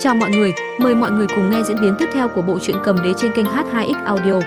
Chào mọi người, mời mọi người cùng nghe diễn biến tiếp theo của bộ truyện cầm đế trên kênh H2X Audio.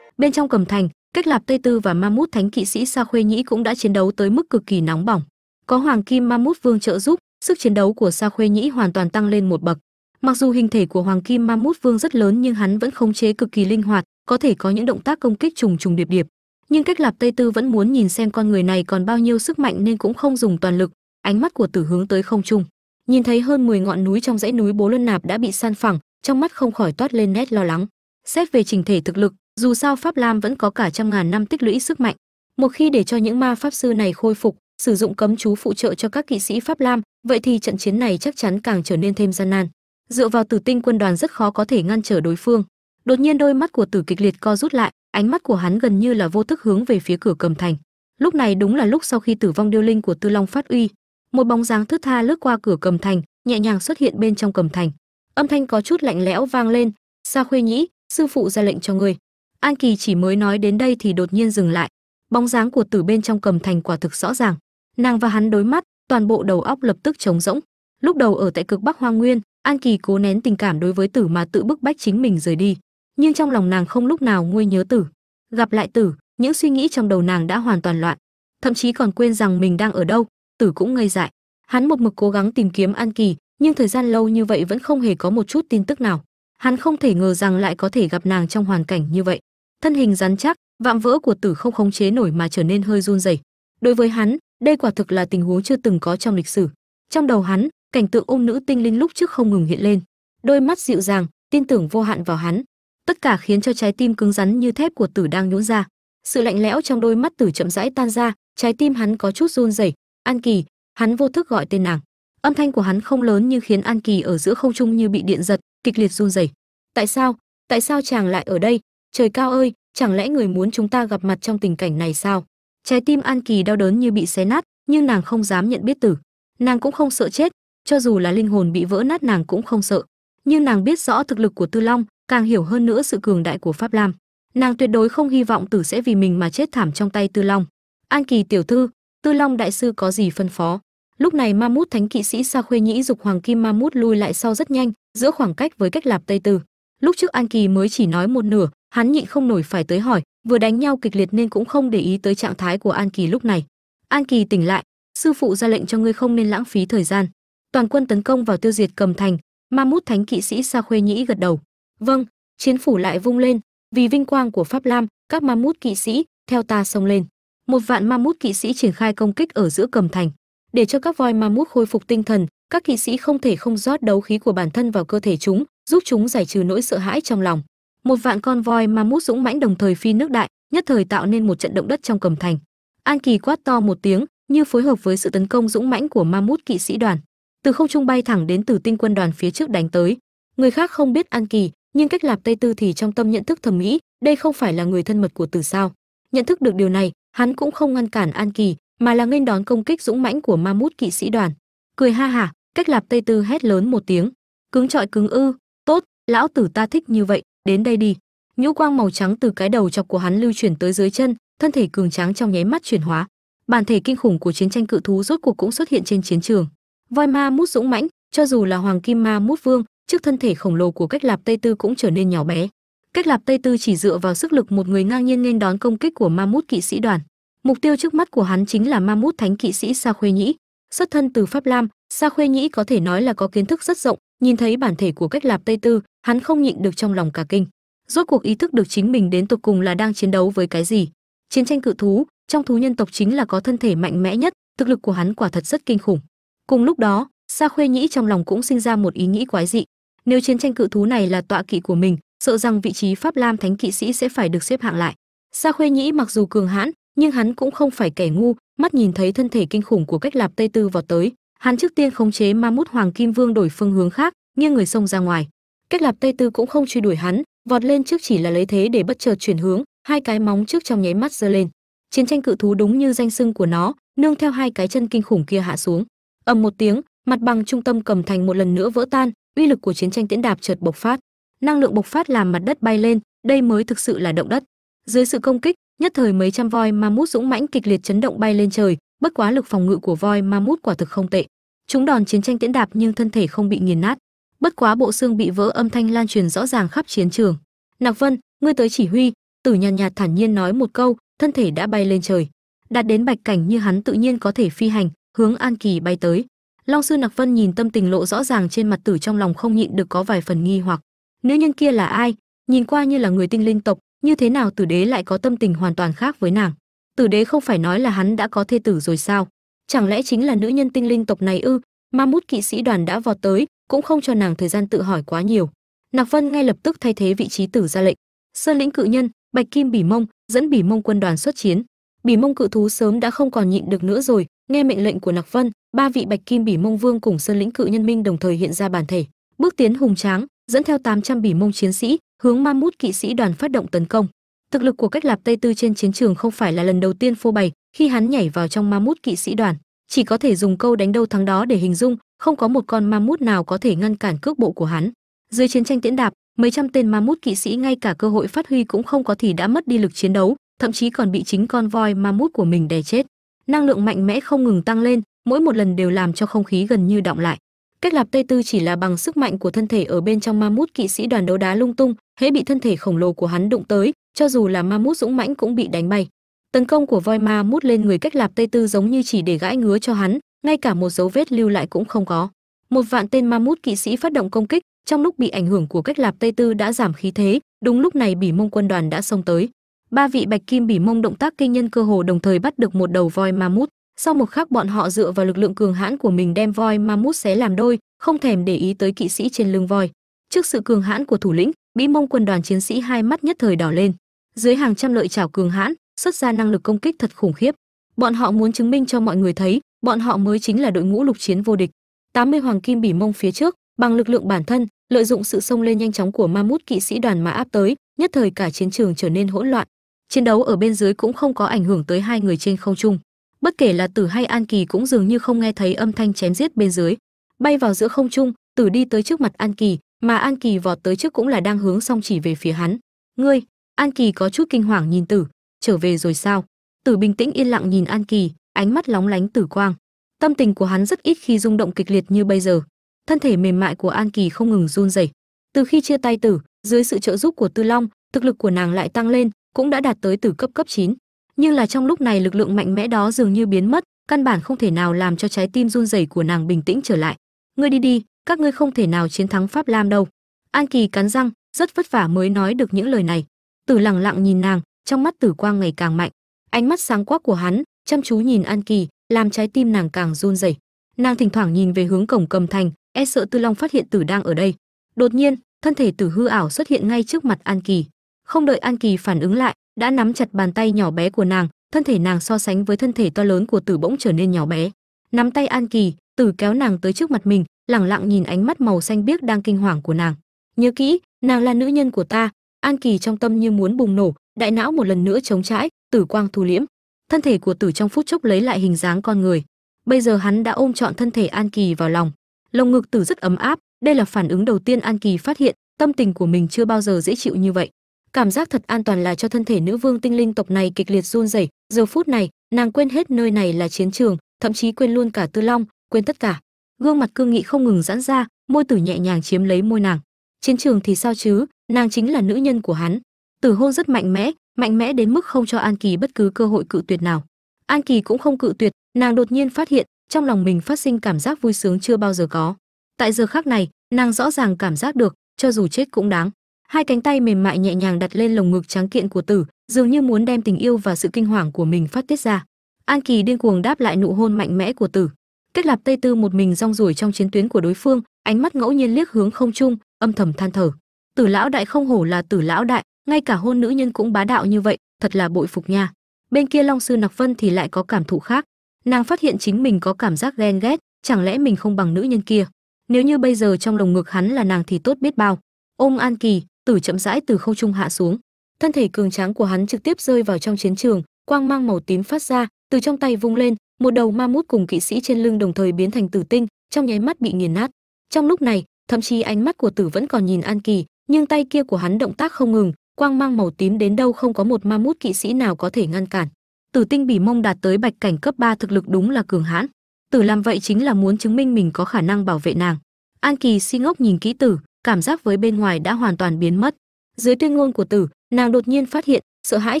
Bên trong cầm thành, Cách Lạp Tây Tư và Ma Mút Thánh kỵ sĩ Sa Khuê Nhĩ cũng đã chiến đấu tới mức cực kỳ nóng bỏng. Có Hoàng Kim Ma Mút Vương trợ giúp, sức chiến đấu của Sa Khuê Nhĩ hoàn toàn tăng lên một bậc. Mặc dù hình thể của Hoàng Kim Ma Mút Vương rất lớn nhưng hắn vẫn khống chế cực kỳ linh hoạt, có thể có những động tác công kích trùng trùng điệp điệp. Nhưng Cách Lạp Tây Tư vẫn muốn nhìn xem con người này còn bao nhiêu sức mạnh nên cũng không dùng toàn lực, ánh mắt của Tử hướng tới không trung. Nhìn thấy hơn 10 ngọn núi trong dãy núi Bố Luân Nạp đã bị san phẳng, trong mắt không khỏi toát lên nét lo lắng. Xét về trình thể thực lực, dù sao Pháp Lam vẫn có cả trăm ngàn năm tích lũy sức mạnh. Một khi để cho những ma pháp sư này khôi phục, sử dụng cấm chú phụ trợ cho các kỵ sĩ Pháp Lam, vậy thì trận chiến này chắc chắn càng trở nên thêm gian nan. Dựa vào Tử Tinh quân đoàn rất khó có thể ngăn trở đối phương. Đột nhiên đôi mắt của Tử kịch liệt co rút lại, ánh mắt của hắn gần như là vô thức hướng về phía cửa cầm thành. Lúc này đúng là lúc sau khi tử vong điêu linh của Tư Long phát uy, một bóng dáng thướt tha lướt qua cửa cầm thành, nhẹ nhàng xuất hiện bên trong cầm thành. Âm thanh có chút lạnh lẽo vang lên, "Sa Khuê Nhĩ, sư phụ ra lệnh cho ngươi." An Kỳ chỉ mới nói đến đây thì đột nhiên dừng lại. Bóng dáng của Tử bên trong cầm thành quả thực rõ ràng. Nàng và hắn đối mắt, toàn bộ đầu óc lập tức trống rỗng. Lúc đầu ở tại cực Bắc hoa Nguyên, An Kỳ cố nén tình cảm đối với Tử mà tự bức bách chính mình rời đi, nhưng trong lòng nàng không lúc nào nguôi nhớ Tử. Gặp lại Tử, những suy nghĩ trong đầu nàng đã hoàn toàn loạn, thậm chí còn quên rằng mình đang ở đâu. Tử cũng ngây dại. Hắn một mực cố gắng tìm kiếm An Kỳ, nhưng thời gian lâu như vậy vẫn không hề có một chút tin tức nào. Hắn không thể ngờ rằng lại có thể gặp nàng trong hoàn cảnh như vậy thân hình rắn chắc vạm vỡ của tử không khống chế nổi mà trở nên hơi run rẩy đối với hắn đây quả thực là tình huống chưa từng có trong lịch sử trong đầu hắn cảnh tượng ôn nữ tinh linh lúc trước không ngừng hiện lên đôi mắt dịu dàng tin tưởng vô hạn vào hắn tất cả khiến cho trái tim cứng rắn như thép của tử đang nhũn ra. Sự lạnh lẽo trong đôi mắt tử chậm rãi tan ra, trái tim hắn có chút run rẩy. An kỳ, hắn vô thức gọi tên nàng. Âm thanh của hắn không lớn nhưng khiến an kỳ ở giữa không trung như bị điện giật, kịch liệt run rẩy. Tại sao? Tại sao chàng lại ở đây? Trời cao ơi, chẳng lẽ người muốn chúng ta gặp mặt trong tình cảnh này sao? Trái tim an kỳ đau đớn như bị xé nát, nhưng nàng không dám nhận biết tử. Nàng cũng không sợ chết, cho dù là linh hồn bị vỡ nát nàng cũng không sợ. Nhưng nàng biết rõ thực lực của tư long càng hiểu hơn nữa sự cường đại của pháp lam. Nàng tuyệt đối không hy vọng tử sẽ vì mình mà chết thảm trong tay tư long. An kỳ tiểu thư, tư long đại sư có gì phân phó? Lúc này ma mút thánh kỵ sĩ sa khuê nhĩ dục hoàng kim ma mút lui lại sau rất nhanh, giữa khoảng cách với cách lạp tây tư. Lúc trước an kỳ mới chỉ nói một nửa, hắn nhịn không nổi phải tới hỏi, vừa đánh nhau kịch liệt nên cũng không để ý tới trạng thái của an kỳ lúc này. An kỳ tỉnh lại, sư phụ ra lệnh cho ngươi không nên lãng phí thời gian. Toàn quân tấn công vào tiêu diệt cầm thành. Ma mút thánh kỵ sĩ sa khuê nhĩ gật đầu vâng chiến phủ lại vung lên, vì vinh quang của pháp lam, các ma mút kỵ sĩ theo ta xông lên. Một vạn ma mút kỵ sĩ triển khai công kích ở giữa cầm thành. Để cho các voi ma mút khôi phục tinh thần, các kỵ sĩ không thể không rót đấu khí của bản thân vào cơ thể chúng, giúp chúng giải trừ nỗi sợ hãi trong lòng. Một vạn con voi ma mút dũng mãnh đồng thời phi nước đại, nhất thời tạo nên một trận động đất trong cầm thành. An kỳ quát to một tiếng, như phối hợp với sự tấn công dũng mãnh của ma mút kỵ sĩ đoàn. Từ không trung bay thẳng đến từ tinh quân đoàn phía trước đánh tới. Người khác không biết an kỳ nhưng cách lạp tây tư thì trong tâm nhận thức thẩm mỹ, đây không phải là người thân mật của tử sao. Nhận thức được điều này, hắn cũng không ngăn cản an kỳ, mà là nghênh đón công kích dũng mãnh của ma mút kỵ sĩ đoàn. Cười ha hả, cách lạp tây tư hét lớn một tiếng. Cứng trọi, cứng ư, tốt, lão tử ta thích như vậy, đến đây đi. Nhũ quang màu trắng từ cái đầu chọc của hắn lưu chuyển tới dưới chân, thân thể cường tráng trong nháy mắt chuyển hóa. Bản thể kinh khủng của chiến tranh cự thú rốt cuộc cũng xuất hiện trên chiến trường. Voi ma mút dũng mãnh, cho dù là hoàng kim ma mút vương trước thân thể khổng lồ của cách lạp tây tư cũng trở nên nhỏ bé. Cách lạp tây tư chỉ dựa vào sức lực một người ngang nhiên nên đón công kích của ma mút kỵ sĩ đoàn. Mục tiêu trước mắt của hắn chính là ma mút thánh kỵ sĩ sa khuê nhĩ. Xuất thân từ pháp lam, sa khuê nhĩ có thể nói là có kiến thức rất rộng. Nhìn thấy bản thể của cách lạp tây tư, hắn không nhịn được trong lòng cả kinh. Rốt cuộc ý thức được chính mình đến tột cùng là đang chiến đấu với cái gì? Chiến tranh cự thú, trong thú nhân tộc chính là có thân thể mạnh mẽ nhất, thực lực của hắn quả thật rất kinh khủng. Cùng lúc đó, sa khuê nhĩ trong lòng cũng sinh ra một ý nghĩ quái dị nếu chiến tranh cự thú này là tọa kỵ của mình, sợ rằng vị trí pháp lam thánh kỵ sĩ sẽ phải được xếp hạng lại. Sa khuê nhĩ mặc dù cường hãn, nhưng hắn cũng không phải kẻ ngu, mắt nhìn thấy thân thể kinh khủng của cách lạp tây tư vào tới. Hắn trước tiên khống chế ma mút hoàng kim vương đổi phương hướng khác, nghiêng người xông ra ngoài. Cách lạp tây tư cũng không truy đuổi hắn, vọt lên trước chỉ là lấy thế để bất chợt chuyển hướng, hai cái móng trước trong nháy mắt giơ lên. Chiến tranh cự thú đúng như danh xưng của nó, nương theo hai cái chân kinh khủng kia hạ xuống. Ầm một tiếng, mặt bằng trung tâm cầm thành một lần nữa vỡ tan uy lực của chiến tranh tiễn đạp chợt bộc phát. Năng lượng bộc phát làm mặt đất bay lên đây mới thực sự là động đất. Dưới sự công kích nhất thời mấy trăm voi ma mút dũng mãnh kịch liệt chấn động bay lên trời bất quá lực phòng ngự của voi ma mút quả thực không tệ. Chúng đòn chiến tranh tiễn đạp nhưng thân thể không bị nghiền nát. Bất quá bộ xương bị vỡ âm thanh lan truyền rõ ràng khắp chiến trường. Nặc vân ngươi tới chỉ huy. Tử nhàn nhạt, nhạt thản nhiên nói một câu thân thể đã bay lên trời. Đạt đến bạch cảnh như hắn tự nhiên có thể phi hành hướng an kỳ bay tới long sư nặc vân nhìn tâm tình lộ rõ ràng trên mặt tử trong lòng không nhịn được có vài phần nghi hoặc. Nữ nhân kia là ai? Nhìn qua như là người tinh linh tộc, như thế nào tử đế lại có tâm tình hoàn toàn khác với nàng? Tử đế không phải nói là hắn đã có thê tử rồi sao? Chẳng lẽ chính là nữ nhân tinh linh tộc này ư? Ma mút kỵ sĩ đoàn đã vọt tới, cũng không cho nàng thời gian tự hỏi quá nhiều. Nặc vân ngay lập tức thay thế vị trí tử ra lệnh. Sơn lĩnh cự nhân, bạch kim bỉ mông, dẫn bỉ mông quân đoàn xuất chiến. Bỉ mông cự thú sớm đã không còn nhịn được nữa rồi, nghe mệnh lệnh của nặc vân ba vị bạch kim bỉ mông vương cùng sơn lĩnh cự nhân minh đồng thời hiện ra bản thể, bước tiến hùng tráng, dẫn theo 800 bỉ mông chiến sĩ, hướng ma mút kỵ sĩ đoàn phát động tấn công. Thực lực của cách lạp tây tư trên chiến trường không phải là lần đầu tiên phô bày khi hắn nhảy vào trong ma mút kỵ sĩ đoàn. Chỉ có thể dùng câu đánh đâu thắng đó để hình dung, không có một con ma mút nào có thể ngăn cản cước bộ của hắn. Dưới chiến tranh tiễn đạp, mấy trăm tên ma mút kỵ sĩ ngay cả cơ hội phát huy cũng không có thì đã mất đi lực chiến đấu, thậm chí còn bị chính con voi ma mút của mình đè chết. Năng lượng mạnh mẽ không ngừng tăng lên mỗi một lần đều làm cho không khí gần như động lại. Cách lạp tây tư chỉ là bằng sức mạnh của thân thể ở bên trong ma mút kỵ sĩ đoàn đấu đá lung tung, hễ bị thân thể khổng lồ của hắn đụng tới, cho dù là ma mút dũng mãnh cũng bị đánh bay. Tấn công của voi ma mút lên người cách lạp tây tư giống như chỉ để gãi ngứa cho hắn, ngay cả một dấu vết lưu lại cũng không có. Một vạn tên ma mút kỵ sĩ phát động công kích, trong lúc bị ảnh hưởng của cách lạp tây tư đã giảm khí thế, đúng lúc này bỉ mông quân đoàn đã xông tới. Ba vị bạch kim bỉ mông động tác kinh nhân cơ hồ đồng thời bắt được một đầu voi ma mút sau một khắc bọn họ dựa vào lực lượng cường hãn của mình đem voi ma mút xé làm đôi, không thèm để ý tới kỵ sĩ trên lưng voi. Trước sự cường hãn của thủ lĩnh bỉ mông quân đoàn chiến sĩ hai mắt nhất thời đỏ lên. Dưới hàng trăm lợi chảo cường hãn, xuất ra năng lực công kích thật khủng khiếp. Bọn họ muốn chứng minh cho mọi người thấy, bọn họ mới chính là đội ngũ lục chiến vô địch. 80 hoàng kim bỉ mông phía trước, bằng lực lượng bản thân, lợi dụng sự xông lên nhanh chóng của ma mút kỵ sĩ đoàn mà áp tới, nhất thời cả chiến trường trở nên hỗn loạn. Chiến đấu ở bên dưới cũng không có ảnh hưởng tới hai người trên không trung bất kể là tử hay an kỳ cũng dường như không nghe thấy âm thanh chém giết bên dưới. Bay vào giữa không trung, tử đi tới trước mặt an kỳ, mà an kỳ vọt tới trước cũng là đang hướng song chỉ về phía hắn. Ngươi, an kỳ có chút kinh hoàng nhìn tử, trở về rồi sao? Tử bình tĩnh yên lặng nhìn an kỳ, ánh mắt lóng lánh tử quang. Tâm tình của hắn rất ít khi rung động kịch liệt như bây giờ. Thân thể mềm mại của an kỳ không ngừng run rẩy. Từ khi chia tay tử, dưới sự trợ giúp của tư long, thực lực của nàng lại tăng lên, cũng đã đạt tới Tử cấp cấp 9 nhưng là trong lúc này lực lượng mạnh mẽ đó dường như biến mất, căn bản không thể nào làm cho trái tim run rẩy của nàng bình tĩnh trở lại. Ngươi đi đi, các ngươi không thể nào chiến thắng pháp lam đâu. An kỳ cắn răng, rất vất vả mới nói được những lời này. Tử lặng lặng nhìn nàng, trong mắt tử quang ngày càng mạnh. Ánh mắt sáng quắc của hắn, chăm chú nhìn an kỳ, làm trái tim nàng càng run rẩy. Nàng thỉnh thoảng nhìn về hướng cổng cầm thành e sợ tư long phát hiện tử đang ở đây. Đột nhiên, thân thể tử hư ảo xuất hiện ngay trước mặt an kỳ. Không đợi an kỳ phản ứng lại đã nắm chặt bàn tay nhỏ bé của nàng, thân thể nàng so sánh với thân thể to lớn của tử bỗng trở nên nhỏ bé. Nắm tay an kỳ, tử kéo nàng tới trước mặt mình, lẳng lặng nhìn ánh mắt màu xanh biếc đang kinh hoàng của nàng. Nhớ kỹ, nàng là nữ nhân của ta. An kỳ trong tâm như muốn bùng nổ, đại não một lần nữa chống trãi tử quang thu liễm. Thân thể của tử trong phút chốc lấy lại hình dáng con người. Bây giờ hắn đã ôm trọn thân thể an kỳ vào lòng. Lồng ngực tử rất ấm áp, đây là phản ứng đầu tiên an kỳ phát hiện, tâm tình của mình chưa bao giờ dễ chịu như vậy cảm giác thật an toàn là cho thân thể nữ vương tinh linh tộc này kịch liệt run rẩy. Giờ phút này, nàng quên hết nơi này là chiến trường, thậm chí quên luôn cả tư long, quên tất cả. Gương mặt cương nghị không ngừng giãn ra, môi tử nhẹ nhàng chiếm lấy môi nàng. Chiến trường thì sao chứ? Nàng chính là nữ nhân của hắn. Tử hôn rất mạnh mẽ mạnh mẽ đến mức không cho an kỳ bất cứ cơ hội cự tuyệt nào. An kỳ cũng không cự tuyệt, nàng đột nhiên phát hiện, trong lòng mình phát sinh cảm giác vui sướng chưa bao giờ có. Tại giờ khác này, nàng rõ ràng cảm giác được, cho dù chết cũng đáng hai cánh tay mềm mại nhẹ nhàng đặt lên lồng ngực trắng kiện của tử, dường như muốn đem tình yêu và sự kinh hoàng của mình phát tiết ra. An kỳ điên cuồng đáp lại nụ hôn mạnh mẽ của tử. Kết lạp tây tư một mình rong ruổi trong chiến tuyến của đối phương, ánh mắt ngẫu nhiên liếc hướng không trung, âm thầm than thở. Tử lão đại không hổ là tử lão đại, ngay cả hôn nữ nhân cũng bá đạo như vậy, thật là bội phục nha. Bên kia long sư nặc vân thì lại có cảm thụ khác. Nàng phát hiện chính mình có cảm giác ghen ghét, chẳng lẽ mình không bằng nữ nhân kia? Nếu như bây giờ trong lồng ngực hắn là nàng thì tốt biết bao. Ôm an kỳ tử chậm rãi từ không trung hạ xuống thân thể cường tráng của hắn trực tiếp rơi vào trong chiến trường quang mang màu tím phát ra từ trong tay vung lên một đầu ma mút cùng kỵ sĩ trên lưng đồng thời biến thành tử tinh trong nháy mắt bị nghiền nát trong lúc này thậm chí ánh mắt của tử vẫn còn nhìn an kỳ nhưng tay kia của hắn động tác không ngừng quang mang màu tím đến đâu không có một ma mút kỵ sĩ nào có thể ngăn cản Tử Tinh Bỉ Mông đạt tới bạch cảnh cấp 3 thực lực đúng là cường hãn. Tử làm vậy chính là muốn chứng minh mình có khả năng bảo vệ nàng. An Kỳ si ngốc nhìn kỹ Tử, cảm giác với bên ngoài đã hoàn toàn biến mất. Dưới tuyên ngôn của Tử, nàng đột nhiên phát hiện, sợ hãi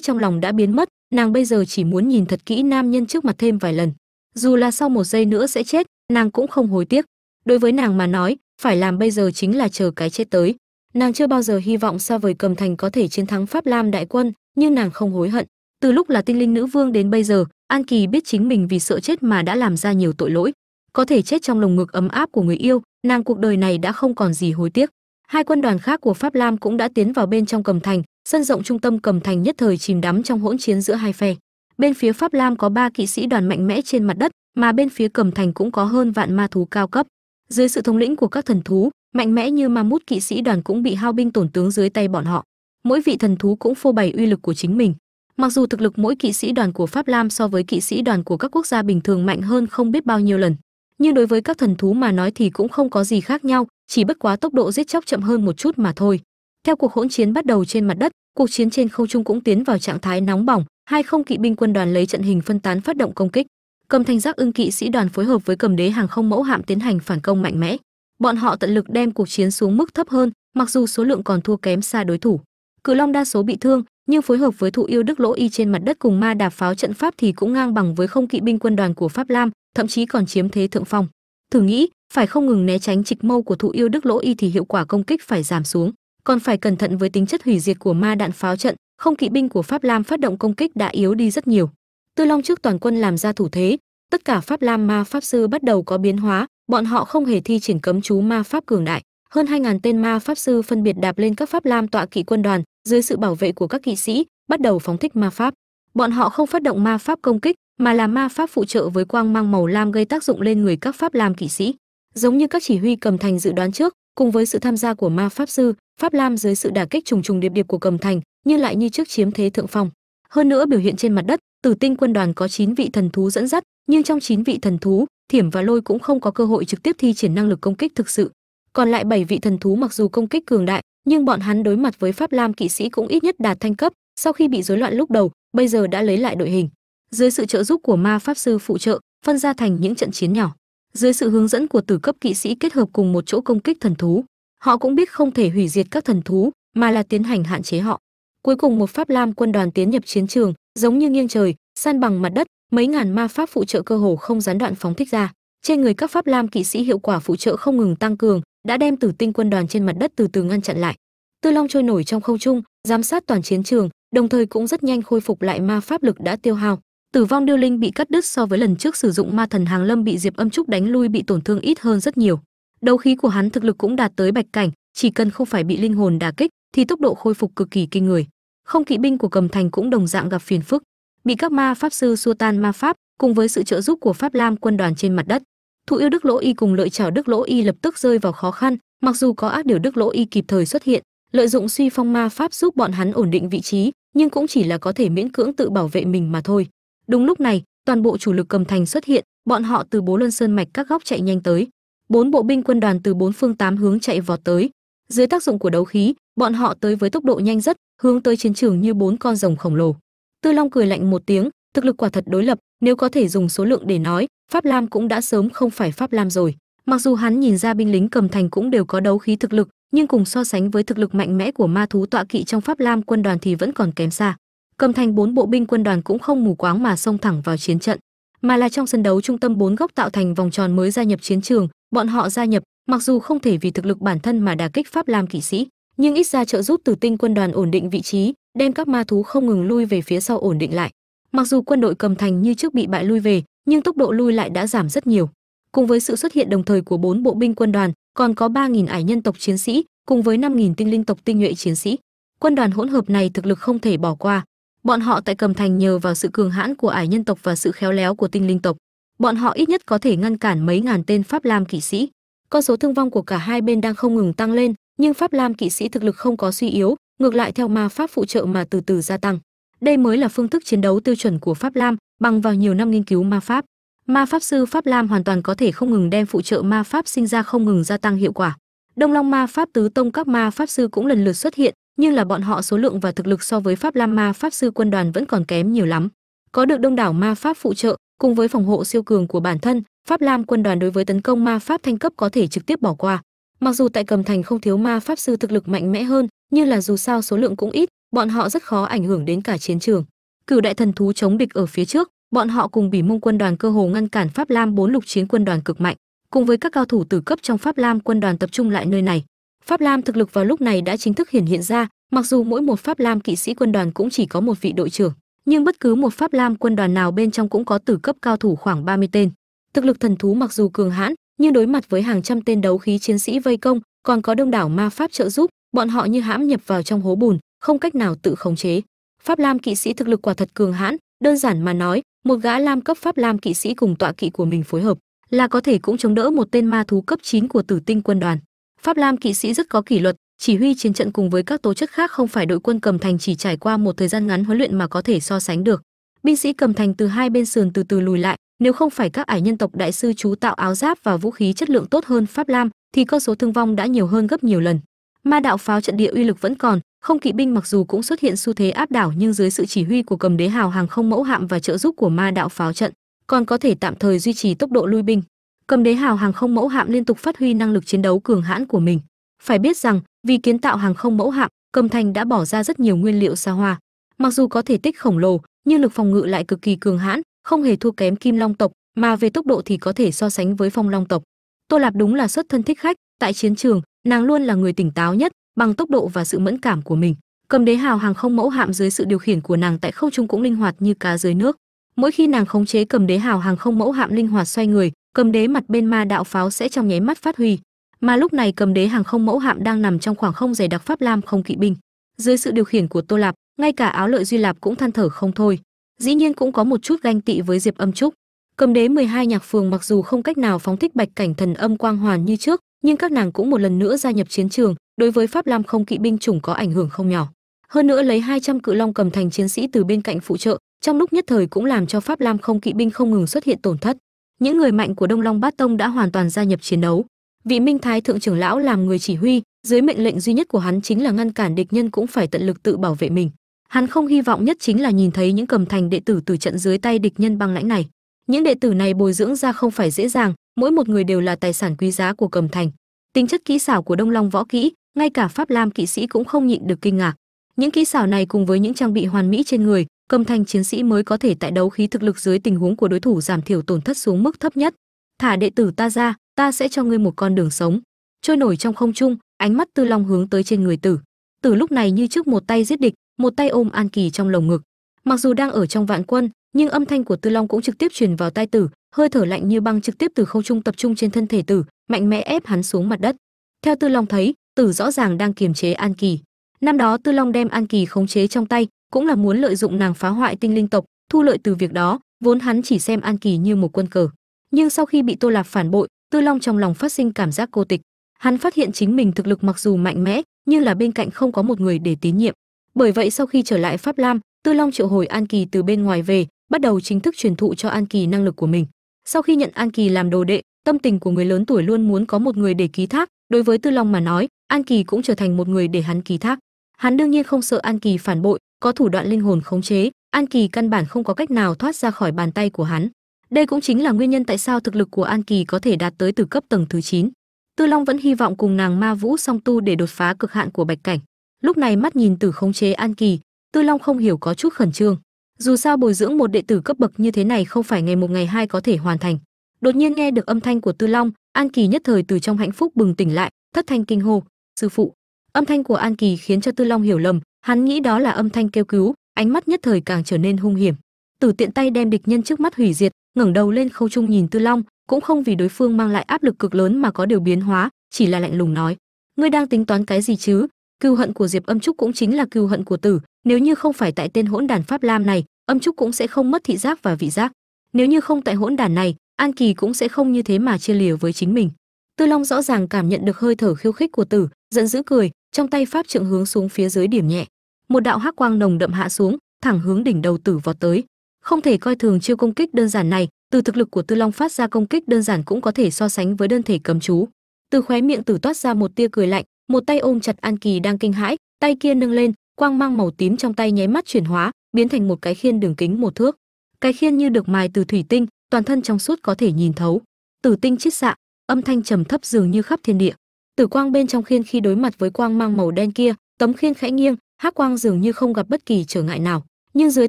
trong lòng đã biến mất, nàng bây giờ chỉ muốn nhìn thật kỹ nam nhân trước mặt thêm vài lần. Dù là sau một giây nữa sẽ chết, nàng cũng không hối tiếc. Đối với nàng mà nói, phải làm bây giờ chính là chờ cái chết tới. Nàng chưa bao giờ hy vọng xa vời cầm thành có thể chiến thắng Pháp Lam đại quân, nhưng nàng không hối hận. Từ lúc là tinh linh nữ vương đến bây giờ, An Kỳ biết chính mình vì sợ chết mà đã làm ra nhiều tội lỗi. Có thể chết trong lồng ngực ấm áp của người yêu, nàng cuộc đời này đã không còn gì hối tiếc. Hai quân đoàn khác của Pháp Lam cũng đã tiến vào bên trong cầm thành, sân rộng trung tâm cầm thành nhất thời chìm đắm trong hỗn chiến giữa hai phe. Bên phía Pháp Lam có ba kỵ sĩ đoàn mạnh mẽ trên mặt đất, mà bên phía cầm thành cũng có hơn vạn ma thú cao cấp. Dưới sự thống lĩnh của các thần thú, mạnh mẽ như ma mút kỵ sĩ đoàn cũng bị hao binh tổn tướng dưới tay bọn họ. Mỗi vị thần thú cũng phô bày uy lực của chính mình. Mặc dù thực lực mỗi kỵ sĩ đoàn của Pháp Lam so với kỵ sĩ đoàn của các quốc gia bình thường mạnh hơn không biết bao nhiêu lần, nhưng đối với các thần thú mà nói thì cũng không có gì khác nhau, chỉ bất quá tốc độ giết chóc chậm hơn một chút mà thôi. Theo cuộc hỗn chiến bắt đầu trên mặt đất, cuộc chiến trên không trung cũng tiến vào trạng thái nóng bỏng, hai không kỵ binh quân đoàn lấy trận hình phân tán phát động công kích. Cầm Thanh Giác Ưng kỵ sĩ đoàn phối hợp với Cầm Đế hàng không mẫu hạm tiến hành phản công mạnh mẽ. Bọn họ tận lực đem cuộc chiến xuống mức thấp hơn, mặc dù số lượng còn thua kém xa đối thủ. Cự Long đa số bị thương, nhưng phối hợp với thụ yêu Đức Lỗ Y trên mặt đất cùng ma đạp pháo trận pháp thì cũng ngang bằng với không kỵ binh quân đoàn của Pháp Lam, thậm chí còn chiếm thế thượng phong. Thử nghĩ, phải không ngừng né tránh trịch mâu của thụ yêu Đức Lỗ Y thì hiệu quả công kích phải giảm xuống, còn phải cẩn thận với tính chất hủy diệt của ma đạn pháo trận, không kỵ binh của Pháp Lam phát động công kích đã yếu đi rất nhiều. Tư Long trước toàn quân làm ra thủ thế, tất cả Pháp Lam ma pháp sư bắt đầu có biến hóa, bọn họ không hề thi triển cấm chú ma pháp cường đại, hơn 2000 tên ma pháp sư phân biệt đạp lên các pháp lam tọa kỵ quân đoàn, dưới sự bảo vệ của các kỵ sĩ, bắt đầu phóng thích ma pháp. Bọn họ không phát động ma pháp công kích, mà là ma pháp phụ trợ với quang mang màu lam gây tác dụng lên người các pháp lam kỵ sĩ. Giống như các chỉ huy cầm thành dự đoán trước, cùng với sự tham gia của ma pháp sư, pháp lam dưới sự đả kích trùng trùng điệp điệp của cầm thành, nhưng lại như trước chiếm thế thượng phong. Hơn nữa biểu hiện trên mặt đất, Tử Tinh quân đoàn có 9 vị thần thú dẫn dắt, nhưng trong 9 vị thần thú, Thiểm và Lôi cũng không có cơ hội trực tiếp thi triển năng lực công kích thực sự. Còn lại 7 vị thần thú mặc dù công kích cường đại, nhưng bọn hắn đối mặt với Pháp Lam kỵ sĩ cũng ít nhất đạt thanh cấp, sau khi bị rối loạn lúc đầu, bây giờ đã lấy lại đội hình. Dưới sự trợ giúp của ma pháp sư phụ trợ, phân ra thành những trận chiến nhỏ. Dưới sự hướng dẫn của tử cấp kỵ sĩ kết hợp cùng một chỗ công kích thần thú, họ cũng biết không thể hủy diệt các thần thú, mà là tiến hành hạn chế họ. Cuối cùng một Pháp Lam quân đoàn tiến nhập chiến trường, giống như nghiêng trời, san bằng mặt đất, mấy ngàn ma pháp phụ trợ cơ hồ không gián đoạn phóng thích ra. Trên người các Pháp Lam kỵ sĩ hiệu quả phụ trợ không ngừng tăng cường, đã đem Tử Tinh quân đoàn trên mặt đất từ từ ngăn chặn lại. Tư Long trôi nổi trong không trung, giám sát toàn chiến trường, đồng thời cũng rất nhanh khôi phục lại ma pháp lực đã tiêu hao. Tử vong điêu linh bị cắt đứt so với lần trước sử dụng ma thần hàng lâm bị Diệp Âm Trúc đánh lui bị tổn thương ít hơn rất nhiều. Đấu khí của hắn thực lực cũng đạt tới bạch cảnh, chỉ cần không phải bị linh hồn đả kích thì tốc độ khôi phục cực kỳ kinh người. Không kỵ binh của Cầm Thành cũng đồng dạng gặp phiền phức, bị các ma pháp sư xua tan ma pháp, cùng với sự trợ giúp của Pháp Lam quân đoàn trên mặt đất. Thụ yêu Đức Lỗ Y cùng lợi chảo Đức Lỗ Y lập tức rơi vào khó khăn, mặc dù có ác điều Đức Lỗ Y kịp thời xuất hiện, lợi dụng suy phong ma pháp giúp bọn hắn ổn định vị trí, nhưng cũng chỉ là có thể miễn cưỡng tự bảo vệ mình mà thôi. Đúng lúc này, toàn bộ chủ lực cầm thành xuất hiện, bọn họ từ bố luân sơn mạch các góc chạy nhanh tới. Bốn bộ binh quân đoàn từ bốn phương tám hướng chạy vọt tới. Dưới tác dụng của đấu khí, bọn họ tới với tốc độ nhanh rất, hướng tới chiến trường như bốn con rồng khổng lồ. Tư Long cười lạnh một tiếng, thực lực quả thật đối lập, nếu có thể dùng số lượng để nói, Pháp Lam cũng đã sớm không phải Pháp Lam rồi. Mặc dù hắn nhìn ra binh lính cầm thành cũng đều có đấu khí thực lực, nhưng cùng so sánh với thực lực mạnh mẽ của ma thú tọa kỵ trong Pháp Lam quân đoàn thì vẫn còn kém xa. Cầm thành bốn bộ binh quân đoàn cũng không mù quáng mà xông thẳng vào chiến trận, mà là trong sân đấu trung tâm bốn góc tạo thành vòng tròn mới gia nhập chiến trường, bọn họ gia nhập, mặc dù không thể vì thực lực bản thân mà đả kích Pháp Lam kỵ sĩ, nhưng ít ra trợ giúp Tử Tinh quân đoàn ổn định vị trí, đem các ma thú không ngừng lui về phía sau ổn định lại. Mặc dù quân đội cầm thành như trước bị bại lui về, nhưng tốc độ lui lại đã giảm rất nhiều. Cùng với sự xuất hiện đồng thời của bốn bộ binh quân đoàn, còn có 3000 ải nhân tộc chiến sĩ, cùng với 5000 tinh linh tộc tinh nhuệ chiến sĩ. Quân đoàn hỗn hợp này thực lực không thể bỏ qua. Bọn họ tại cầm thành nhờ vào sự cường hãn của ải nhân tộc và sự khéo léo của tinh linh tộc, bọn họ ít nhất có thể ngăn cản mấy ngàn tên Pháp Lam kỵ sĩ. Con số thương vong của cả hai bên đang không ngừng tăng lên, nhưng Pháp Lam kỵ sĩ thực lực không có suy yếu, ngược lại theo ma pháp phụ trợ mà từ từ gia tăng. Đây mới là phương thức chiến đấu tiêu chuẩn của Pháp Lam, bằng vào nhiều năm nghiên cứu ma pháp. Ma pháp sư Pháp Lam hoàn toàn có thể không ngừng đem phụ trợ ma pháp sinh ra không ngừng gia tăng hiệu quả. Đông Long ma pháp tứ tông các ma pháp sư cũng lần lượt xuất hiện, nhưng là bọn họ số lượng và thực lực so với Pháp Lam ma pháp sư quân đoàn vẫn còn kém nhiều lắm. có được đông đảo ma pháp phụ trợ cùng với phòng hộ siêu cường của bản thân pháp lam quân đoàn đối với tấn công ma pháp thanh cấp có thể trực tiếp bỏ qua. Mặc dù tại cầm thành không thiếu ma pháp sư thực lực mạnh mẽ hơn nhưng là dù sao số lượng cũng ít bọn họ rất khó ảnh hưởng đến cả chiến trường. Cửu đại thần thú chống địch ở phía trước bọn họ cùng bỉ mông quân đoàn cơ hồ ngăn cản pháp lam bốn lục chiến quân đoàn cực mạnh cùng với các cao thủ tử cấp trong pháp lam, quân đoàn tập trung lại nơi này. Pháp lam thực lực vào lúc này đã chính thức hiển hiện ra, mặc dù mỗi một pháp lam kỵ sĩ quân đoàn cũng chỉ có một vị đội trưởng, nhưng bất cứ một pháp lam quân đoàn nào bên trong cũng có tử cấp cao thủ khoảng 30 tên. Thực lực thần thú mặc dù cường hãn, nhưng đối mặt với hàng trăm tên đấu khí chiến sĩ vây công, còn có đông đảo ma pháp trợ giúp, bọn họ như hãm nhập vào trong hố bùn, không cách nào tự khống chế. Pháp lam kỵ sĩ thực lực quả thật cường hãn, đơn giản mà nói, một gã lam cấp pháp lam kỵ sĩ cùng tọa kỵ của mình phối hợp là có thể cũng chống đỡ một tên ma thú cấp 9 của tử tinh quân đoàn. Pháp lam kỵ sĩ rất có kỷ luật, chỉ huy chiến trận cùng với các tố chất khác không phải đội quân cầm thành chỉ trải qua một thời gian ngắn huấn luyện mà có thể so sánh được. Binh sĩ cầm thành từ hai bên sườn từ từ lùi lại, nếu không phải các ải nhân tộc đại sư chú tạo áo giáp và vũ khí chất lượng tốt hơn pháp lam, thì con số thương vong đã nhiều hơn gấp nhiều lần. Ma đạo pháo trận địa uy lực vẫn còn, không kỵ binh mặc dù cũng xuất hiện xu thế áp đảo nhưng dưới sự chỉ huy của cầm đế hào hàng không mẫu hạm và trợ giúp của ma đạo pháo trận còn có thể tạm thời duy trì tốc độ lui binh. Cầm đế hào hàng không mẫu hạm liên tục phát huy năng lực chiến đấu cường hãn của mình. Phải biết rằng, vì kiến tạo hàng không mẫu hạm, cầm thành đã bỏ ra rất nhiều nguyên liệu xa hoa. Mặc dù có thể tích khổng lồ, nhưng lực phòng ngự lại cực kỳ cường hãn, không hề thua kém kim long tộc, mà về tốc độ thì có thể so sánh với phong long tộc. Tô lạp đúng là xuất thân thích khách, tại chiến trường, nàng luôn là người tỉnh táo nhất, bằng tốc độ và sự mẫn cảm của mình. Cầm đế hào hàng không mẫu hạm dưới sự điều khiển của nàng tại không trung cũng linh hoạt như cá dưới nước mỗi khi nàng khống chế cầm đế hào hàng không mẫu hạm linh hoạt xoay người, cầm đế mặt bên ma đạo pháo sẽ trong nháy mắt phát huy. Mà lúc này cầm đế hàng không mẫu hạm đang nằm trong khoảng không dày đặc pháp lam không kỵ binh. Dưới sự điều khiển của tô lạp, ngay cả áo lợi duy lạp cũng than thở không thôi. Dĩ nhiên cũng có một chút ganh tị với diệp âm trúc. Cầm đế 12 nhạc phường mặc dù không cách nào phóng thích bạch cảnh thần âm quang hoàn như trước, nhưng các nàng cũng một lần nữa gia nhập chiến trường, đối với pháp lam không kỵ binh chủng có ảnh hưởng không nhỏ. Hơn nữa lấy 200 cự long cầm thành chiến sĩ từ bên cạnh phụ trợ trong lúc nhất thời cũng làm cho pháp lam không kỵ binh không ngừng xuất hiện tổn thất. Những người mạnh của đông long bát tông đã hoàn toàn gia nhập chiến đấu. Vị minh thái thượng trưởng lão làm người chỉ huy, dưới mệnh lệnh duy nhất của hắn chính là ngăn cản địch nhân cũng phải tận lực tự bảo vệ mình. Hắn không hy vọng nhất chính là nhìn thấy những cầm thành đệ tử từ trận dưới tay địch nhân băng lãnh này. Những đệ tử này bồi dưỡng ra không phải dễ dàng, mỗi một người đều là tài sản quý giá của cầm thành. Tính chất kỹ xảo của đông long võ kỹ, ngay cả pháp lam kỵ sĩ cũng không nhịn được kinh ngạc. Những kỹ xảo này cùng với những trang bị hoàn mỹ trên người cầm thanh chiến sĩ mới có thể tại đấu khí thực lực dưới tình huống của đối thủ giảm thiểu tổn thất xuống mức thấp nhất. Thả đệ tử ta ra, ta sẽ cho ngươi một con đường sống. Trôi nổi trong không trung, ánh mắt tư long hướng tới trên người tử. Tử lúc này như trước một tay giết địch, một tay ôm an kỳ trong lồng ngực. Mặc dù đang ở trong vạn quân, nhưng âm thanh của tư long cũng trực tiếp truyền vào tai tử, hơi thở lạnh như băng trực tiếp từ không trung tập trung trên thân thể tử, mạnh mẽ ép hắn xuống mặt đất. Theo tư long thấy, tử rõ ràng đang kiềm chế an kỳ. Năm đó tư long đem an kỳ khống chế trong tay cũng là muốn lợi dụng nàng phá hoại tinh linh tộc, thu lợi từ việc đó, vốn hắn chỉ xem an kỳ như một quân cờ. Nhưng sau khi bị tô lạp phản bội, tư long trong lòng phát sinh cảm giác cô tịch. Hắn phát hiện chính mình thực lực mặc dù mạnh mẽ, nhưng là bên cạnh không có một người để tín nhiệm. Bởi vậy sau khi trở lại pháp lam, tư long triệu hồi an kỳ từ bên ngoài về, bắt đầu chính thức truyền thụ cho an kỳ năng lực của mình. Sau khi nhận an kỳ làm đồ đệ, tâm tình của người lớn tuổi luôn muốn có một người để ký thác. Đối với tư long mà nói, an kỳ cũng trở thành một người để hắn ký thác. Hắn đương nhiên không sợ an kỳ phản bội có thủ đoạn linh hồn khống chế, an kỳ căn bản không có cách nào thoát ra khỏi bàn tay của hắn. Đây cũng chính là nguyên nhân tại sao thực lực của an kỳ có thể đạt tới từ cấp tầng thứ 9. tư long vẫn hy vọng cùng nàng ma vũ song tu để đột phá cực hạn của bạch cảnh. Lúc này mắt nhìn tử khống chế an kỳ, tư long không hiểu có chút khẩn trương. Dù sao bồi dưỡng một đệ tử cấp bậc như thế này không phải ngày một ngày hai có thể hoàn thành. Đột nhiên nghe được âm thanh của tư long, an kỳ nhất thời từ trong hạnh phúc bừng tỉnh lại, thất thanh kinh hô, sư phụ. Âm thanh của an kỳ khiến cho tư long hiểu lầm hắn nghĩ đó là âm thanh kêu cứu, ánh mắt nhất thời càng trở nên hung hiểm. Tử tiện tay đem địch nhân trước mắt hủy diệt, ngẩng đầu lên khâu trung nhìn tư long, cũng không vì đối phương mang lại áp lực cực lớn mà có điều biến hóa, chỉ là lạnh lùng nói, ngươi đang tính toán cái gì chứ? Cừu hận của diệp âm trúc cũng chính là cừu hận của tử, nếu như không phải tại tên hỗn đàn pháp lam này, âm trúc cũng sẽ không mất thị giác và vị giác. Nếu như không tại hỗn đàn này, an kỳ cũng sẽ không như thế mà chia lìa với chính mình. Tư long rõ ràng cảm nhận được hơi thở khiêu khích của tử, giận dữ cười trong tay pháp trượng hướng xuống phía dưới điểm nhẹ. Một đạo hắc quang nồng đậm hạ xuống, thẳng hướng đỉnh đầu tử vọt tới. Không thể coi thường chiêu công kích đơn giản này, từ thực lực của tư long phát ra công kích đơn giản cũng có thể so sánh với đơn thể cầm chú. Từ khóe miệng tử toát ra một tia cười lạnh, một tay ôm chặt an kỳ đang kinh hãi, tay kia nâng lên, quang mang màu tím trong tay nháy mắt chuyển hóa, biến thành một cái khiên đường kính một thước. Cái khiên như được mài từ thủy tinh, toàn thân trong suốt có thể nhìn thấu. Tử tinh chiết xạ, âm thanh trầm thấp dường như khắp thiên địa tử quang bên trong khiên khi đối mặt với quang mang màu đen kia, tấm khiên khẽ nghiêng, hắc quang dường như không gặp bất kỳ trở ngại nào. Nhưng dưới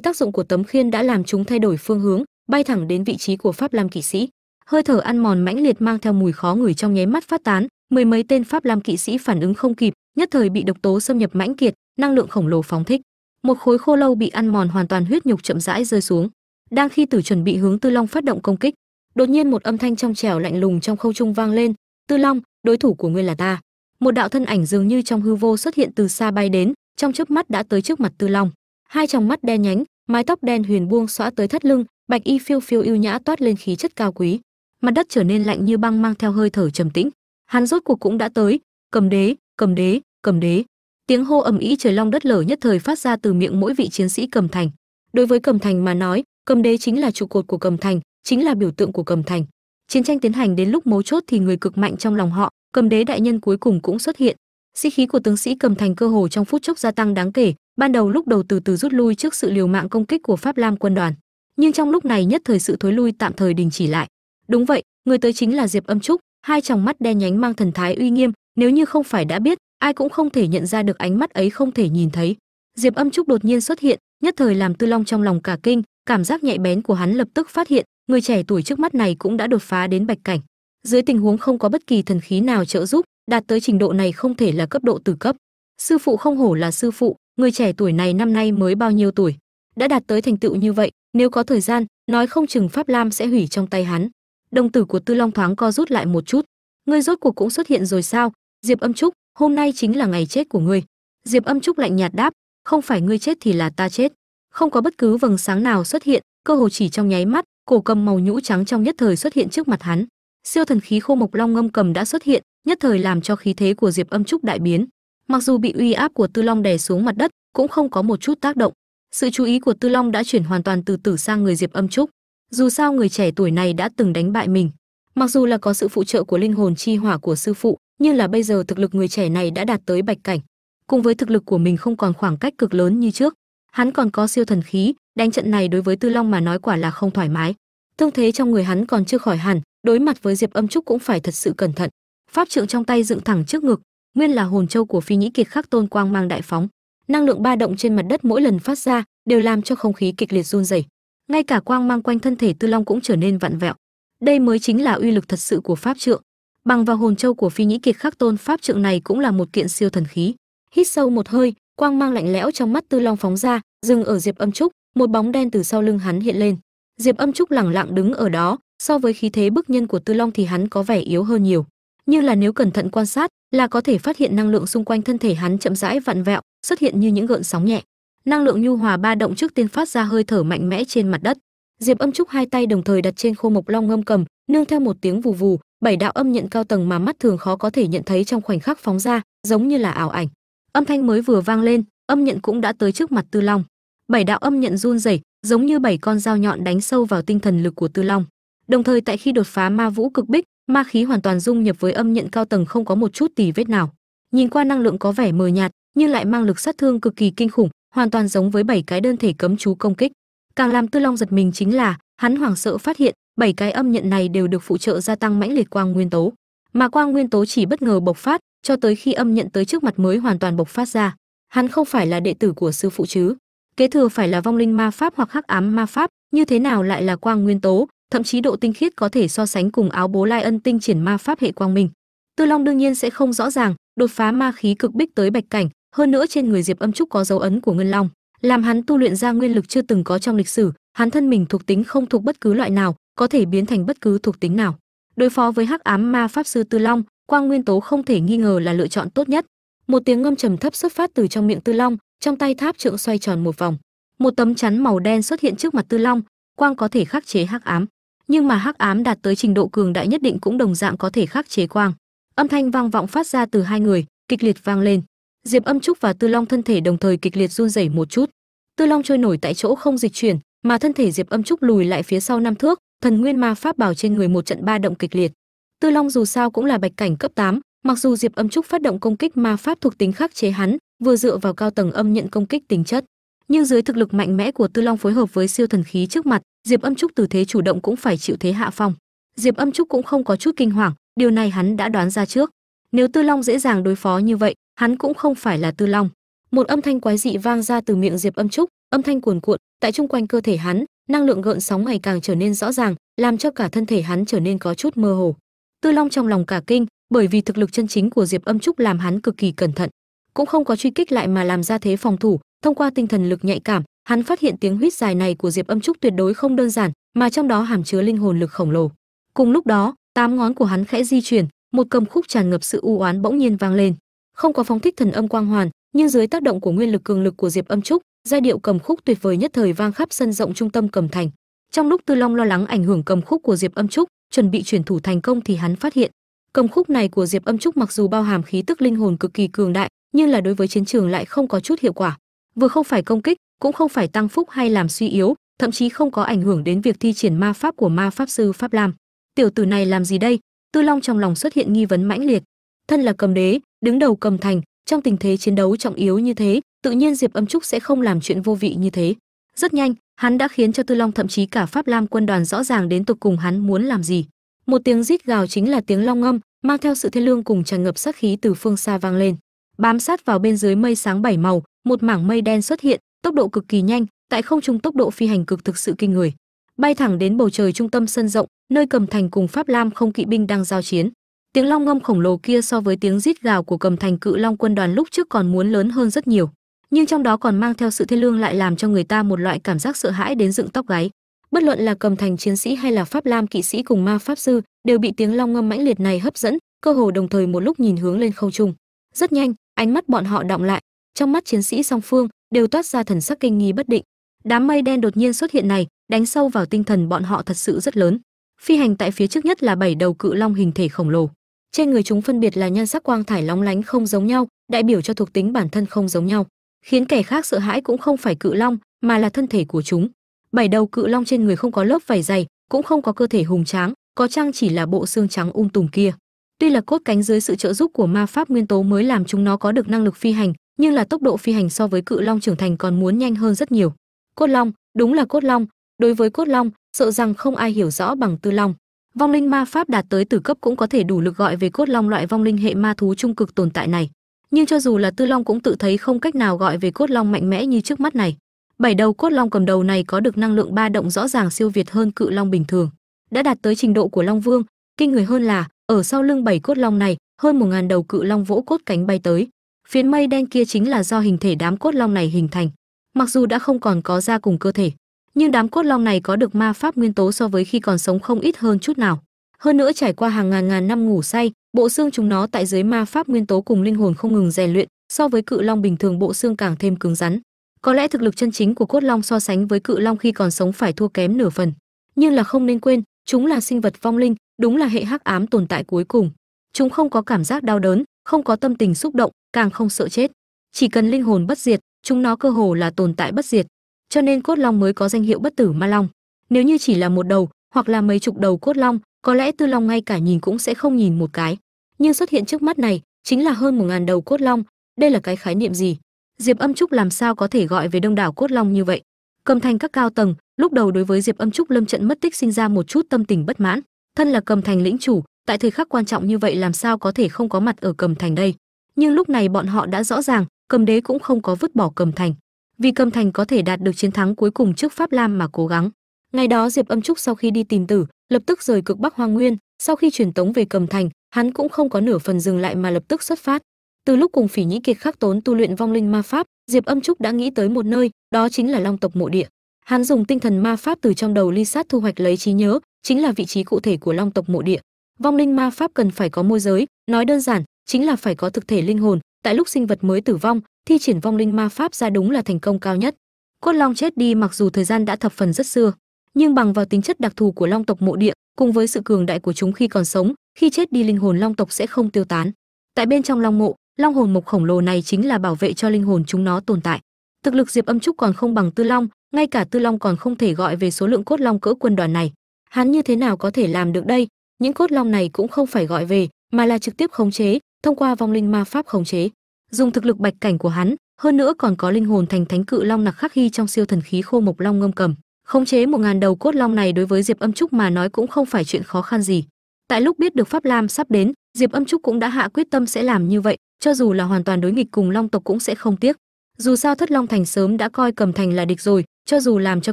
tác dụng của tấm khiên đã làm chúng thay đổi phương hướng, bay thẳng đến vị trí của pháp lam kỵ sĩ. Hơi thở ăn mòn mãnh liệt mang theo mùi khó ngửi trong nháy mắt phát tán, mười mấy tên pháp lam kỵ sĩ phản ứng không kịp, nhất thời bị độc tố xâm nhập mãnh kiệt, năng lượng khổng lồ phóng thích. Một khối khô lâu bị ăn mòn hoàn toàn huyết nhục chậm rãi rơi xuống. Đang khi tử chuẩn bị hướng tư long phát động công kích, đột nhiên một âm thanh trong trẻo lạnh lùng trong khâu trung vang lên. Tư long đối thủ của ngươi là ta. Một đạo thân ảnh dường như trong hư vô xuất hiện từ xa bay đến, trong chớp mắt đã tới trước mặt tư long. Hai tròng mắt đen nhánh, mái tóc đen huyền buông xõa tới thắt lưng, bạch y phiêu phiêu ưu nhã toát lên khí chất cao quý. Mặt đất trở nên lạnh như băng mang theo hơi thở trầm tĩnh. Hắn rốt cuộc cũng đã tới. Cầm đế cầm đế cầm đế. Tiếng hô ầm ĩ trời long đất lở nhất thời phát ra từ miệng mỗi vị chiến sĩ cầm thành. Đối với cầm thành mà nói, cầm đế chính là trụ cột của cầm thành, chính là biểu tượng của cầm thành chiến tranh tiến hành đến lúc mấu chốt thì người cực mạnh trong lòng họ, cầm đế đại nhân cuối cùng cũng xuất hiện. Sĩ khí của tướng sĩ cầm thành cơ hồ trong phút chốc gia tăng đáng kể, ban đầu lúc đầu từ từ rút lui trước sự liều mạng công kích của pháp lam quân đoàn. Nhưng trong lúc này nhất thời sự thối lui tạm thời đình chỉ lại. Đúng vậy, người tới chính là diệp âm trúc, hai tròng mắt đen nhánh mang thần thái uy nghiêm, nếu như không phải đã biết, ai cũng không thể nhận ra được ánh mắt ấy không thể nhìn thấy. Diệp âm trúc đột nhiên xuất hiện, nhất thời làm tư long trong lòng cả kinh, cảm giác nhạy bén của hắn lập tức phát hiện người trẻ tuổi trước mắt này cũng đã đột phá đến bạch cảnh. Dưới tình huống không có bất kỳ thần khí nào trợ giúp, đạt tới trình độ này không thể là cấp độ tử cấp. Sư phụ không hổ là sư phụ, người trẻ tuổi này năm nay mới bao nhiêu tuổi? Đã đạt tới thành tựu như vậy, nếu có thời gian, nói không chừng pháp lam sẽ hủy trong tay hắn. Đồng tử của tư long thoáng co rút lại một chút. Ngươi rốt cuộc cũng xuất hiện rồi sao? Diệp âm trúc, hôm nay chính là ngày chết của ngươi. Diệp âm trúc lạnh nhạt đáp, không phải ngươi chết thì là ta chết. Không có bất cứ vầng sáng nào xuất hiện, cơ hồ chỉ trong nháy mắt cổ cầm màu nhũ trắng trong nhất thời xuất hiện trước mặt hắn. Siêu thần khí khô mộc long ngâm cầm đã xuất hiện, nhất thời làm cho khí thế của diệp âm trúc đại biến. Mặc dù bị uy áp của tư long đè xuống mặt đất, cũng không có một chút tác động. Sự chú ý của tư long đã chuyển hoàn toàn từ tử sang người diệp âm trúc. Dù sao người trẻ tuổi này đã từng đánh bại mình. Mặc dù là có sự phụ trợ của linh hồn chi hỏa của sư phụ, nhưng là bây giờ thực lực người trẻ này đã đạt tới bạch cảnh. Cùng với thực lực của mình không còn khoảng cách cực lớn như trước. Hắn còn có siêu thần khí đánh trận này đối với tư long mà nói quả là không thoải mái. Thương thế trong người hắn còn chưa khỏi hẳn, đối mặt với diệp âm trúc cũng phải thật sự cẩn thận. Pháp trượng trong tay dựng thẳng trước ngực, nguyên là hồn châu của phi nhĩ kiệt khắc tôn quang mang đại phóng. Năng lượng ba động trên mặt đất mỗi lần phát ra đều làm cho không khí kịch liệt run rẩy. Ngay cả quang mang quanh thân thể tư long cũng trở nên vặn vẹo. Đây mới chính là uy lực thật sự của pháp trượng bằng vào hồn châu của phi nhĩ kiệt khắc tôn, pháp trượng này cũng là một kiện siêu thần khí. Hít sâu một hơi, quang mang lạnh lẽo trong mắt tư long phóng ra, dừng ở diệp âm trúc một bóng đen từ sau lưng hắn hiện lên. Diệp âm trúc lẳng lặng đứng ở đó, so với khí thế bức nhân của tư long thì hắn có vẻ yếu hơn nhiều. Như là nếu cẩn thận quan sát, là có thể phát hiện năng lượng xung quanh thân thể hắn chậm rãi vặn vẹo, xuất hiện như những gợn sóng nhẹ. Năng lượng nhu hòa ba động trước tiên phát ra hơi thở mạnh mẽ trên mặt đất. Diệp âm trúc hai tay đồng thời đặt trên khô mộc long ngâm cầm, nương theo một tiếng vù vù, bảy đạo âm nhận cao tầng mà mắt thường khó có thể nhận thấy trong khoảnh khắc phóng ra, giống như là ảo ảnh. Âm thanh mới vừa vang lên, âm nhận cũng đã tới trước mặt tư long bảy đạo âm nhận run rẩy, giống như bảy con dao nhọn đánh sâu vào tinh thần lực của tư long. Đồng thời tại khi đột phá ma vũ cực bích, ma khí hoàn toàn dung nhập với âm nhận cao tầng không có một chút tì vết nào. Nhìn qua năng lượng có vẻ mờ nhạt, nhưng lại mang lực sát thương cực kỳ kinh khủng, hoàn toàn giống với bảy cái đơn thể cấm chú công kích. Càng làm tư long giật mình chính là, hắn hoảng sợ phát hiện, bảy cái âm nhận này đều được phụ trợ gia tăng mãnh liệt quang nguyên tố. Mà quang nguyên tố chỉ bất ngờ bộc phát, cho tới khi âm nhận tới trước mặt mới hoàn toàn bộc phát ra. Hắn không phải là đệ tử của sư phụ chứ? Kế thừa phải là vong linh ma pháp hoặc hắc ám ma pháp, như thế nào lại là quang nguyên tố, thậm chí độ tinh khiết có thể so sánh cùng áo bố lai ân tinh triển ma pháp hệ quang minh. Tư long đương nhiên sẽ không rõ ràng, đột phá ma khí cực bích tới bạch cảnh, hơn nữa trên người diệp âm trúc có dấu ấn của ngân long. Làm hắn tu luyện ra nguyên lực chưa từng có trong lịch sử, hắn thân mình thuộc tính không thuộc bất cứ loại nào, có thể biến thành bất cứ thuộc tính nào. Đối phó với hắc ám ma pháp sư tư long, quang nguyên tố không thể nghi ngờ là lựa chọn tốt nhất. Một tiếng ngâm trầm thấp xuất phát từ trong miệng tư long trong tay tháp trượng xoay tròn một vòng một tấm chắn màu đen xuất hiện trước mặt tư long quang có thể khắc chế hắc ám. Nhưng mà hắc ám đạt tới trình độ cường đại nhất định cũng đồng dạng có thể khắc chế quang. Âm thanh vang vọng phát ra từ hai người kịch liệt vang lên. Diệp âm trúc và tư long thân thể đồng thời kịch liệt run rẩy một chút. Tư long trôi nổi tại chỗ không dịch chuyển mà thân thể diệp âm trúc lùi lại phía sau năm thước thần nguyên ma pháp bảo trên người một trận ba động kịch liệt. Tư long dù sao cũng là bạch cảnh cấp 8, mặc dù diệp âm trúc phát động công kích ma pháp thuộc tính khắc chế hắn, vừa dựa vào cao tầng âm nhận công kích tính chất, nhưng dưới thực lực mạnh mẽ của tư long phối hợp với siêu thần khí trước mặt, diệp âm trúc từ thế chủ động cũng phải chịu thế hạ phong. Diệp âm trúc cũng không có chút kinh hoàng, điều này hắn đã đoán ra trước. Nếu tư long dễ dàng đối phó như vậy, hắn cũng không phải là tư long. Một âm thanh quái dị vang ra từ miệng diệp âm trúc, âm thanh cuồn cuộn, tại chung quanh cơ thể hắn, năng lượng gợn sóng ngày càng trở nên rõ ràng, làm cho cả thân thể hắn trở nên có chút mơ hồ. Tư long trong lòng cả kinh bởi vì thực lực chân chính của diệp âm trúc làm hắn cực kỳ cẩn thận. Cũng không có truy kích lại mà làm ra thế phòng thủ, thông qua tinh thần lực nhạy cảm, hắn phát hiện tiếng huýt dài này của diệp âm trúc tuyệt đối không đơn giản, mà trong đó hàm chứa linh hồn lực khổng lồ. Cùng lúc đó, tám ngón của hắn khẽ di chuyển, một cầm khúc tràn ngập sự u oán bỗng nhiên vang lên. Không có phóng thích thần âm quang hoàn, nhưng dưới tác động của nguyên lực cường lực của diệp âm trúc, giai điệu cầm khúc tuyệt vời nhất thời vang khắp sân rộng trung tâm cầm thành. Trong lúc tư long lo lắng ảnh hưởng cầm khúc của diệp âm trúc, chuẩn bị chuyển thủ thành công thì hắn phát hiện cầm khúc này của diệp âm trúc mặc dù bao hàm khí tức linh hồn cực kỳ cường đại, nhưng là đối với chiến trường lại không có chút hiệu quả. Vừa không phải công kích, cũng không phải tăng phúc hay làm suy yếu, thậm chí không có ảnh hưởng đến việc thi triển ma pháp của ma pháp sư pháp lam. Tiểu tử này làm gì đây? Tư long trong lòng xuất hiện nghi vấn mãnh liệt. Thân là cầm đế, đứng đầu cầm thành, trong tình thế chiến đấu trọng yếu như thế, tự nhiên diệp âm trúc sẽ không làm chuyện vô vị như thế. Rất nhanh, hắn đã khiến cho tư long thậm chí cả pháp lam quân đoàn rõ ràng đến tục cùng hắn muốn làm gì một tiếng rít gào chính là tiếng long ngâm mang theo sự thiên lương cùng tràn ngập sát khí từ phương xa vang lên. Bám sát vào bên dưới mây sáng bảy màu, một mảng mây đen xuất hiện, tốc độ cực kỳ nhanh, tại không trung tốc độ phi hành cực thực sự kinh người. Bay thẳng đến bầu trời trung tâm sân rộng, nơi cầm thành cùng pháp lam không kỵ binh đang giao chiến. Tiếng long ngâm khổng lồ kia so với tiếng rít gào của cầm thành cự long quân đoàn lúc trước còn muốn lớn hơn rất nhiều, nhưng trong đó còn mang theo sự thiên lương lại làm cho người ta một loại cảm giác sợ hãi đến dựng tóc gáy bất luận là cầm thành chiến sĩ hay là pháp lam kỵ sĩ cùng ma pháp sư, đều bị tiếng long ngâm mãnh liệt này hấp dẫn, cơ hồ đồng thời một lúc nhìn hướng lên không trung. Rất nhanh, ánh mắt bọn họ động lại. Trong mắt chiến sĩ song phương, đều toát ra thần sắc kinh nghi bất định. Đám mây đen đột nhiên xuất hiện này, đánh sâu vào tinh thần bọn họ thật sự rất lớn. Phi hành tại phía trước nhất là bảy đầu cự long hình thể khổng lồ. Trên người chúng phân biệt là nhan sắc quang thải lóng lánh không giống nhau, đại biểu cho thuộc tính bản thân không giống nhau. Khiến kẻ khác sợ hãi cũng không phải cự long, mà là thân thể của chúng bảy đầu cự long trên người không có lớp vảy dày, cũng không có cơ thể hùng tráng, có chăng chỉ là bộ xương trắng ung um tùm kia? Tuy là cốt cánh dưới sự trợ giúp của ma pháp nguyên tố mới làm chúng nó có được năng lực phi hành, nhưng là tốc độ phi hành so với cự long trưởng thành còn muốn nhanh hơn rất nhiều. Cốt long, đúng là cốt long. Đối với cốt long, sợ rằng không ai hiểu rõ bằng tư long. Vong linh ma pháp đạt tới tử cấp cũng có thể đủ lực gọi về cốt long loại vong linh hệ ma thú trung cực tồn tại này. Nhưng cho dù là tư long cũng tự thấy không cách nào gọi về cốt long mạnh mẽ như trước mắt này bảy đầu cốt long cầm đầu này có được năng lượng ba động rõ ràng siêu việt hơn cự long bình thường. Đã đạt tới trình độ của long vương, kinh người hơn là, ở sau lưng bảy cốt long này, hơn một ngàn đầu cự long vỗ cốt cánh bay tới. Phiến mây đen kia chính là do hình thể đám cốt long này hình thành. Mặc dù đã không còn có da cùng cơ thể, nhưng đám cốt long này có được ma pháp nguyên tố so với khi còn sống không ít hơn chút nào. Hơn nữa trải qua hàng ngàn ngàn năm ngủ say, bộ xương chúng nó tại dưới ma pháp nguyên tố cùng linh hồn không ngừng rèn luyện, so với cự long bình thường bộ xương càng thêm cứng rắn có lẽ thực lực chân chính của cốt long so sánh với cự long khi còn sống phải thua kém nửa phần. Nhưng là không nên quên, chúng là sinh vật vong linh, đúng là hệ hắc ám tồn tại cuối cùng. Chúng không có cảm giác đau đớn, không có tâm tình xúc động, càng không sợ chết. Chỉ cần linh hồn bất diệt, chúng nó cơ hồ là tồn tại bất diệt. Cho nên cốt long mới có danh hiệu bất tử ma long. Nếu như chỉ là một đầu, hoặc là mấy chục đầu cốt long, có lẽ tư long ngay cả nhìn cũng sẽ không nhìn một cái. Nhưng xuất hiện trước mắt này, chính là hơn một ngàn đầu cốt long. Đây là cái khái niệm gì? Diệp âm trúc làm sao có thể gọi về đông đảo cốt long như vậy? Cầm thành các cao tầng, lúc đầu đối với diệp âm trúc lâm trận mất tích sinh ra một chút tâm tình bất mãn. Thân là cầm thành lĩnh chủ, tại thời khắc quan trọng như vậy làm sao có thể không có mặt ở cầm thành đây? Nhưng lúc này bọn họ đã rõ ràng, cầm đế cũng không có vứt bỏ cầm thành. Vì cầm thành có thể đạt được chiến thắng cuối cùng trước pháp lam mà cố gắng. Ngày đó diệp âm trúc sau khi đi tìm tử, lập tức rời cực bắc hoang nguyên. Sau khi truyền tống về cầm thành, hắn cũng không có nửa phần dừng lại mà lập tức xuất phát từ lúc cùng phỉ nhĩ kiệt khắc tốn tu luyện vong linh ma pháp, diệp âm trúc đã nghĩ tới một nơi, đó chính là long tộc mộ địa. Hắn dùng tinh thần ma pháp từ trong đầu ly sát thu hoạch lấy trí nhớ, chính là vị trí cụ thể của long tộc mộ địa. Vong linh ma pháp cần phải có môi giới, nói đơn giản, chính là phải có thực thể linh hồn, tại lúc sinh vật mới tử vong, thi triển vong linh ma pháp ra đúng là thành công cao nhất. Cốt long chết đi mặc dù thời gian đã thập phần rất xưa, nhưng bằng vào tính chất đặc thù của long tộc mộ địa, cùng với sự cường đại của chúng khi còn sống, khi chết đi linh hồn long tộc sẽ không tiêu tán. Tại bên trong long mộ long hồn mục khổng lồ này chính là bảo vệ cho linh hồn chúng nó tồn tại. Thực lực diệp âm trúc còn không bằng tư long, ngay cả tư long còn không thể gọi về số lượng cốt long cỡ quân đoàn này. Hắn như thế nào có thể làm được đây? Những cốt long này cũng không phải gọi về, mà là trực tiếp khống chế, thông qua vong linh ma pháp khống chế. Dùng thực lực bạch cảnh của hắn, hơn nữa còn có linh hồn thành thánh cự long nặc khắc ghi trong siêu thần khí khô mộc long ngâm cầm. Khống chế một ngàn đầu cốt long này đối với diệp âm trúc mà nói cũng không phải chuyện khó khăn gì. Tại lúc biết được pháp lam sắp đến diệp âm trúc cũng đã hạ quyết tâm sẽ làm như vậy, cho dù là hoàn toàn đối nghịch cùng long tộc cũng sẽ không tiếc. Dù sao thất long thành sớm đã coi cầm thành là địch rồi, cho dù làm cho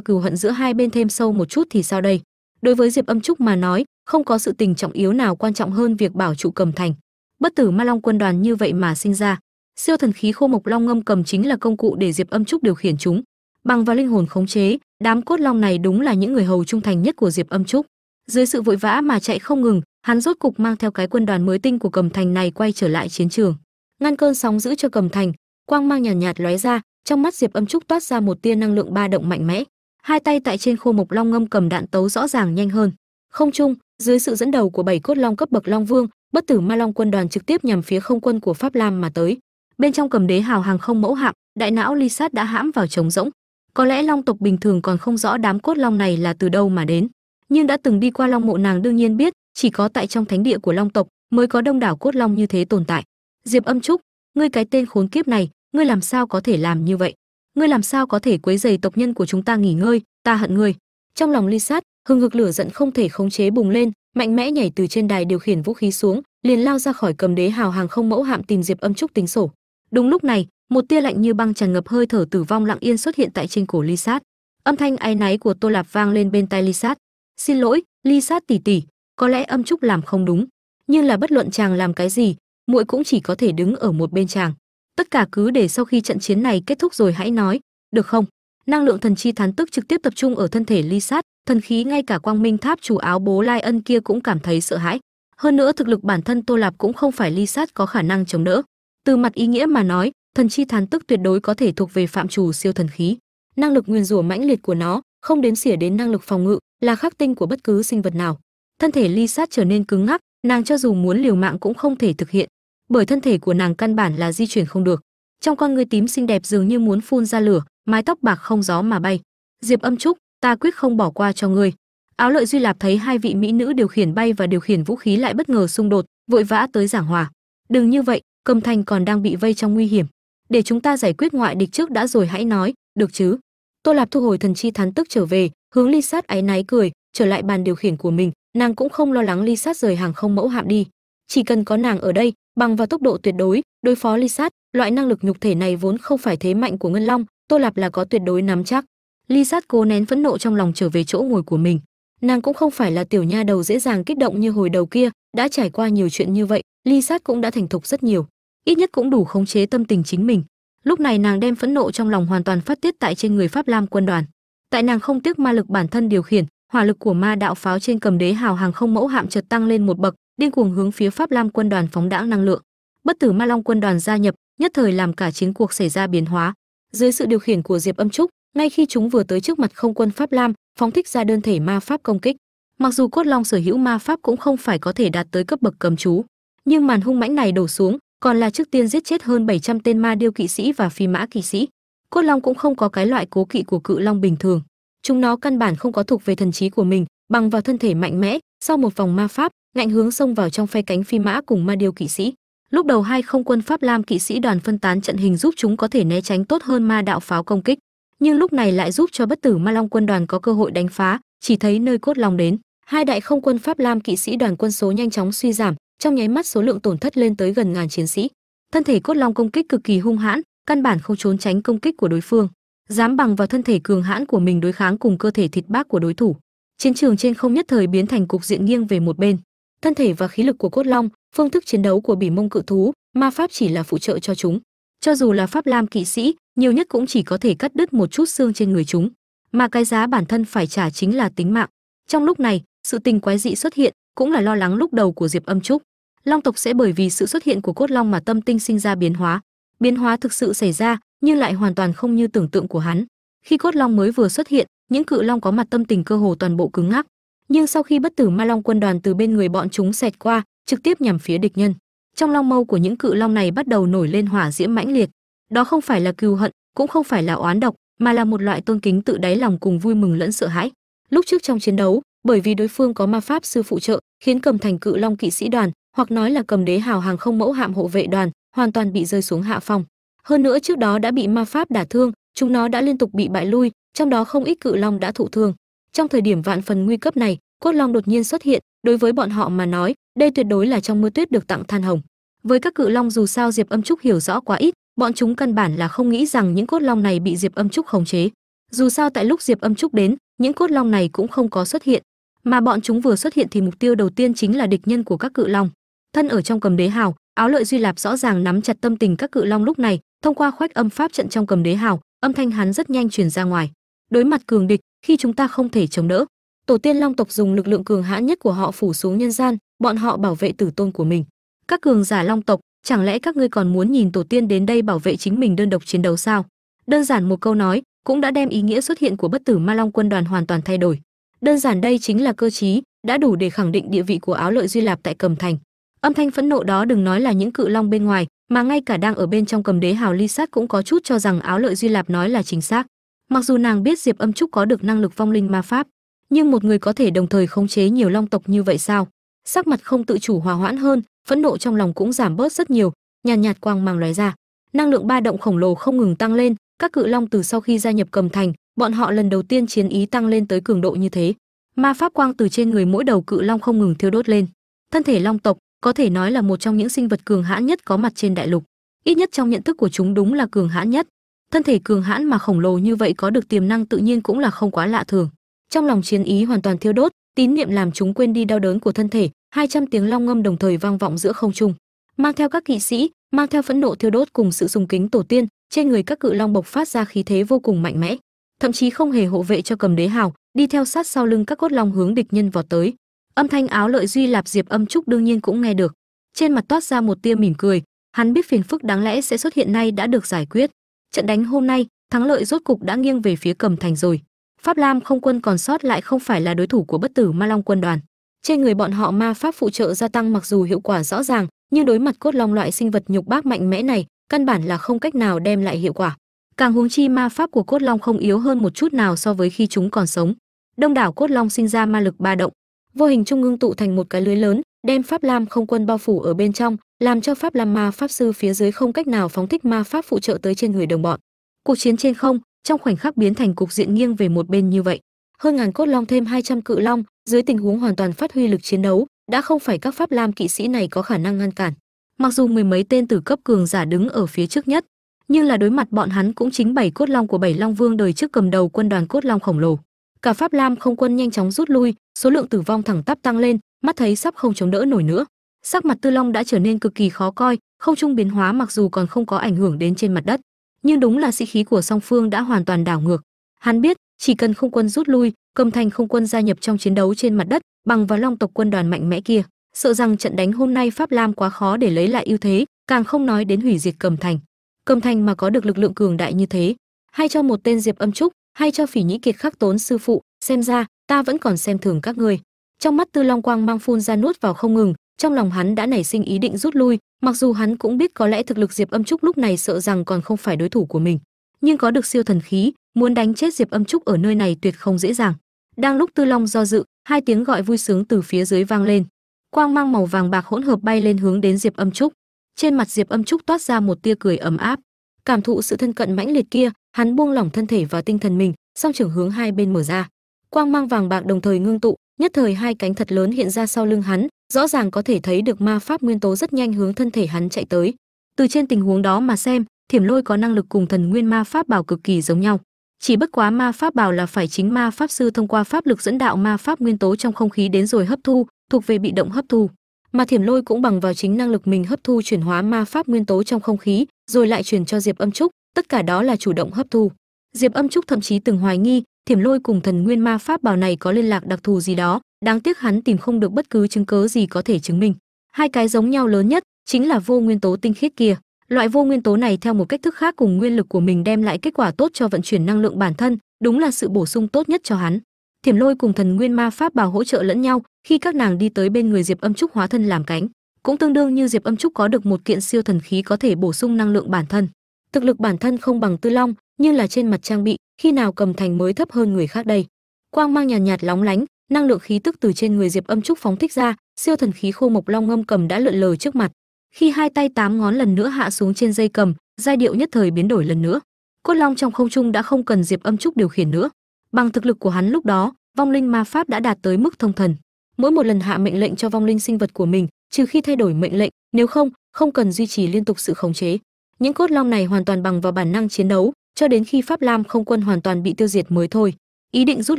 cừu hận giữa hai bên thêm sâu một chút thì sao đây? Đối với diệp âm trúc mà nói, không có sự tình trọng yếu nào quan trọng hơn việc bảo trụ cầm thành. Bất tử ma long quân đoàn như vậy mà sinh ra, siêu thần khí khô mộc long ngâm cầm chính là công cụ để diệp âm trúc điều khiển chúng. Bằng vào linh hồn khống chế, đám cốt long này đúng là những người hầu trung thành nhất của diệp âm trúc. Dưới sự vội vã mà chạy không ngừng hắn rốt cục mang theo cái quân đoàn mới tinh của cầm thành này quay trở lại chiến trường. Ngăn cơn sóng giữ cho cầm thành quang mang nhàn nhạt, nhạt lóe ra trong mắt diệp âm trúc toát ra một tia năng lượng ba động mạnh mẽ. Hai tay tại trên khô mộc long ngâm cầm đạn tấu rõ ràng nhanh hơn. Không trung dưới sự dẫn đầu của bảy cốt long cấp bậc long vương bất tử ma long quân đoàn trực tiếp nhằm phía không quân của pháp lam mà tới. Bên trong cầm đế hào hàng không mẫu hạm đại não ly sát đã hãm vào trống rỗng. Có lẽ long tộc bình thường còn không rõ đám cốt long này là từ đâu mà đến nhưng đã từng đi qua long mộ nàng đương nhiên biết chỉ có tại trong thánh địa của long tộc mới có đông đảo cốt long như thế tồn tại. Diệp âm trúc, ngươi cái tên khốn kiếp này, ngươi làm sao có thể làm như vậy? Ngươi làm sao có thể quấy dày tộc nhân của chúng ta nghỉ ngơi, ta hận ngươi. Trong lòng ly sát, hừng hực lửa giận không thể khống chế bùng lên, mạnh mẽ nhảy từ trên đài điều khiển vũ khí xuống, liền lao ra khỏi cầm đế hào hàng không mẫu hạm tìm diệp âm trúc tính sổ. Đúng lúc này, một tia lạnh như băng tràn ngập hơi thở tử vong lặng yên xuất hiện tại trên cổ ly sát. Âm thanh áy náy của tô lạp vang lên bên tai ly sát. Xin lỗi, ly sát tỷ tỷ có lẽ âm trúc làm không đúng, nhưng là bất luận chàng làm cái gì, muội cũng chỉ có thể đứng ở một bên chàng. Tất cả cứ để sau khi trận chiến này kết thúc rồi hãy nói, được không? Năng lượng thần chi thán tức trực tiếp tập trung ở thân thể ly sát, thần khí ngay cả quang minh tháp chủ áo bố lai ân kia cũng cảm thấy sợ hãi. Hơn nữa thực lực bản thân tô lạp cũng không phải ly sát có khả năng chống đỡ. Từ mặt ý nghĩa mà nói, thần chi thán tức tuyệt đối có thể thuộc về phạm chủ siêu thần khí. Năng lực nguyên rủa mãnh liệt của nó, không đếm xỉa đến năng lực phòng ngự, là khắc tinh của bất cứ sinh vật nào thân thể ly sát trở nên cứng ngắc, nàng cho dù muốn liều mạng cũng không thể thực hiện, bởi thân thể của nàng căn bản là di chuyển không được. Trong con người tím xinh đẹp dường như muốn phun ra lửa, mái tóc bạc không gió mà bay. Diệp âm trúc, ta quyết không bỏ qua cho ngươi. Áo lợi duy lạp thấy hai vị mỹ nữ điều khiển bay và điều khiển vũ khí lại bất ngờ xung đột, vội vã tới giảng hòa. Đừng như vậy, cầm thành còn đang bị vây trong nguy hiểm. Để chúng ta giải quyết ngoại địch trước đã rồi hãy nói, được chứ? Tô lạp thu hồi thần chi thán tức trở về, hướng ly sát áy náy cười, trở lại bàn điều khiển của mình nàng cũng không lo lắng ly sát rời hàng không mẫu hạm đi. Chỉ cần có nàng ở đây, bằng vào tốc độ tuyệt đối đối phó ly sát loại năng lực nhục thể này vốn không phải thế mạnh của ngân long, tô lạp là có tuyệt đối nắm chắc. Ly sát cố nén phẫn nộ trong lòng trở về chỗ ngồi của mình. Nàng cũng không phải là tiểu nha đầu dễ dàng kích động như hồi đầu kia, đã trải qua nhiều chuyện như vậy ly sát cũng đã thành thục rất nhiều, ít nhất cũng đủ khống chế tâm tình chính mình. Lúc này nàng đem phẫn nộ trong lòng hoàn toàn phát tiết tại trên người pháp lam quân đoàn. Tại nàng không tiếc ma lực bản thân điều khiển hỏa lực của ma đạo pháo trên cầm đế hào hàng không mẫu hạm chợt tăng lên một bậc, điên cuồng hướng phía pháp lam quân đoàn phóng đãng năng lượng. Bất tử ma long quân đoàn gia nhập, nhất thời làm cả chiến cuộc xảy ra biến hóa. Dưới sự điều khiển của diệp âm trúc, ngay khi chúng vừa tới trước mặt không quân pháp lam, phóng thích ra đơn thể ma pháp công kích. Mặc dù cốt long sở hữu ma pháp cũng không phải có thể đạt tới cấp bậc cầm chú, nhưng màn hung mãnh này đổ xuống, còn là trước tiên giết chết hơn 700 tên ma điêu kỵ sĩ và phi mã kỵ sĩ. Cốt long cũng không có cái loại cố kỵ của cự long bình thường chúng nó căn bản không có thuộc về thần trí của mình, bằng vào thân thể mạnh mẽ, sau một vòng ma pháp, ngạnh hướng xông vào trong phe cánh phi mã cùng ma điêu kỵ sĩ. Lúc đầu hai không quân pháp lam kỵ sĩ đoàn phân tán trận hình giúp chúng có thể né tránh tốt hơn ma đạo pháo công kích. Nhưng lúc này lại giúp cho bất tử ma long quân đoàn có cơ hội đánh phá, chỉ thấy nơi cốt long đến. Hai đại không quân pháp lam kỵ sĩ đoàn quân số nhanh chóng suy giảm, trong nháy mắt số lượng tổn thất lên tới gần ngàn chiến sĩ. Thân thể cốt long công kích cực kỳ hung hãn, căn bản không trốn tránh công kích của đối phương dám bằng vào thân thể cường hãn của mình đối kháng cùng cơ thể thịt bác của đối thủ. Chiến trường trên không nhất thời biến thành cục diện nghiêng về một bên. Thân thể và khí lực của cốt long, phương thức chiến đấu của bỉ mông cự thú, ma pháp chỉ là phụ trợ cho chúng. Cho dù là pháp lam kỵ sĩ, nhiều nhất cũng chỉ có thể cắt đứt một chút xương trên người chúng. Mà cái giá bản thân phải trả chính là tính mạng. Trong lúc này, sự tình quái dị xuất hiện, cũng là lo lắng lúc đầu của diệp âm trúc. Long tộc sẽ bởi vì sự xuất hiện của cốt long mà tâm tinh sinh ra biến hóa. Biến hóa thực sự xảy ra nhưng lại hoàn toàn không như tưởng tượng của hắn. Khi cốt long mới vừa xuất hiện, những cự long có mặt tâm tình cơ hồ toàn bộ cứng ngắc. Nhưng sau khi bất tử ma long quân đoàn từ bên người bọn chúng xẹt qua, trực tiếp nhằm phía địch nhân. Trong long mâu của những cự long này bắt đầu nổi lên hỏa diễm mãnh liệt. Đó không phải là cừu hận, cũng không phải là oán độc, mà là một loại tôn kính tự đáy lòng cùng vui mừng lẫn sợ hãi. Lúc trước trong chiến đấu, bởi vì đối phương có ma pháp sư phụ trợ, khiến cầm thành cự long kỵ sĩ đoàn, hoặc nói là cầm đế hào hàng không mẫu hạm hộ vệ đoàn, hoàn toàn bị rơi xuống hạ phong hơn nữa trước đó đã bị ma pháp đả thương, chúng nó đã liên tục bị bại lui, trong đó không ít cự long đã thụ thương. Trong thời điểm vạn phần nguy cấp này, cốt long đột nhiên xuất hiện, đối với bọn họ mà nói, đây tuyệt đối là trong mưa tuyết được tặng than hồng. Với các cự long dù sao diệp âm trúc hiểu rõ quá ít, bọn chúng căn bản là không nghĩ rằng những cốt long này bị diệp âm trúc khống chế. Dù sao tại lúc diệp âm trúc đến, những cốt long này cũng không có xuất hiện. Mà bọn chúng vừa xuất hiện thì mục tiêu đầu tiên chính là địch nhân của các cự long. Thân ở trong cầm đế hào, áo lợi duy lạp rõ ràng nắm chặt tâm tình các cự long lúc này thông qua khoách âm pháp trận trong cầm đế hào, âm thanh hắn rất nhanh truyền ra ngoài. Đối mặt cường địch, khi chúng ta không thể chống đỡ, tổ tiên long tộc dùng lực lượng cường hãn nhất của họ phủ xuống nhân gian, bọn họ bảo vệ tử tôn của mình. Các cường giả long tộc, chẳng lẽ các ngươi còn muốn nhìn tổ tiên đến đây bảo vệ chính mình đơn độc chiến đấu sao? Đơn giản một câu nói, cũng đã đem ý nghĩa xuất hiện của bất tử ma long quân đoàn hoàn toàn thay đổi. Đơn giản đây chính là cơ chí đã đủ để khẳng định địa vị của áo lợi duy lạp tại cầm thành. Âm thanh phẫn nộ đó đừng nói là những cự long bên ngoài mà ngay cả đang ở bên trong cầm đế hào ly sát cũng có chút cho rằng áo lợi duy lạp nói là chính xác. Mặc dù nàng biết diệp âm trúc có được năng lực vong linh ma pháp nhưng một người có thể đồng thời khống chế nhiều long tộc như vậy sao? Sắc mặt không tự chủ hòa hoãn hơn phẫn nộ trong lòng cũng giảm bớt rất nhiều nhàn nhạt, nhạt quang mang lóe ra. Năng lượng ba động khổng lồ không ngừng tăng lên các cự long từ sau khi gia nhập cầm thành bọn họ lần đầu tiên chiến ý tăng lên tới cường độ như thế. Ma pháp quang từ trên người mỗi đầu cự long không ngừng thiêu đốt lên. Thân thể long tộc có thể nói là một trong những sinh vật cường hãn nhất có mặt trên đại lục. Ít nhất trong nhận thức của chúng đúng là cường hãn nhất. Thân thể cường hãn mà khổng lồ như vậy có được tiềm năng tự nhiên cũng là không quá lạ thường. Trong lòng chiến ý hoàn toàn thiêu đốt, tín niệm làm chúng quên đi đau đớn của thân thể 200 tiếng long ngâm đồng thời vang vọng giữa không trung. Mang theo các kỵ sĩ, mang theo phẫn nộ thiêu đốt cùng sự sùng kính tổ tiên, trên người các cự long bộc phát ra khí thế vô cùng mạnh mẽ. Thậm chí không hề hộ vệ cho cầm đế hào, đi theo sát sau lưng các cốt long hướng địch nhân vọt tới âm thanh áo lợi duy lạp diệp âm trúc đương nhiên cũng nghe được. Trên mặt toát ra một tia mỉm cười, hắn biết phiền phức đáng lẽ sẽ xuất hiện nay đã được giải quyết. Trận đánh hôm nay, thắng lợi rốt cục đã nghiêng về phía cầm thành rồi. Pháp lam không quân còn sót lại không phải là đối thủ của bất tử ma long quân đoàn. Trên người bọn họ ma pháp phụ trợ gia tăng mặc dù hiệu quả rõ ràng, nhưng đối mặt cốt long loại sinh vật nhục bác mạnh mẽ này, căn bản là không cách nào đem lại hiệu quả. Càng huống chi ma pháp của cốt long không yếu hơn một chút nào so với khi chúng còn sống. Đông đảo cốt long sinh ra ma lực ba động vô hình trung ngưng tụ thành một cái lưới lớn, đem pháp lam không quân bao phủ ở bên trong, làm cho pháp lam ma pháp sư phía dưới không cách nào phóng thích ma pháp phụ trợ tới trên người đồng bọn. Cuộc chiến trên không, trong khoảnh khắc biến thành cục diện nghiêng về một bên như vậy. Hơn ngàn cốt long thêm 200 cự long, dưới tình huống hoàn toàn phát huy lực chiến đấu, đã không phải các pháp lam kỵ sĩ này có khả năng ngăn cản. Mặc dù mười mấy tên tử cấp cường giả đứng ở phía trước nhất, nhưng là đối mặt bọn hắn cũng chính bảy cốt long của bảy long vương đời trước cầm đầu quân đoàn cốt long khổng lồ cả pháp lam không quân nhanh chóng rút lui, số lượng tử vong thẳng tắp tăng lên, mắt thấy sắp không chống đỡ nổi nữa. Sắc mặt tư long đã trở nên cực kỳ khó coi, không trung biến hóa mặc dù còn không có ảnh hưởng đến trên mặt đất, nhưng đúng là sĩ khí của song phương đã hoàn toàn đảo ngược. Hắn biết, chỉ cần không quân rút lui, cầm thành không quân gia nhập trong chiến đấu trên mặt đất, bằng vào long tộc quân đoàn mạnh mẽ kia, sợ rằng trận đánh hôm nay pháp lam quá khó để lấy lại ưu thế, càng không nói đến hủy diệt cầm thành. Cầm thành mà có được lực lượng cường đại như thế, hay cho một tên diệp âm trúc hay cho phỉ nhĩ kiệt khắc tốn sư phụ, xem ra, ta vẫn còn xem thường các ngươi. Trong mắt tư long quang mang phun ra nuốt vào không ngừng, trong lòng hắn đã nảy sinh ý định rút lui, mặc dù hắn cũng biết có lẽ thực lực diệp âm trúc lúc này sợ rằng còn không phải đối thủ của mình. Nhưng có được siêu thần khí, muốn đánh chết diệp âm trúc ở nơi này tuyệt không dễ dàng. Đang lúc tư long do dự, hai tiếng gọi vui sướng từ phía dưới vang lên. Quang mang màu vàng bạc hỗn hợp bay lên hướng đến diệp âm trúc. Trên mặt diệp âm trúc toát ra một tia cười ấm áp. Cảm thụ sự thân cận mãnh liệt kia hắn buông lỏng thân thể và tinh thần mình, song trưởng hướng hai bên mở ra. Quang mang vàng bạc đồng thời ngưng tụ, nhất thời hai cánh thật lớn hiện ra sau lưng hắn, rõ ràng có thể thấy được ma pháp nguyên tố rất nhanh hướng thân thể hắn chạy tới. Từ trên tình huống đó mà xem, thiểm lôi có năng lực cùng thần nguyên ma pháp bảo cực kỳ giống nhau. Chỉ bất quá ma pháp bảo là phải chính ma pháp sư thông qua pháp lực dẫn đạo ma pháp nguyên tố trong không khí đến rồi hấp thu, thuộc về bị động hấp thu. Mà thiểm lôi cũng bằng vào chính năng lực mình hấp thu chuyển hóa ma pháp nguyên tố trong không khí, rồi lại truyền cho diệp âm trúc tất cả đó là chủ động hấp thu. Diệp âm trúc thậm chí từng hoài nghi thiểm lôi cùng thần nguyên ma pháp bảo này có liên lạc đặc thù gì đó. Đáng tiếc hắn tìm không được bất cứ chứng cớ gì có thể chứng minh. Hai cái giống nhau lớn nhất chính là vô nguyên tố tinh khiết kia. Loại vô nguyên tố này theo một cách thức khác cùng nguyên lực của mình đem lại kết quả tốt cho vận chuyển năng lượng bản thân, đúng là sự bổ sung tốt nhất cho hắn. Thiểm lôi cùng thần nguyên ma pháp bảo hỗ trợ lẫn nhau, khi các nàng đi tới bên người diệp âm trúc hóa thân làm cánh, cũng tương đương như diệp âm trúc có được một kiện siêu thần khí có thể bổ sung năng lượng bản thân thực lực bản thân không bằng tư long nhưng là trên mặt trang bị khi nào cầm thành mới thấp hơn người khác đây? Quang mang nhàn nhạt, nhạt lóng lánh năng lượng khí tức từ trên người diệp âm trúc phóng thích ra siêu thần khí khô mộc long ngâm cầm đã lượn lờ trước mặt. Khi hai tay tám ngón lần nữa hạ xuống trên dây cầm giai điệu nhất thời biến đổi lần nữa. Cốt long trong không trung đã không cần diệp âm trúc điều khiển nữa. Bằng thực lực của hắn lúc đó vong linh ma pháp đã đạt tới mức thông thần. Mỗi một lần hạ mệnh lệnh cho vong linh sinh vật của mình trừ khi thay đổi mệnh lệnh nếu không không cần duy trì liên tục sự khống chế những cốt long này hoàn toàn bằng vào bản năng chiến đấu, cho đến khi pháp lam không quân hoàn toàn bị tiêu diệt mới thôi. Ý định rút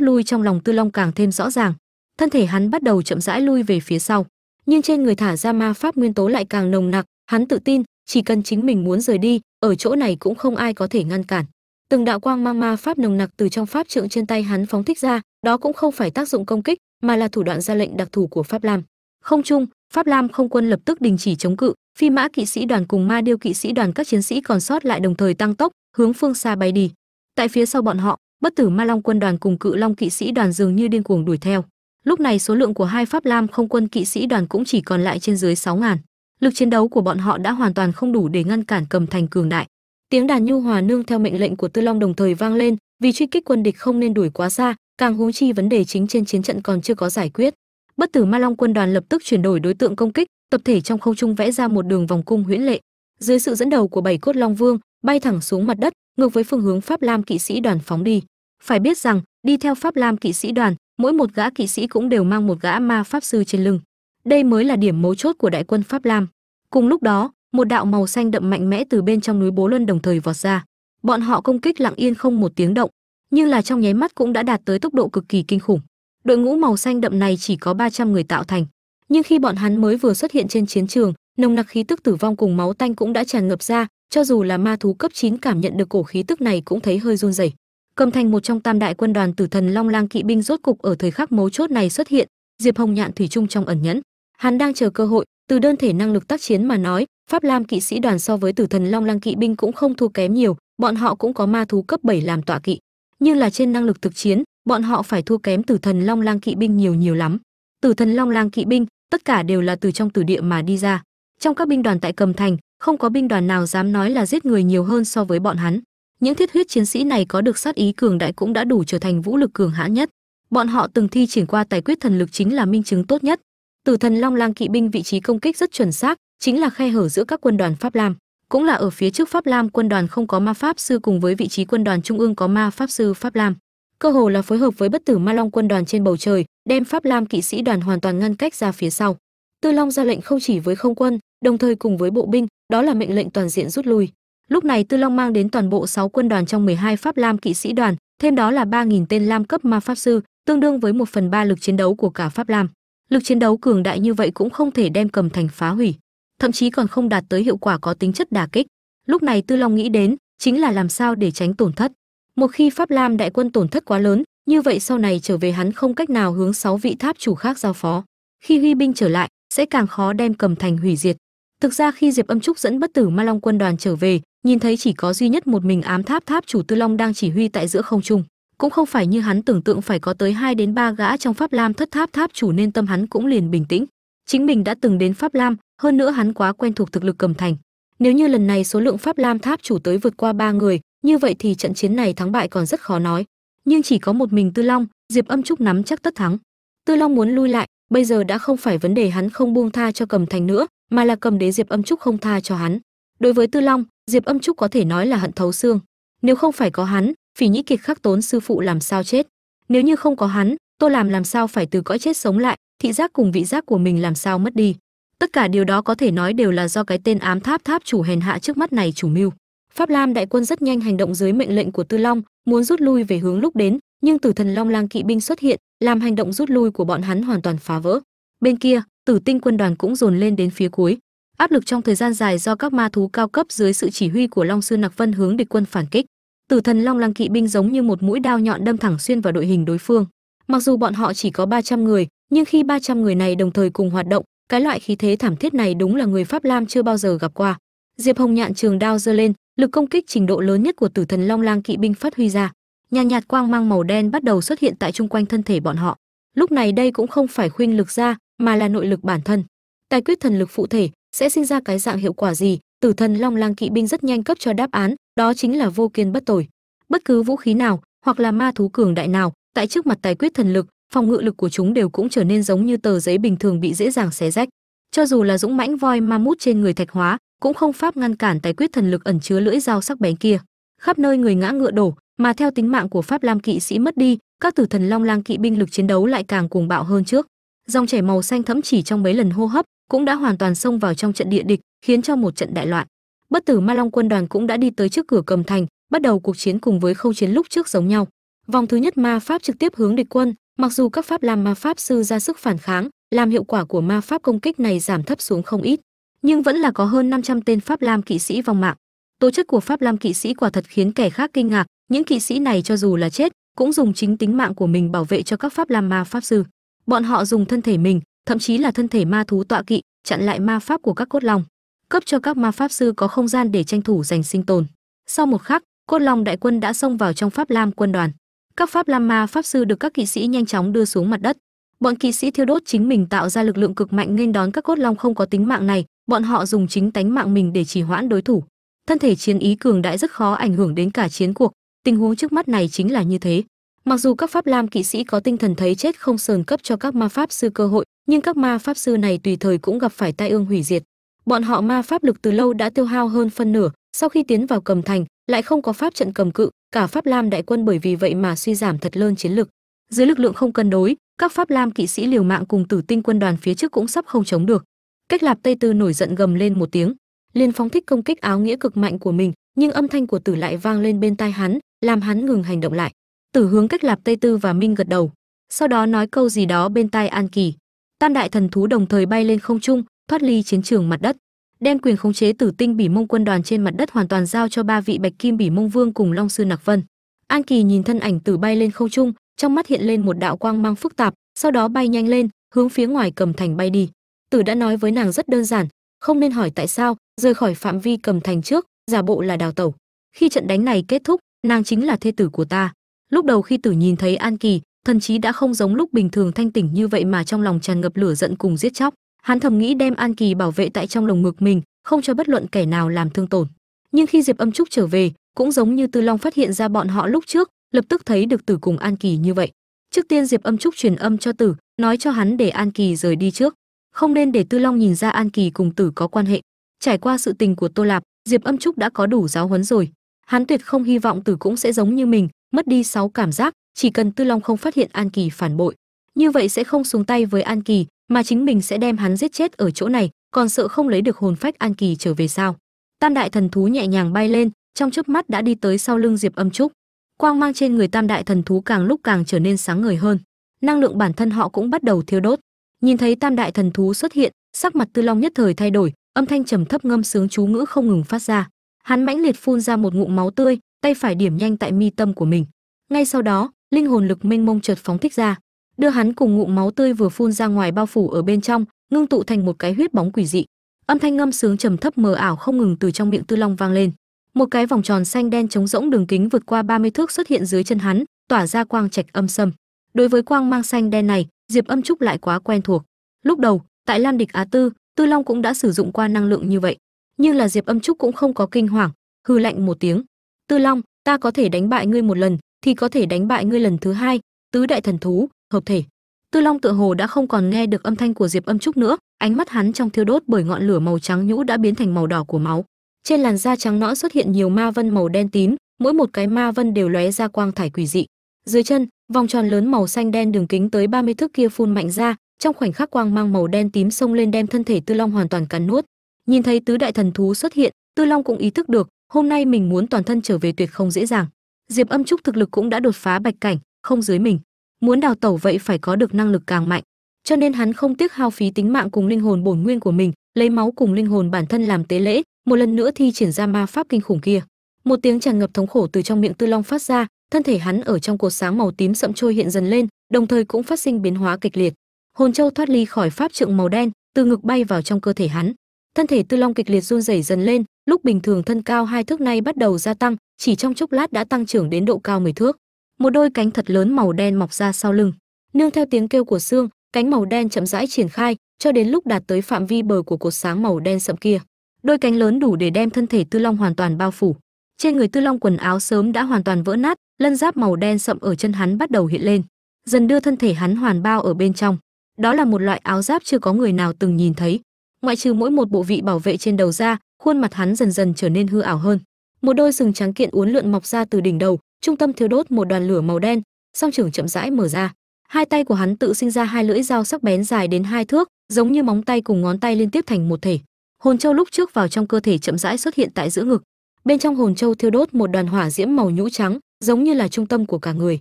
lui trong lòng tư long càng thêm rõ ràng. Thân thể hắn bắt đầu chậm rãi lui về phía sau. Nhưng trên người thả ra ma pháp nguyên tố lại càng nồng nặc, hắn tự tin, chỉ cần chính mình muốn rời đi, ở chỗ này cũng không ai có thể ngăn cản. Từng đạo quang mang ma pháp nồng nặc từ trong pháp trượng trên tay hắn phóng thích ra, đó cũng không phải tác dụng công kích, mà là thủ đoạn ra lệnh đặc thù của pháp lam không chung, pháp lam không quân lập tức đình chỉ chống cự, phi mã kỵ sĩ đoàn cùng ma điêu kỵ sĩ đoàn các chiến sĩ còn sót lại đồng thời tăng tốc, hướng phương xa bay đi. Tại phía sau bọn họ, bất tử ma long quân đoàn cùng cự long kỵ sĩ đoàn dường như điên cuồng đuổi theo. Lúc này số lượng của hai pháp lam không quân kỵ sĩ đoàn cũng chỉ còn lại trên dưới 6 ngàn. Lực chiến đấu của bọn họ đã hoàn toàn không đủ để ngăn cản cầm thành cường đại. Tiếng đàn nhu hòa nương theo mệnh lệnh của tư long đồng thời vang lên, vì truy kích quân địch không nên đuổi quá xa, càng huống chi vấn đề chính trên chiến trận còn chưa có giải quyết bất tử ma long quân đoàn lập tức chuyển đổi đối tượng công kích, tập thể trong không trung vẽ ra một đường vòng cung huyễn lệ. Dưới sự dẫn đầu của bảy cốt long vương, bay thẳng xuống mặt đất, ngược với phương hướng pháp lam kỵ sĩ đoàn phóng đi. Phải biết rằng, đi theo pháp lam kỵ sĩ đoàn, mỗi một gã kỵ sĩ cũng đều mang một gã ma pháp sư trên lưng. Đây mới là điểm mấu chốt của đại quân pháp lam. Cùng lúc đó, một đạo màu xanh đậm mạnh mẽ từ bên trong núi bố luân đồng thời vọt ra. Bọn họ công kích lặng yên không một tiếng động, nhưng là trong nháy mắt cũng đã đạt tới tốc độ cực kỳ kinh khủng đội ngũ màu xanh đậm này chỉ có 300 người tạo thành. Nhưng khi bọn hắn mới vừa xuất hiện trên chiến trường, nồng nặc khí tức tử vong cùng máu tanh cũng đã tràn ngập ra, cho dù là ma thú cấp 9 cảm nhận được cổ khí tức này cũng thấy hơi run rẩy. Cầm thành một trong tam đại quân đoàn tử thần long lang kỵ binh rốt cục ở thời khắc mấu chốt này xuất hiện, diệp hồng nhạn thủy chung trong ẩn nhẫn. Hắn đang chờ cơ hội, từ đơn thể năng lực tác chiến mà nói, pháp lam kỵ sĩ đoàn so với tử thần long lang kỵ binh cũng không thua kém nhiều, bọn họ cũng có ma thú cấp 7 làm tọa kỵ. Nhưng là trên năng lực thực chiến bọn họ phải thua kém tử thần long lang kỵ binh nhiều nhiều lắm. Tử thần long lang kỵ binh, tất cả đều là từ trong tử địa mà đi ra. Trong các binh đoàn tại cầm thành, không có binh đoàn nào dám nói là giết người nhiều hơn so với bọn hắn. Những thiết huyết chiến sĩ này có được sát ý cường đại cũng đã đủ trở thành vũ lực cường hãn nhất. Bọn họ từng thi triển qua tài quyết thần lực chính là minh chứng tốt nhất. Tử thần long lang kỵ binh vị trí công kích rất chuẩn xác, chính là khe hở giữa các quân đoàn pháp lam. Cũng là ở phía trước pháp lam, quân đoàn không có ma pháp sư cùng với vị trí quân đoàn trung ương có ma pháp sư pháp lam cơ hồ là phối hợp với bất tử ma long quân đoàn trên bầu trời, đem pháp lam kỵ sĩ đoàn hoàn toàn ngăn cách ra phía sau. Tư long ra lệnh không chỉ với không quân, đồng thời cùng với bộ binh, đó là mệnh lệnh toàn diện rút lui. Lúc này tư long mang đến toàn bộ 6 quân đoàn trong 12 pháp lam kỵ sĩ đoàn, thêm đó là 3.000 tên lam cấp ma pháp sư, tương đương với một phần ba lực chiến đấu của cả pháp lam. Lực chiến đấu cường đại như vậy cũng không thể đem cầm thành phá hủy, thậm chí còn không đạt tới hiệu quả có tính chất đả kích. Lúc này tư long nghĩ đến, chính là làm sao để tránh tổn thất một khi pháp lam đại quân tổn thất quá lớn, như vậy sau này trở về hắn không cách nào hướng sáu vị tháp chủ khác giao phó. Khi huy binh trở lại, sẽ càng khó đem cầm thành hủy diệt. Thực ra khi diệp âm trúc dẫn bất tử ma long quân đoàn trở về, nhìn thấy chỉ có duy nhất một mình ám tháp tháp chủ tư long đang chỉ huy tại giữa không trung, cũng không phải như hắn tưởng tượng phải có tới 2 đến 3 gã trong pháp lam thất tháp tháp chủ nên tâm hắn cũng liền bình tĩnh. Chính mình đã từng đến pháp lam, hơn nữa hắn quá quen thuộc thực lực cầm thành. Nếu như lần này số lượng pháp lam tháp chủ tới vượt qua ba người như vậy thì trận chiến này thắng bại còn rất khó nói. Nhưng chỉ có một mình tư long, diệp âm trúc nắm chắc tất thắng. Tư long muốn lui lại, bây giờ đã không phải vấn đề hắn không buông tha cho cầm thành nữa, mà là cầm đế diệp âm trúc không tha cho hắn. Đối với tư long, diệp âm trúc có thể nói là hận thấu xương. Nếu không phải có hắn, phỉ nhĩ kiệt khắc tốn sư phụ làm sao chết? Nếu như không có hắn tôi làm làm sao phải từ cõi chết sống lại, thị giác cùng vị giác của mình làm sao mất đi? Tất cả điều đó có thể nói đều là do cái tên ám tháp tháp chủ hèn hạ trước mắt này chủ mưu pháp lam đại quân rất nhanh hành động dưới mệnh lệnh của tư long, muốn rút lui về hướng lúc đến, nhưng tử thần long lang kỵ binh xuất hiện, làm hành động rút lui của bọn hắn hoàn toàn phá vỡ. Bên kia, tử tinh quân đoàn cũng dồn lên đến phía cuối. Áp lực trong thời gian dài do các ma thú cao cấp dưới sự chỉ huy của long sư nặc vân hướng địch quân phản kích. Tử thần long lang kỵ binh giống như một mũi đao nhọn đâm thẳng xuyên vào đội hình đối phương. Mặc dù bọn họ chỉ có 300 người, nhưng khi 300 người này đồng thời cùng hoạt động, cái loại khí thế thảm thiết này đúng là người pháp lam chưa bao giờ gặp qua. Diệp hồng nhạn trường đao giơ lên lực công kích trình độ lớn nhất của tử thần long lang kỵ binh phát huy ra, nhàn nhạt quang mang màu đen bắt đầu xuất hiện tại chung quanh thân thể bọn họ. Lúc này đây cũng không phải khuynh lực ra, mà là nội lực bản thân. Tài quyết thần lực phụ thể sẽ sinh ra cái dạng hiệu quả gì? Tử thần long lang kỵ binh rất nhanh cấp cho đáp án, đó chính là vô kiên bất tồi. Bất cứ vũ khí nào, hoặc là ma thú cường đại nào, tại trước mặt tài quyết thần lực, phòng ngự lực của chúng đều cũng trở nên giống như tờ giấy bình thường bị dễ dàng xé rách. Cho dù là dũng mãnh voi ma mút trên người thạch hóa cũng không pháp ngăn cản tài quyết thần lực ẩn chứa lưỡi dao sắc bén kia. Khắp nơi người ngã ngựa đổ, mà theo tính mạng của pháp lam kỵ sĩ mất đi, các tử thần long lang kỵ binh lực chiến đấu lại càng cuồng bạo hơn trước. Dòng chảy màu xanh thẫm chỉ trong mấy lần hô hấp cũng đã hoàn toàn xông vào trong trận địa địch, khiến cho một trận đại loạn. Bất tử ma long quân đoàn cũng đã đi tới trước cửa cầm thành, bắt đầu cuộc chiến cùng với khâu chiến lúc trước giống nhau. Vòng thứ nhất ma pháp trực tiếp hướng địch quân, mặc dù các pháp làm ma pháp sư ra sức phản kháng, làm hiệu quả của ma pháp công kích này giảm thấp xuống không ít nhưng vẫn là có hơn 500 tên pháp lam kỵ sĩ vong mạng. Tố chất của pháp lam kỵ sĩ quả thật khiến kẻ khác kinh ngạc. Những kỵ sĩ này cho dù là chết, cũng dùng chính tính mạng của mình bảo vệ cho các pháp lam ma pháp sư. Bọn họ dùng thân thể mình, thậm chí là thân thể ma thú tọa kỵ, chặn lại ma pháp của các cốt long, cấp cho các ma pháp sư có không gian để tranh thủ giành sinh tồn. Sau một khắc, cốt long đại quân đã xông vào trong pháp lam quân đoàn. Các pháp lam ma pháp sư được các kỵ sĩ nhanh chóng đưa xuống mặt đất. Bọn kỵ sĩ thiêu đốt chính mình tạo ra lực lượng cực mạnh nghênh đón các cốt long không có tính mạng này bọn họ dùng chính tánh mạng mình để trì hoãn đối thủ. Thân thể chiến ý cường đại rất khó ảnh hưởng đến cả chiến cuộc. Tình huống trước mắt này chính là như thế. Mặc dù các pháp lam kỵ sĩ có tinh thần thấy chết không sờn cấp cho các ma pháp sư cơ hội, nhưng các ma pháp sư này tùy thời cũng gặp phải tai ương hủy diệt. Bọn họ ma pháp lực từ lâu đã tiêu hao hơn phân nửa, sau khi tiến vào cầm thành, lại không có pháp trận cầm cự, cả pháp lam đại quân bởi vì vậy mà suy giảm thật lớn chiến lực. Dưới lực lượng không cân đối, các pháp lam kỵ sĩ liều mạng cùng tử tinh quân đoàn phía trước cũng sắp không chống được cách lạp tây tư nổi giận gầm lên một tiếng. Liền phóng thích công kích áo nghĩa cực mạnh của mình, nhưng âm thanh của tử lại vang lên bên tai hắn, làm hắn ngừng hành động lại. Tử hướng cách lạp tây tư và minh gật đầu, sau đó nói câu gì đó bên tai an kỳ. Tam đại thần thú đồng thời bay lên không trung, thoát ly chiến trường mặt đất. Đem quyền khống chế tử tinh bỉ mông quân đoàn trên mặt đất hoàn toàn giao cho ba vị bạch kim bỉ mông vương cùng long sư nặc vân. An kỳ nhìn thân ảnh tử bay lên không trung, trong mắt hiện lên một đạo quang mang phức tạp, sau đó bay nhanh lên, hướng phía ngoài cầm thành bay đi tử đã nói với nàng rất đơn giản, không nên hỏi tại sao, rời khỏi phạm vi cầm thành trước, giả bộ là đào tẩu. Khi trận đánh này kết thúc, nàng chính là thê tử của ta. Lúc đầu khi tử nhìn thấy an kỳ, thần chí đã không giống lúc bình thường thanh tỉnh như vậy mà trong lòng tràn ngập lửa giận cùng giết chóc. Hắn thầm nghĩ đem an kỳ bảo vệ tại trong lồng ngực mình, không cho bất luận kẻ nào làm thương tổn. Nhưng khi diệp âm trúc trở về, cũng giống như tư long phát hiện ra bọn họ lúc trước, lập tức thấy được tử cùng an kỳ như vậy. Trước tiên diệp âm trúc truyền âm cho tử, nói cho hắn để an kỳ rời đi trước không nên để tư long nhìn ra an kỳ cùng tử có quan hệ. Trải qua sự tình của tô lạp, diệp âm trúc đã có đủ giáo huấn rồi. Hắn tuyệt không hy vọng tử cũng sẽ giống như mình, mất đi sáu cảm giác, chỉ cần tư long không phát hiện an kỳ phản bội. Như vậy sẽ không xuống tay với an kỳ, mà chính mình sẽ đem hắn giết chết ở chỗ này, còn sợ không lấy được hồn phách an kỳ trở về sao? Tam đại thần thú nhẹ nhàng bay lên, trong chớp mắt đã đi tới sau lưng diệp âm trúc. Quang mang trên người tam đại thần thú càng lúc càng trở nên sáng ngời hơn. Năng lượng bản thân họ cũng bắt đầu thiêu đốt nhìn thấy tam đại thần thú xuất hiện, sắc mặt tư long nhất thời thay đổi, âm thanh trầm thấp ngâm sướng chú ngữ không ngừng phát ra. Hắn mãnh liệt phun ra một ngụm máu tươi, tay phải điểm nhanh tại mi tâm của mình. Ngay sau đó, linh hồn lực mênh mông chợt phóng thích ra. Đưa hắn cùng ngụm máu tươi vừa phun ra ngoài bao phủ ở bên trong, ngưng tụ thành một cái huyết bóng quỷ dị. Âm thanh ngâm sướng trầm thấp mờ ảo không ngừng từ trong miệng tư long vang lên. Một cái vòng tròn xanh đen trống rỗng đường kính vượt qua 30 thước xuất hiện dưới chân hắn, tỏa ra quang trạch âm sâm. Đối với quang mang xanh đen này diệp âm trúc lại quá quen thuộc. Lúc đầu, tại lam địch á tư tư long cũng đã sử dụng qua năng lượng như vậy. Nhưng là diệp âm trúc cũng không có kinh hoàng, hư lạnh một tiếng. Tư long, ta có thể đánh bại ngươi một lần, thì có thể đánh bại ngươi lần thứ hai. Tứ đại thần thú, hợp thể. Tư long tựa hồ đã không còn nghe được âm thanh của diệp âm trúc nữa, ánh mắt hắn trong thiêu đốt bởi ngọn lửa màu trắng nhũ đã biến thành màu đỏ của máu. Trên làn da trắng nõn xuất hiện nhiều ma vân màu đen tím, mỗi một cái ma vân đều lóe ra quang thải quỷ dị dưới chân, vòng tròn lớn màu xanh đen đường kính tới 30 thước kia phun mạnh ra, trong khoảnh khắc quang mang màu đen tím xông lên đem thân thể tư long hoàn toàn cắn nuốt. Nhìn thấy tứ đại thần thú xuất hiện, tư long cũng ý thức được, hôm nay mình muốn toàn thân trở về tuyệt không dễ dàng. Diệp âm trúc thực lực cũng đã đột phá bạch cảnh, không dưới mình. Muốn đào tẩu vậy phải có được năng lực càng mạnh. Cho nên hắn không tiếc hao phí tính mạng cùng linh hồn bổn nguyên của mình, lấy máu cùng linh hồn bản thân làm tế lễ, một lần nữa thi triển ra ma pháp kinh khủng kia. Một tiếng tràn ngập thống khổ từ trong miệng tư long phát ra thân thể hắn ở trong cột sáng màu tím sậm trôi hiện dần lên, đồng thời cũng phát sinh biến hóa kịch liệt. Hồn châu thoát ly khỏi pháp trượng màu đen, từ ngực bay vào trong cơ thể hắn. Thân thể tư long kịch liệt run rẩy dần lên, lúc bình thường thân cao hai thước nay bắt đầu gia tăng, chỉ trong chốc lát đã tăng trưởng đến độ cao 10 thước. Một đôi cánh thật lớn màu đen mọc ra sau lưng. Nương theo tiếng kêu của xương, cánh màu đen chậm rãi triển khai, cho đến lúc đạt tới phạm vi bờ của cột sáng màu đen sậm kia. Đôi cánh lớn đủ để đem thân thể tư long hoàn toàn bao phủ. Trên người tư long quần áo sớm đã hoàn toàn vỡ nát lân giáp màu đen sậm ở chân hắn bắt đầu hiện lên, dần đưa thân thể hắn hoàn bao ở bên trong. Đó là một loại áo giáp chưa có người nào từng nhìn thấy. Ngoại trừ mỗi một bộ vị bảo vệ trên đầu ra khuôn mặt hắn dần dần trở nên hư ảo hơn. Một đôi sừng trắng kiện uốn lượn mọc ra từ đỉnh đầu, trung tâm thiêu đốt một đoàn lửa màu đen, song trưởng chậm rãi mở ra. Hai tay của hắn tự sinh ra hai lưỡi dao sắc bén dài đến hai thước, giống như móng tay cùng ngón tay liên tiếp thành một thể. Hồn châu lúc trước vào trong cơ thể chậm rãi xuất hiện tại giữa ngực. Bên trong hồn châu thiêu đốt một đoàn hỏa diễm màu nhũ trắng giống như là trung tâm của cả người.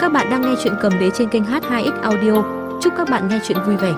Các bạn đang nghe chuyện cầm đế trên kênh h2x audio. Chúc các bạn nghe chuyện vui vẻ.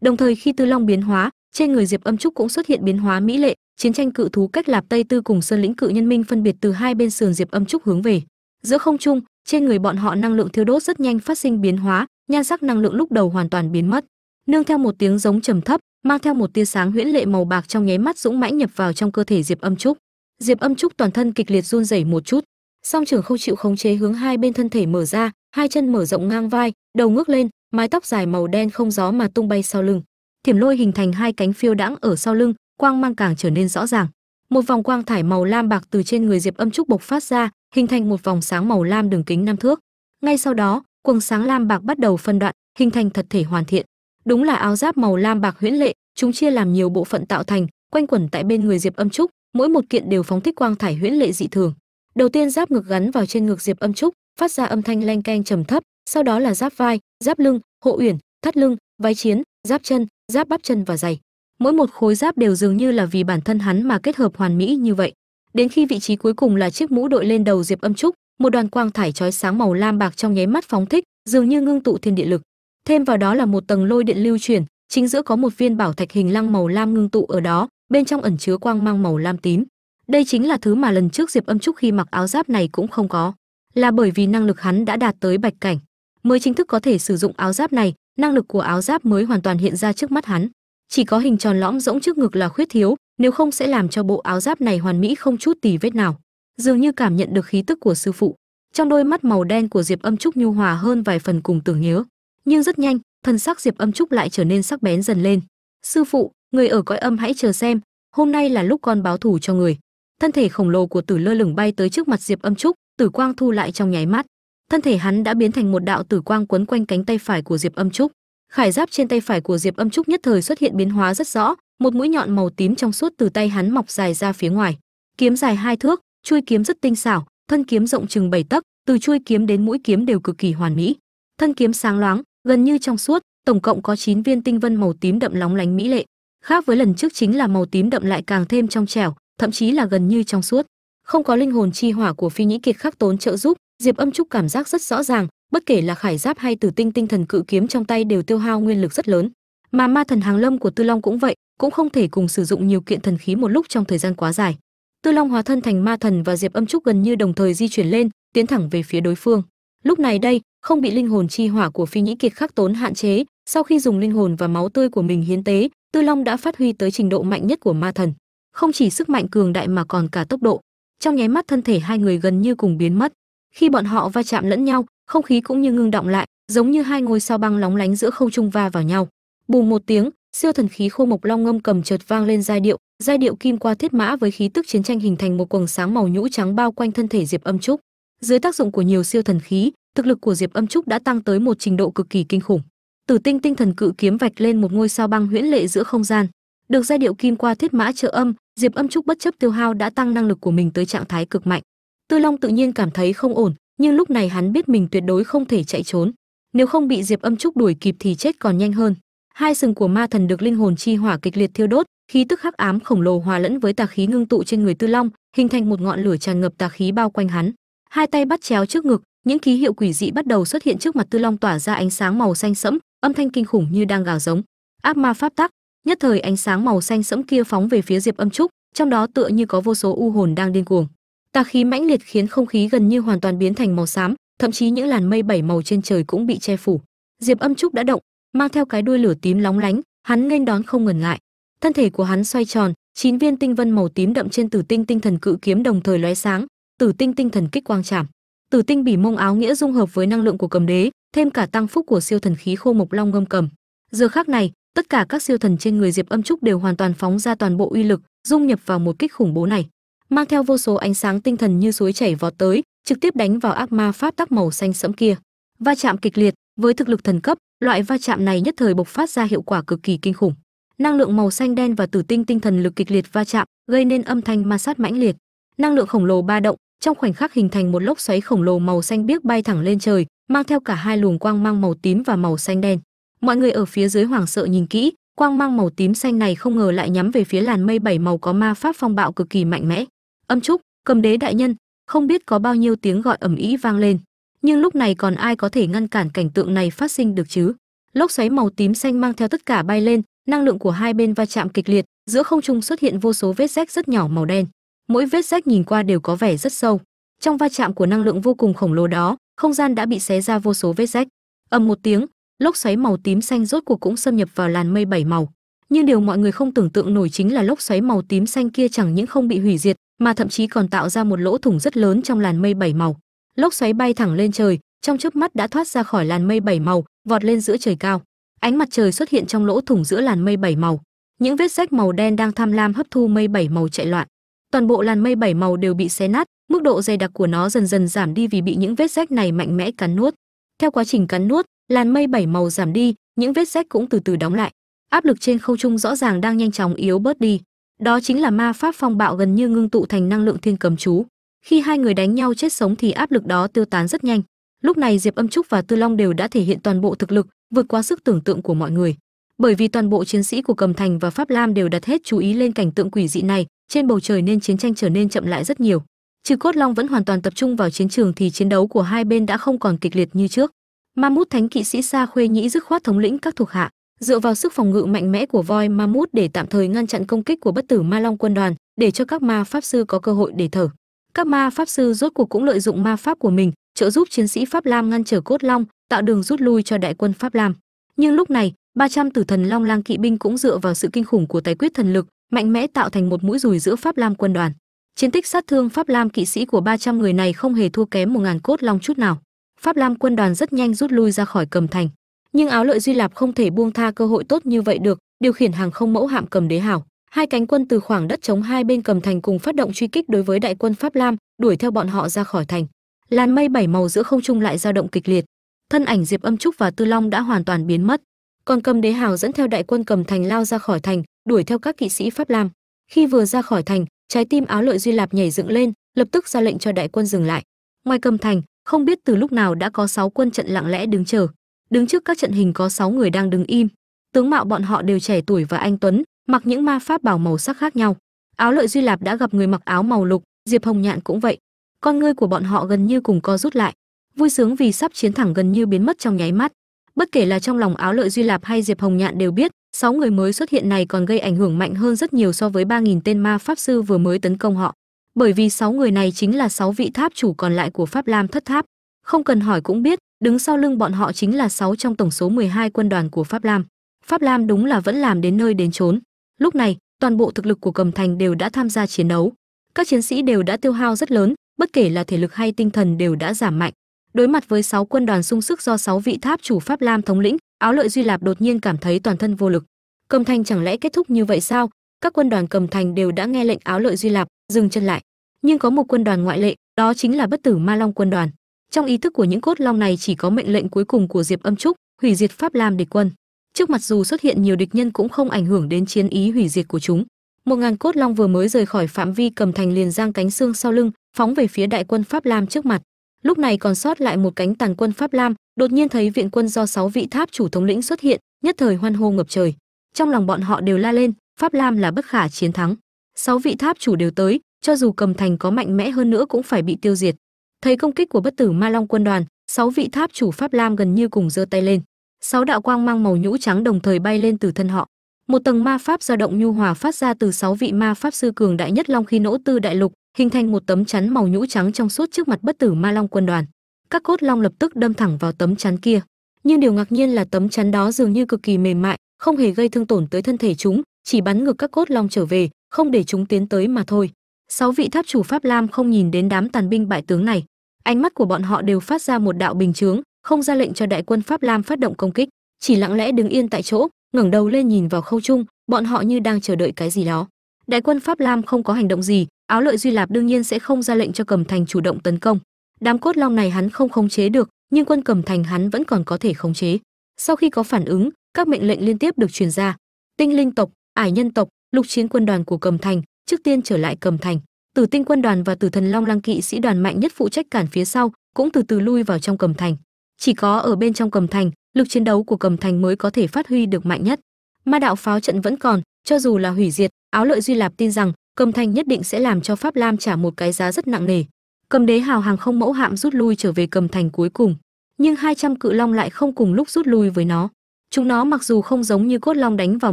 Đồng thời, khi tư long biến hóa, trên người diệp âm trúc cũng xuất hiện biến hóa mỹ lệ. Chiến tranh cự thú cách lạp tây tư cùng sơn lĩnh cự nhân minh phân biệt từ hai bên sườn diệp âm trúc hướng về. Giữa không trung, trên người bọn họ năng lượng thiêu đốt rất nhanh phát sinh biến hóa, nhan sắc năng lượng lúc đầu hoàn toàn biến mất nương theo một tiếng giống trầm thấp, mang theo một tia sáng huyễn lệ màu bạc trong nháy mắt dũng mãnh nhập vào trong cơ thể diệp âm trúc. Diệp âm trúc toàn thân kịch liệt run rẩy một chút. Song trường không chịu khống chế hướng hai bên thân thể mở ra, hai chân mở rộng ngang vai, đầu ngước lên, mái tóc dài màu đen không gió mà tung bay sau lưng. Thiểm lôi hình thành hai cánh phiêu đãng ở sau lưng, quang mang càng trở nên rõ ràng. Một vòng quang thải màu lam bạc từ trên người diệp âm trúc bộc phát ra, hình thành một vòng sáng màu lam đường kính năm thước. Ngay sau đó, quầng sáng lam bạc bắt đầu phân đoạn, hình thành thật thể hoàn thiện đúng là áo giáp màu lam bạc huyễn lệ, chúng chia làm nhiều bộ phận tạo thành, quanh quẩn tại bên người diệp âm trúc, mỗi một kiện đều phóng thích quang thải huyễn lệ dị thường. Đầu tiên giáp ngực gắn vào trên ngực diệp âm trúc, phát ra âm thanh leng keng trầm thấp, sau đó là giáp vai, giáp lưng, hộ uyển, thắt lưng, váy chiến, giáp chân, giáp bắp chân và giày. Mỗi một khối giáp đều dường như là vì bản thân hắn mà kết hợp hoàn mỹ như vậy. Đến khi vị trí cuối cùng là chiếc mũ đội lên đầu diệp âm trúc, một đoàn quang thải chói sáng màu lam bạc trong nháy mắt phóng thích, dường như ngưng tụ thiên địa lực thêm vào đó là một tầng lôi điện lưu chuyển, chính giữa có một viên bảo thạch hình lăng màu lam ngưng tụ ở đó, bên trong ẩn chứa quang mang màu lam tím. Đây chính là thứ mà lần trước diệp âm trúc khi mặc áo giáp này cũng không có, là bởi vì năng lực hắn đã đạt tới bạch cảnh, mới chính thức có thể sử dụng áo giáp này, năng lực của áo giáp mới hoàn toàn hiện ra trước mắt hắn. Chỉ có hình tròn lõm rỗng trước ngực là khuyết thiếu, nếu không sẽ làm cho bộ áo giáp này hoàn mỹ không chút tì vết nào. Dường như cảm nhận được khí tức của sư phụ, trong đôi mắt màu đen của diệp âm trúc nhu hòa hơn vài phần cùng tưởng nhớ nhưng rất nhanh, thân sắc diệp âm trúc lại trở nên sắc bén dần lên. Sư phụ, người ở cõi âm hãy chờ xem, hôm nay là lúc con báo thù cho người. Thân thể khổng lồ của tử lơ lửng bay tới trước mặt diệp âm trúc, tử quang thu lại trong nháy mắt. Thân thể hắn đã biến thành một đạo tử quang quấn quanh cánh tay phải của diệp âm trúc. Khải giáp trên tay phải của diệp âm trúc nhất thời xuất hiện biến hóa rất rõ, một mũi nhọn màu tím trong suốt từ tay hắn mọc dài ra phía ngoài. Kiếm dài hai thước chui kiếm rất tinh xảo, thân kiếm rộng chừng bảy tấc, từ chui kiếm đến mũi kiếm đều cực kỳ hoàn mỹ. Thân kiếm sáng loáng gần như trong suốt, tổng cộng có 9 viên tinh vân màu tím đậm lóng lánh mỹ lệ. Khác với lần trước chính là màu tím đậm lại càng thêm trong trẻo, thậm chí là gần như trong suốt. Không có linh hồn chi hỏa của phi nhĩ kiệt khắc tốn trợ giúp, diệp âm trúc cảm giác rất rõ ràng, bất kể là khải giáp hay tử tinh tinh thần cự kiếm trong tay đều tiêu hao nguyên lực rất lớn. Mà ma thần hàng lâm của tư long cũng vậy, cũng không thể cùng sử dụng nhiều kiện thần khí một lúc trong thời gian quá dài. Tư long hóa thân thành ma thần và diệp âm trúc gần như đồng thời di chuyển lên, tiến thẳng về phía đối phương lúc này đây, không bị linh hồn chi hỏa của phi nhĩ kiệt khắc tốn hạn chế, sau khi dùng linh hồn và máu tươi của mình hiến tế, tư long đã phát huy tới trình độ mạnh nhất của ma thần. Không chỉ sức mạnh cường đại mà còn cả tốc độ. Trong nháy mắt thân thể hai người gần như cùng biến mất. Khi bọn họ va chạm lẫn nhau, không khí cũng như ngưng động lại, giống như hai ngôi sao băng lóng lánh giữa không trung va vào nhau. Bù một tiếng, siêu thần khí khô mộc long ngâm cầm chợt vang lên giai điệu giai điệu kim qua thiết mã với khí tức chiến tranh hình thành một quầng sáng màu nhũ trắng bao quanh thân thể diệp âm trúc dưới tác dụng của nhiều siêu thần khí, thực lực của diệp âm trúc đã tăng tới một trình độ cực kỳ kinh khủng. Tử tinh tinh thần cự kiếm vạch lên một ngôi sao băng huyễn lệ giữa không gian. Được giai điệu kim qua thiết mã trợ âm, diệp âm trúc bất chấp tiêu hao đã tăng năng lực của mình tới trạng thái cực mạnh. Tư long tự nhiên cảm thấy không ổn, nhưng lúc này hắn biết mình tuyệt đối không thể chạy trốn. Nếu không bị diệp âm trúc đuổi kịp thì chết còn nhanh hơn. Hai sừng của ma thần được linh hồn chi hỏa kịch liệt thiêu đốt, khí tức hắc ám khổng lồ hòa lẫn với tà khí ngưng tụ trên người tư long, hình thành một ngọn lửa tràn ngập tà khí bao quanh hắn hai tay bắt chéo trước ngực, những ký hiệu quỷ dị bắt đầu xuất hiện trước mặt tư long tỏa ra ánh sáng màu xanh sẫm, âm thanh kinh khủng như đang gào giống. Ác ma pháp tắc, nhất thời ánh sáng màu xanh sẫm kia phóng về phía diệp âm trúc, trong đó tựa như có vô số u hồn đang điên cuồng. Tà khí mãnh liệt khiến không khí gần như hoàn toàn biến thành màu xám, thậm chí những làn mây bảy màu trên trời cũng bị che phủ. Diệp âm trúc đã động, mang theo cái đuôi lửa tím lóng lánh, hắn nghênh đón không ngần ngại. Thân thể của hắn xoay tròn, chín viên tinh vân màu tím đậm trên tử tinh tinh thần cự kiếm đồng thời lóe sáng tử tinh tinh thần kích quang chạm tử tinh bỉ mông áo nghĩa dung hợp với năng lượng của cầm đế, thêm cả tăng phúc của siêu thần khí khô mộc long ngâm cầm. Giờ khác này, tất cả các siêu thần trên người diệp âm trúc đều hoàn toàn phóng ra toàn bộ uy lực, dung nhập vào một kích khủng bố này. Mang theo vô số ánh sáng tinh thần như suối chảy vọt tới, trực tiếp đánh vào ác ma pháp tắc màu xanh sẫm kia. Va chạm kịch liệt, với thực lực thần cấp, loại va chạm này nhất thời bộc phát ra hiệu quả cực kỳ kinh khủng. Năng lượng màu xanh đen và tử tinh tinh thần lực kịch liệt va chạm, gây nên âm thanh ma sát mãnh liệt. Năng lượng khổng lồ ba động trong khoảnh khắc hình thành một lốc xoáy khổng lồ màu xanh biếc bay thẳng lên trời, mang theo cả hai luồng quang mang màu tím và màu xanh đen. Mọi người ở phía dưới hoảng sợ nhìn kỹ, quang mang màu tím xanh này không ngờ lại nhắm về phía làn mây bảy màu có ma pháp phong bạo cực kỳ mạnh mẽ. Âm trúc, cầm đế đại nhân, không biết có bao nhiêu tiếng gọi ầm ĩ vang lên. Nhưng lúc này còn ai có thể ngăn cản cảnh tượng này phát sinh được chứ? Lốc xoáy màu tím xanh mang theo tất cả bay lên, năng lượng của hai bên va chạm kịch liệt, giữa không trung xuất hiện vô số vết rách rất nhỏ màu đen mỗi vết rách nhìn qua đều có vẻ rất sâu. Trong va chạm của năng lượng vô cùng khổng lồ đó, không gian đã bị xé ra vô số vết rách. Ầm một tiếng, lốc xoáy màu tím xanh rốt cuộc cũng xâm nhập vào làn mây bảy màu. Nhưng điều mọi người không tưởng tượng nổi chính là lốc xoáy màu tím xanh kia chẳng những không bị hủy diệt, mà thậm chí còn tạo ra một lỗ thủng rất lớn trong làn mây bảy màu. Lốc xoáy bay thẳng lên trời, trong chớp mắt đã thoát ra khỏi làn mây bảy màu, vọt lên giữa trời cao. Ánh mặt trời xuất hiện trong lỗ thủng giữa làn mây bảy màu. Những vết rách màu đen đang tham lam hấp thu mây bảy màu chạy loạn toàn bộ làn mây bảy màu đều bị xé nát, mức độ dày đặc của nó dần dần giảm đi vì bị những vết rách này mạnh mẽ cắn nuốt. Theo quá trình cắn nuốt, làn mây bảy màu giảm đi, những vết rách cũng từ từ đóng lại. Áp lực trên không trung rõ ràng đang nhanh chóng yếu bớt đi. Đó chính là ma pháp phong bạo gần như ngưng tụ thành năng lượng thiên cầm chú. Khi hai người đánh nhau chết sống thì áp lực đó tiêu tán rất nhanh. Lúc này diệp âm trúc và tư long đều đã thể hiện toàn bộ thực lực, vượt qua sức tưởng tượng của mọi người. Bởi vì toàn bộ chiến sĩ của cầm thành và pháp lam đều đặt hết chú ý lên cảnh tượng quỷ dị này trên bầu trời nên chiến tranh trở nên chậm lại rất nhiều. Trừ cốt long vẫn hoàn toàn tập trung vào chiến trường thì chiến đấu của hai bên đã không còn kịch liệt như trước. Ma mút thánh kỵ sĩ xa khuê nhĩ dứt khoát thống lĩnh các thuộc hạ, dựa vào sức phòng ngự mạnh mẽ của voi ma mút để tạm thời ngăn chặn công kích của bất tử ma long quân đoàn, để cho các ma pháp sư có cơ hội để thở. Các ma pháp sư rốt cuộc cũng lợi dụng ma pháp của mình, trợ giúp chiến sĩ pháp lam ngăn trở cốt long, tạo đường rút lui cho đại quân pháp lam. Nhưng lúc này 300 tử thần long lang kỵ binh cũng dựa vào sự kinh khủng của tài quyết thần lực mạnh mẽ tạo thành một mũi dùi giữa pháp lam quân đoàn. Chiến tích sát thương pháp lam kỵ sĩ của 300 người này không hề thua kém một ngàn cốt long chút nào. Pháp lam quân đoàn rất nhanh rút lui ra khỏi cầm thành. Nhưng áo lợi duy lạp không thể buông tha cơ hội tốt như vậy được, điều khiển hàng không mẫu hạm cầm đế hảo hai cánh quân từ khoảng đất chống hai bên cầm thành cùng phát động truy kích đối với đại quân pháp lam, đuổi theo bọn họ ra khỏi thành. Làn mây bảy màu giữa không trung lại dao động kịch liệt. Thân ảnh diệp âm trúc và tư long đã hoàn toàn biến mất. Còn cầm đế hào dẫn theo đại quân cầm thành lao ra khỏi thành đuổi theo các kỵ sĩ pháp lam. Khi vừa ra khỏi thành, trái tim áo lợi duy lạp nhảy dựng lên, lập tức ra lệnh cho đại quân dừng lại. Ngoài cầm thành, không biết từ lúc nào đã có 6 quân trận lặng lẽ đứng chờ. Đứng trước các trận hình có 6 người đang đứng im. Tướng mạo bọn họ đều trẻ tuổi và anh tuấn, mặc những ma pháp bảo màu sắc khác nhau. Áo lợi duy lạp đã gặp người mặc áo màu lục, diệp hồng nhạn cũng vậy. Con ngươi của bọn họ gần như cùng co rút lại. Vui sướng vì sắp chiến thẳng gần như biến mất trong nháy mắt bất kể là trong lòng áo lợi duy lạp hay diệp hồng nhạn đều biết, sáu người mới xuất hiện này còn gây ảnh hưởng mạnh hơn rất nhiều so với ba nghìn tên ma pháp sư vừa mới tấn công họ. Bởi vì sáu người này chính là sáu vị tháp chủ còn lại của pháp lam thất tháp. Không cần hỏi cũng biết, đứng sau lưng bọn họ chính là sáu trong tổng số 12 quân đoàn của pháp lam. Pháp lam đúng là vẫn làm đến nơi đến chốn. Lúc này, toàn bộ thực lực của cầm thành đều đã tham gia chiến đấu. Các chiến sĩ đều đã tiêu hao rất lớn, bất kể là thể lực hay tinh thần đều đã giảm mạnh đối mặt với 6 quân đoàn sung sức do 6 vị tháp chủ pháp lam thống lĩnh, áo lợi duy lạp đột nhiên cảm thấy toàn thân vô lực. Cầm thành chẳng lẽ kết thúc như vậy sao? Các quân đoàn cầm thành đều đã nghe lệnh áo lợi duy lạp dừng chân lại. Nhưng có một quân đoàn ngoại lệ, đó chính là bất tử ma long quân đoàn. Trong ý thức của những cốt long này chỉ có mệnh lệnh cuối cùng của diệp âm trúc, hủy diệt pháp lam địch quân. Trước mặt dù xuất hiện nhiều địch nhân cũng không ảnh hưởng đến chiến ý hủy diệt của chúng. Một ngàn cốt long vừa mới rời khỏi phạm vi cầm thành liền giang cánh xương sau lưng, phóng về phía đại quân pháp lam trước mặt lúc này còn sót lại một cánh tàn quân pháp lam, đột nhiên thấy viện quân do sáu vị tháp chủ thống lĩnh xuất hiện, nhất thời hoan hô ngập trời. Trong lòng bọn họ đều la lên, pháp lam là bất khả chiến thắng. Sáu vị tháp chủ đều tới, cho dù cầm thành có mạnh mẽ hơn nữa cũng phải bị tiêu diệt. Thấy công kích của bất tử ma long quân đoàn, sáu vị tháp chủ pháp lam gần như cùng giơ tay lên. Sáu đạo quang mang màu nhũ trắng đồng thời bay lên từ thân họ một tầng ma pháp dao động nhu hòa phát ra từ sáu vị ma pháp sư cường đại nhất long khi nỗ tư đại lục, hình thành một tấm chắn màu nhũ trắng trong suốt trước mặt bất tử ma long quân đoàn. Các cốt long lập tức đâm thẳng vào tấm chắn kia. Nhưng điều ngạc nhiên là tấm chắn đó dường như cực kỳ mềm mại, không hề gây thương tổn tới thân thể chúng, chỉ bắn ngược các cốt long trở về, không để chúng tiến tới mà thôi. Sáu vị tháp chủ pháp lam không nhìn đến đám tàn binh bại tướng này. Ánh mắt của bọn họ đều phát ra một đạo bình chướng, không ra lệnh cho đại quân pháp lam phát động công kích, chỉ lặng lẽ đứng yên tại chỗ ngẩng đầu lên nhìn vào khâu trung bọn họ như đang chờ đợi cái gì đó. Đại quân pháp lam không có hành động gì, áo lợi duy lạp đương nhiên sẽ không ra lệnh cho cầm thành chủ động tấn công. Đám cốt long này hắn không khống chế được, nhưng quân cầm thành hắn vẫn còn có thể khống chế. Sau khi có phản ứng, các mệnh lệnh liên tiếp được truyền ra. Tinh linh tộc, ải nhân tộc, lục chiến quân đoàn của cầm thành, trước tiên trở lại cầm thành. Tử tinh quân đoàn và tử thần long lăng kỵ sĩ đoàn mạnh nhất phụ trách cản phía sau, cũng từ từ lui vào trong cầm thành. Chỉ có ở bên trong cầm thành lực chiến đấu của cầm thành mới có thể phát huy được mạnh nhất. Ma đạo pháo trận vẫn còn, cho dù là hủy diệt, áo lợi duy lạp tin rằng cầm thành nhất định sẽ làm cho pháp lam trả một cái giá rất nặng nề. Cầm đế hào hàng không mẫu hạm rút lui trở về cầm thành cuối cùng, nhưng 200 cự long lại không cùng lúc rút lui với nó. Chúng nó mặc dù không giống như cốt long đánh vào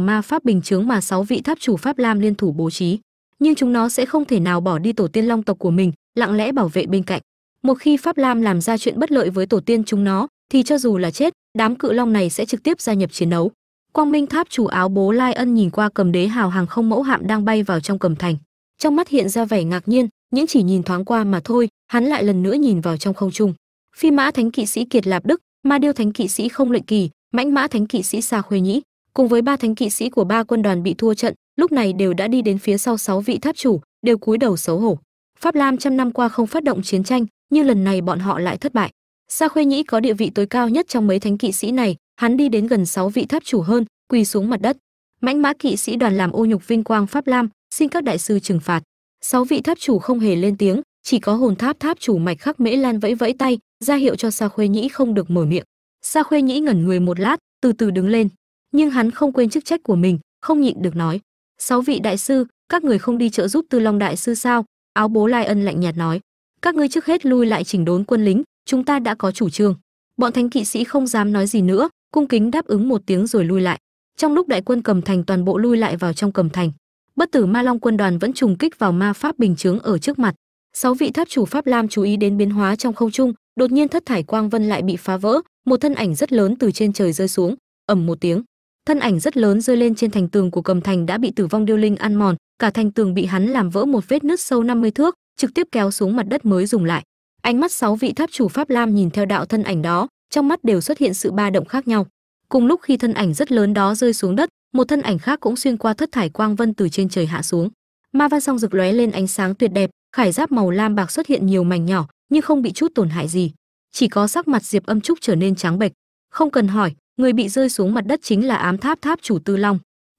ma pháp bình chướng mà sáu vị tháp chủ pháp lam liên thủ bố trí, nhưng chúng nó sẽ không thể nào bỏ đi tổ tiên long tộc của mình, lặng lẽ bảo vệ bên cạnh. Một khi pháp lam làm ra chuyện bất lợi với tổ tiên chúng nó thì cho dù là chết, đám cự long này sẽ trực tiếp gia nhập chiến đấu. Quang minh tháp chủ áo bố lai ân nhìn qua cầm đế hào hàng không mẫu hạm đang bay vào trong cầm thành. Trong mắt hiện ra vẻ ngạc nhiên những chỉ nhìn thoáng qua mà thôi, hắn lại lần nữa nhìn vào trong không trung. Phi mã thánh kỵ sĩ kiệt lạp đức, ma điêu thánh kỵ sĩ không lệnh kỳ, mãnh mã thánh kỵ sĩ xa khuê nhĩ, cùng với ba thánh kỵ sĩ của ba quân đoàn bị thua trận, lúc này đều đã đi đến phía sau sáu vị tháp chủ, đều cúi đầu xấu hổ. Pháp lam trăm năm qua không phát động chiến tranh, nhưng lần này bọn họ lại thất bại sa khuê nhĩ có địa vị tối cao nhất trong mấy thánh kỵ sĩ này, hắn đi đến gần sáu vị tháp chủ hơn, quỳ xuống mặt đất. Mãnh mã kỵ sĩ đoàn làm ô nhục vinh quang pháp lam, xin các đại sư trừng phạt. Sáu vị tháp chủ không hề lên tiếng, chỉ có hồn tháp tháp chủ mạch khắc mễ lan vẫy vẫy tay, ra hiệu cho sa khuê nhĩ không được mở miệng. Sa khuê nhĩ ngẩn người một lát, từ từ đứng lên. Nhưng hắn không quên chức trách của mình, không nhịn được nói. Sáu vị đại sư, các người không đi trợ giúp tư long đại sư sao? Áo bố lai ân lạnh nhạt nói. Các ngươi trước hết lui lại chỉnh đốn quân lính chúng ta đã có chủ trương. Bọn thánh kỵ sĩ không dám nói gì nữa, cung kính đáp ứng một tiếng rồi lui lại. Trong lúc đại quân cầm thành toàn bộ lui lại vào trong cầm thành, bất tử ma long quân đoàn vẫn trùng kích vào ma pháp bình chướng ở trước mặt. Sáu vị tháp chủ pháp lam chú ý đến biến hóa trong không trung, đột nhiên thất thải quang vân lại bị phá vỡ, một thân ảnh rất lớn từ trên trời rơi xuống, ầm một tiếng. Thân ảnh rất lớn rơi lên trên thành tường của cầm thành đã bị tử vong điêu linh ăn mòn, cả thành tường bị hắn làm vỡ một vết nứt sâu 50 thước, trực tiếp kéo xuống mặt đất mới dùng lại ánh mắt sáu vị tháp chủ pháp lam nhìn theo đạo thân ảnh đó, trong mắt đều xuất hiện sự ba động khác nhau. Cùng lúc khi thân ảnh rất lớn đó rơi xuống đất, một thân ảnh khác cũng xuyên qua thất thải quang vân từ trên trời hạ xuống. Ma văn song rực lóe lên ánh sáng tuyệt đẹp, khải giáp màu lam bạc xuất hiện nhiều mảnh nhỏ, nhưng không bị chút tổn hại gì. Chỉ có sắc mặt diệp âm trúc trở nên trắng bệch. Không cần hỏi, người bị rơi xuống mặt đất chính là ám tháp tháp chủ tư long.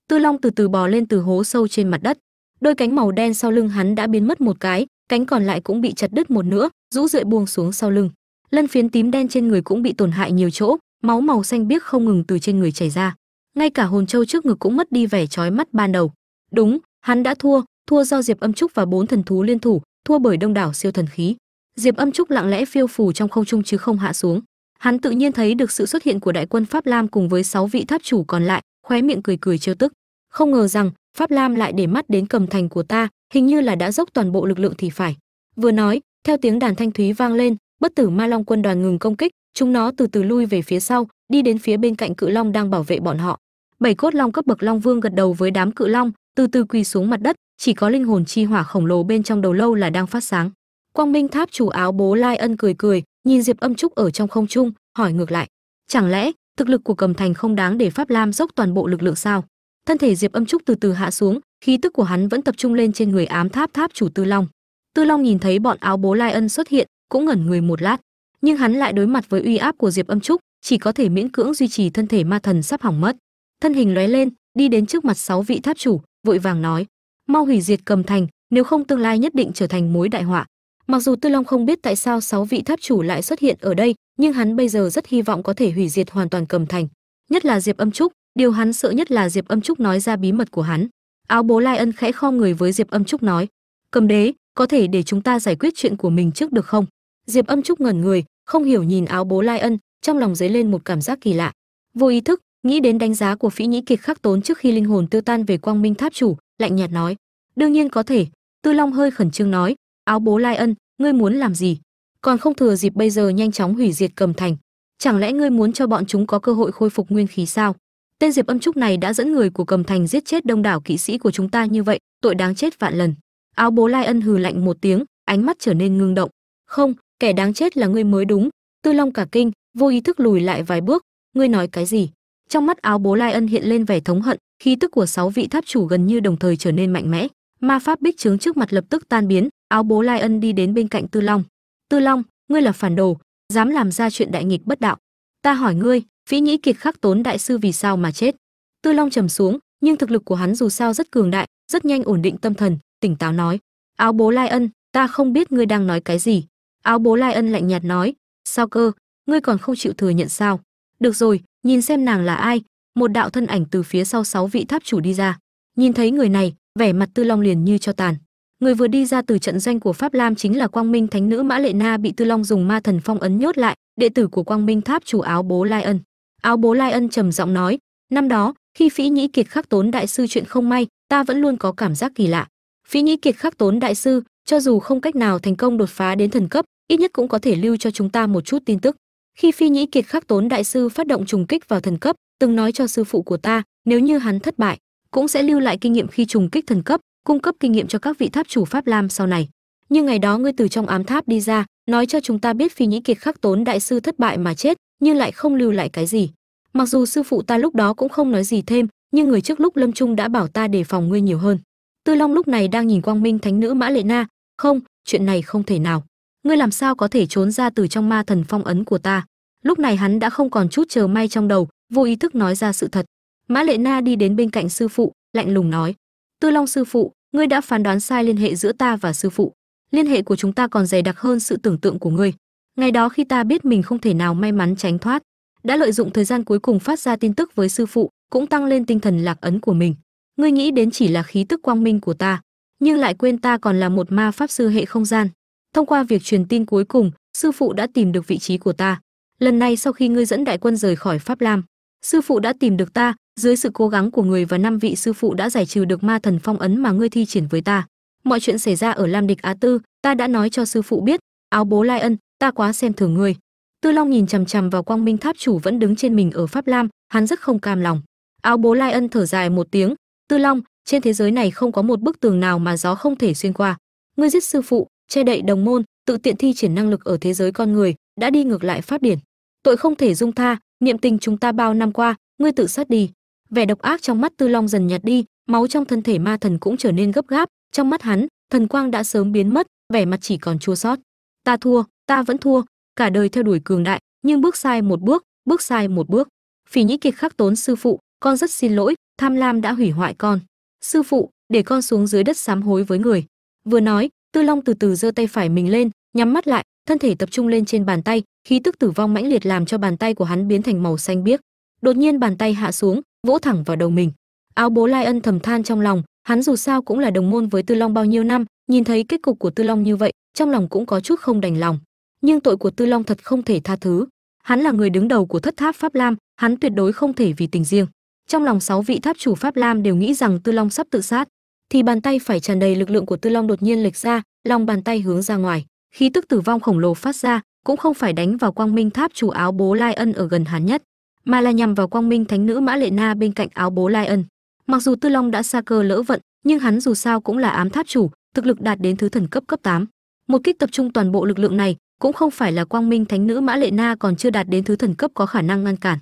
Tư long từ từ bò lên từ hố sâu trên mặt đất. Đôi cánh màu đen sau lưng hắn đã biến mất một cái cánh còn lại cũng bị chặt đứt một nữa rũ rượi buông xuống sau lưng. Lân phiến tím đen trên người cũng bị tổn hại nhiều chỗ, máu màu xanh biếc không ngừng từ trên người chảy ra. Ngay cả hồn châu trước ngực cũng mất đi vẻ chói mắt ban đầu. Đúng, hắn đã thua thua do diệp âm trúc và bốn thần thú liên thủ, thua bởi đông đảo siêu thần khí. Diệp âm trúc lặng lẽ phiêu phù trong không trung chứ không hạ xuống. Hắn tự nhiên thấy được sự xuất hiện của đại quân pháp lam cùng với sáu vị tháp chủ còn lại, khóe miệng cười cười trêu tức. Không ngờ rằng, pháp lam lại để mắt đến cầm thành của ta hình như là đã dốc toàn bộ lực lượng thì phải. Vừa nói, theo tiếng đàn thanh thúy vang lên, bất tử ma long quân đoàn ngừng công kích, chúng nó từ từ lui về phía sau, đi đến phía bên cạnh cự long đang bảo vệ bọn họ. Bảy cốt long cấp bậc long vương gật đầu với đám cự long, từ từ quỳ xuống mặt đất, chỉ có linh hồn chi hỏa khổng lồ bên trong đầu lâu là đang phát sáng. Quang minh tháp chủ áo bố lai ân cười cười, nhìn diệp âm trúc ở trong không trung, hỏi ngược lại. Chẳng lẽ, thực lực của cầm thành không đáng để pháp lam dốc toàn bộ lực lượng sao? Thân thể diệp âm trúc từ từ hạ xuống, khí tức của hắn vẫn tập trung lên trên người ám tháp tháp chủ tư long. Tư long nhìn thấy bọn áo bố lai ân xuất hiện, cũng ngẩn người một lát. Nhưng hắn lại đối mặt với uy áp của diệp âm trúc, chỉ có thể miễn cưỡng duy trì thân thể ma thần sắp hỏng mất. Thân hình lóe lên, đi đến trước mặt sáu vị tháp chủ, vội vàng nói, mau hủy diệt cầm thành, nếu không tương lai nhất định trở thành mối đại họa. Mặc dù tư long không biết tại sao sáu vị tháp chủ lại xuất hiện ở đây, nhưng hắn bây giờ rất hy vọng có thể hủy diệt hoàn toàn cầm thành. Nhất là diệp âm trúc điều hắn sợ nhất là diệp âm trúc nói ra bí mật của hắn. Áo bố lai ân khẽ kho người với diệp âm trúc nói, cầm đế, có thể để chúng ta giải quyết chuyện của mình trước được không? Diệp âm trúc ngẩn người, không hiểu nhìn áo bố lai ân, trong lòng dấy lên một cảm giác kỳ lạ. Vô ý thức, nghĩ đến đánh giá của phỉ nhĩ kiệt khắc tốn trước khi linh hồn tiêu tan về quang minh tháp chủ, lạnh nhạt nói, đương nhiên có thể. Tư long hơi khẩn trương nói, áo bố lai ân, ngươi muốn làm gì? Còn không thừa dịp bây giờ nhanh chóng hủy diệt cầm thành, chẳng lẽ ngươi muốn cho bọn chúng có cơ hội khôi phục nguyên khí sao? Tên diệp âm trúc này đã dẫn người của cầm thành giết chết đông đảo kỵ sĩ của chúng ta như vậy, tội đáng chết vạn lần. Áo bố lai ân hừ lạnh một tiếng, ánh mắt trở nên ngưng động. Không, kẻ đáng chết là ngươi mới đúng. Tư long cả kinh, vô ý thức lùi lại vài bước. Ngươi nói cái gì? Trong mắt áo bố lai ân hiện lên vẻ thống hận, khí tức của sáu vị tháp chủ gần như đồng thời trở nên mạnh mẽ. Ma pháp bích trướng trước mặt lập tức tan biến, áo bố lai ân đi đến bên cạnh tư long. Tư long, ngươi là phản đồ, dám làm ra chuyện đại nghịch bất đạo. Ta hỏi ngươi phí nhĩ kiệt khắc tốn đại sư vì sao mà chết. Tư long trầm xuống, nhưng thực lực của hắn dù sao rất cường đại, rất nhanh ổn định tâm thần, tỉnh táo nói, áo bố lai ân, ta không biết ngươi đang nói cái gì. Áo bố lai ân lạnh nhạt nói, sao cơ? Ngươi còn không chịu thừa nhận sao? Được rồi, nhìn xem nàng là ai. Một đạo thân ảnh từ phía sau sáu vị tháp chủ đi ra. Nhìn thấy người này, vẻ mặt tư long liền như cho tàn. Người vừa đi ra từ trận doanh của pháp lam chính là quang minh thánh nữ mã lệ na bị tư long dùng ma thần phong ấn nhốt lại, đệ tử của quang minh tháp chủ áo bố lai ân áo bố lai ân trầm giọng nói, năm đó, khi phỉ nhĩ kiệt khắc tốn đại sư chuyện không may, ta vẫn luôn có cảm giác kỳ lạ. Phỉ nhĩ kiệt khắc tốn đại sư, cho dù không cách nào thành công đột phá đến thần cấp, ít nhất cũng có thể lưu cho chúng ta một chút tin tức. Khi phi nhĩ kiệt khắc tốn đại sư phát động trùng kích vào thần cấp, từng nói cho sư phụ của ta, nếu như hắn thất bại, cũng sẽ lưu lại kinh nghiệm khi trùng kích thần cấp, cung cấp kinh nghiệm cho các vị tháp chủ pháp lam sau này. Nhưng ngày đó ngươi từ trong ám tháp đi ra, nói cho chúng ta biết phi nhĩ kiệt khắc tốn đại sư thất bại mà chết nhưng lại không lưu lại cái gì. Mặc dù sư phụ ta lúc đó cũng không nói gì thêm, nhưng người trước lúc lâm trung đã bảo ta đề phòng ngươi nhiều hơn. Tư long lúc này đang nhìn quang minh thánh nữ mã lệ na. Không, chuyện này không thể nào. Ngươi làm sao có thể trốn ra từ trong ma thần phong ấn của ta? Lúc này hắn đã không còn chút chờ may trong đầu, vô ý thức nói ra sự thật. Mã lệ na đi đến bên cạnh sư phụ, lạnh lùng nói, tư long sư phụ, ngươi đã phán đoán sai liên hệ giữa ta và sư phụ. Liên hệ của chúng ta còn dày đặc hơn sự tưởng tượng của ngươi ngày đó khi ta biết mình không thể nào may mắn tránh thoát, đã lợi dụng thời gian cuối cùng phát ra tin tức với sư phụ, cũng tăng lên tinh thần lạc ấn của mình. Ngươi nghĩ đến chỉ là khí tức quang minh của ta, nhưng lại quên ta còn là một ma pháp sư hệ không gian. Thông qua việc truyền tin cuối cùng, sư phụ đã tìm được vị trí của ta. Lần này sau khi ngươi dẫn đại quân rời khỏi pháp lam, sư phụ đã tìm được ta, dưới sự cố gắng của người và năm vị sư phụ đã giải trừ được ma thần phong ấn mà ngươi thi triển với ta. Mọi chuyện xảy ra ở lam địch á tư, ta đã nói cho sư phụ biết. Áo bố lai ân ta quá xem thường ngươi. Tư long nhìn chằm chằm vào quang minh tháp chủ vẫn đứng trên mình ở pháp lam, hắn rất không cam lòng. Áo bố lai ân thở dài một tiếng, tư long, trên thế giới này không có một bức tường nào mà gió không thể xuyên qua. Ngươi giết sư phụ, che đậy đồng môn, tự tiện thi triển năng lực ở thế giới con người, đã đi ngược lại pháp điển. Tội không thể dung tha, niệm tình chúng ta bao năm qua, ngươi tự sát đi. Vẻ độc ác trong mắt tư long dần nhạt đi, máu trong thân thể ma thần cũng trở nên gấp gáp, trong mắt hắn, thần quang đã sớm biến mất, vẻ mặt chỉ còn chua sót ta thua ta vẫn thua, cả đời theo đuổi cường đại, nhưng bước sai một bước bước sai một bước. Phỉ nhĩ kiệt khắc tốn sư phụ, con rất xin lỗi, tham lam đã hủy hoại con. Sư phụ, để con xuống dưới đất sám hối với người. Vừa nói, tư long từ từ giơ tay phải mình lên, nhắm mắt lại, thân thể tập trung lên trên bàn tay, khí tức tử vong mãnh liệt làm cho bàn tay của hắn biến thành màu xanh biếc. Đột nhiên bàn tay hạ xuống, vỗ thẳng vào đầu mình. Áo bố lai ân thầm than trong lòng, hắn dù sao cũng là đồng môn với tư long bao nhiêu năm, nhìn thấy kết cục của tư long như vậy, trong lòng cũng có chút không đành lòng nhưng tội của tư long thật không thể tha thứ. Hắn là người đứng đầu của thất tháp pháp lam, hắn tuyệt đối không thể vì tình riêng. Trong lòng sáu vị tháp chủ pháp lam đều nghĩ rằng tư long sắp tự sát, thì bàn tay phải tràn đầy lực lượng của tư long đột nhiên lệch ra, lòng bàn tay hướng ra ngoài. Khí tức tử vong khổng lồ phát ra, cũng không phải đánh vào quang minh tháp chủ áo bố lai ân ở gần hắn nhất, mà là nhằm vào quang minh thánh nữ mã lệ na bên cạnh áo bố lai ân. Mặc dù tư long đã xa cơ lỡ vận, nhưng hắn dù sao cũng là ám tháp chủ, thực lực đạt đến thứ thần cấp cấp 8. một kích tập trung toàn bộ lực lượng này cũng không phải là quang minh thánh nữ mã lệ na còn chưa đạt đến thứ thần cấp có khả năng ngăn cản.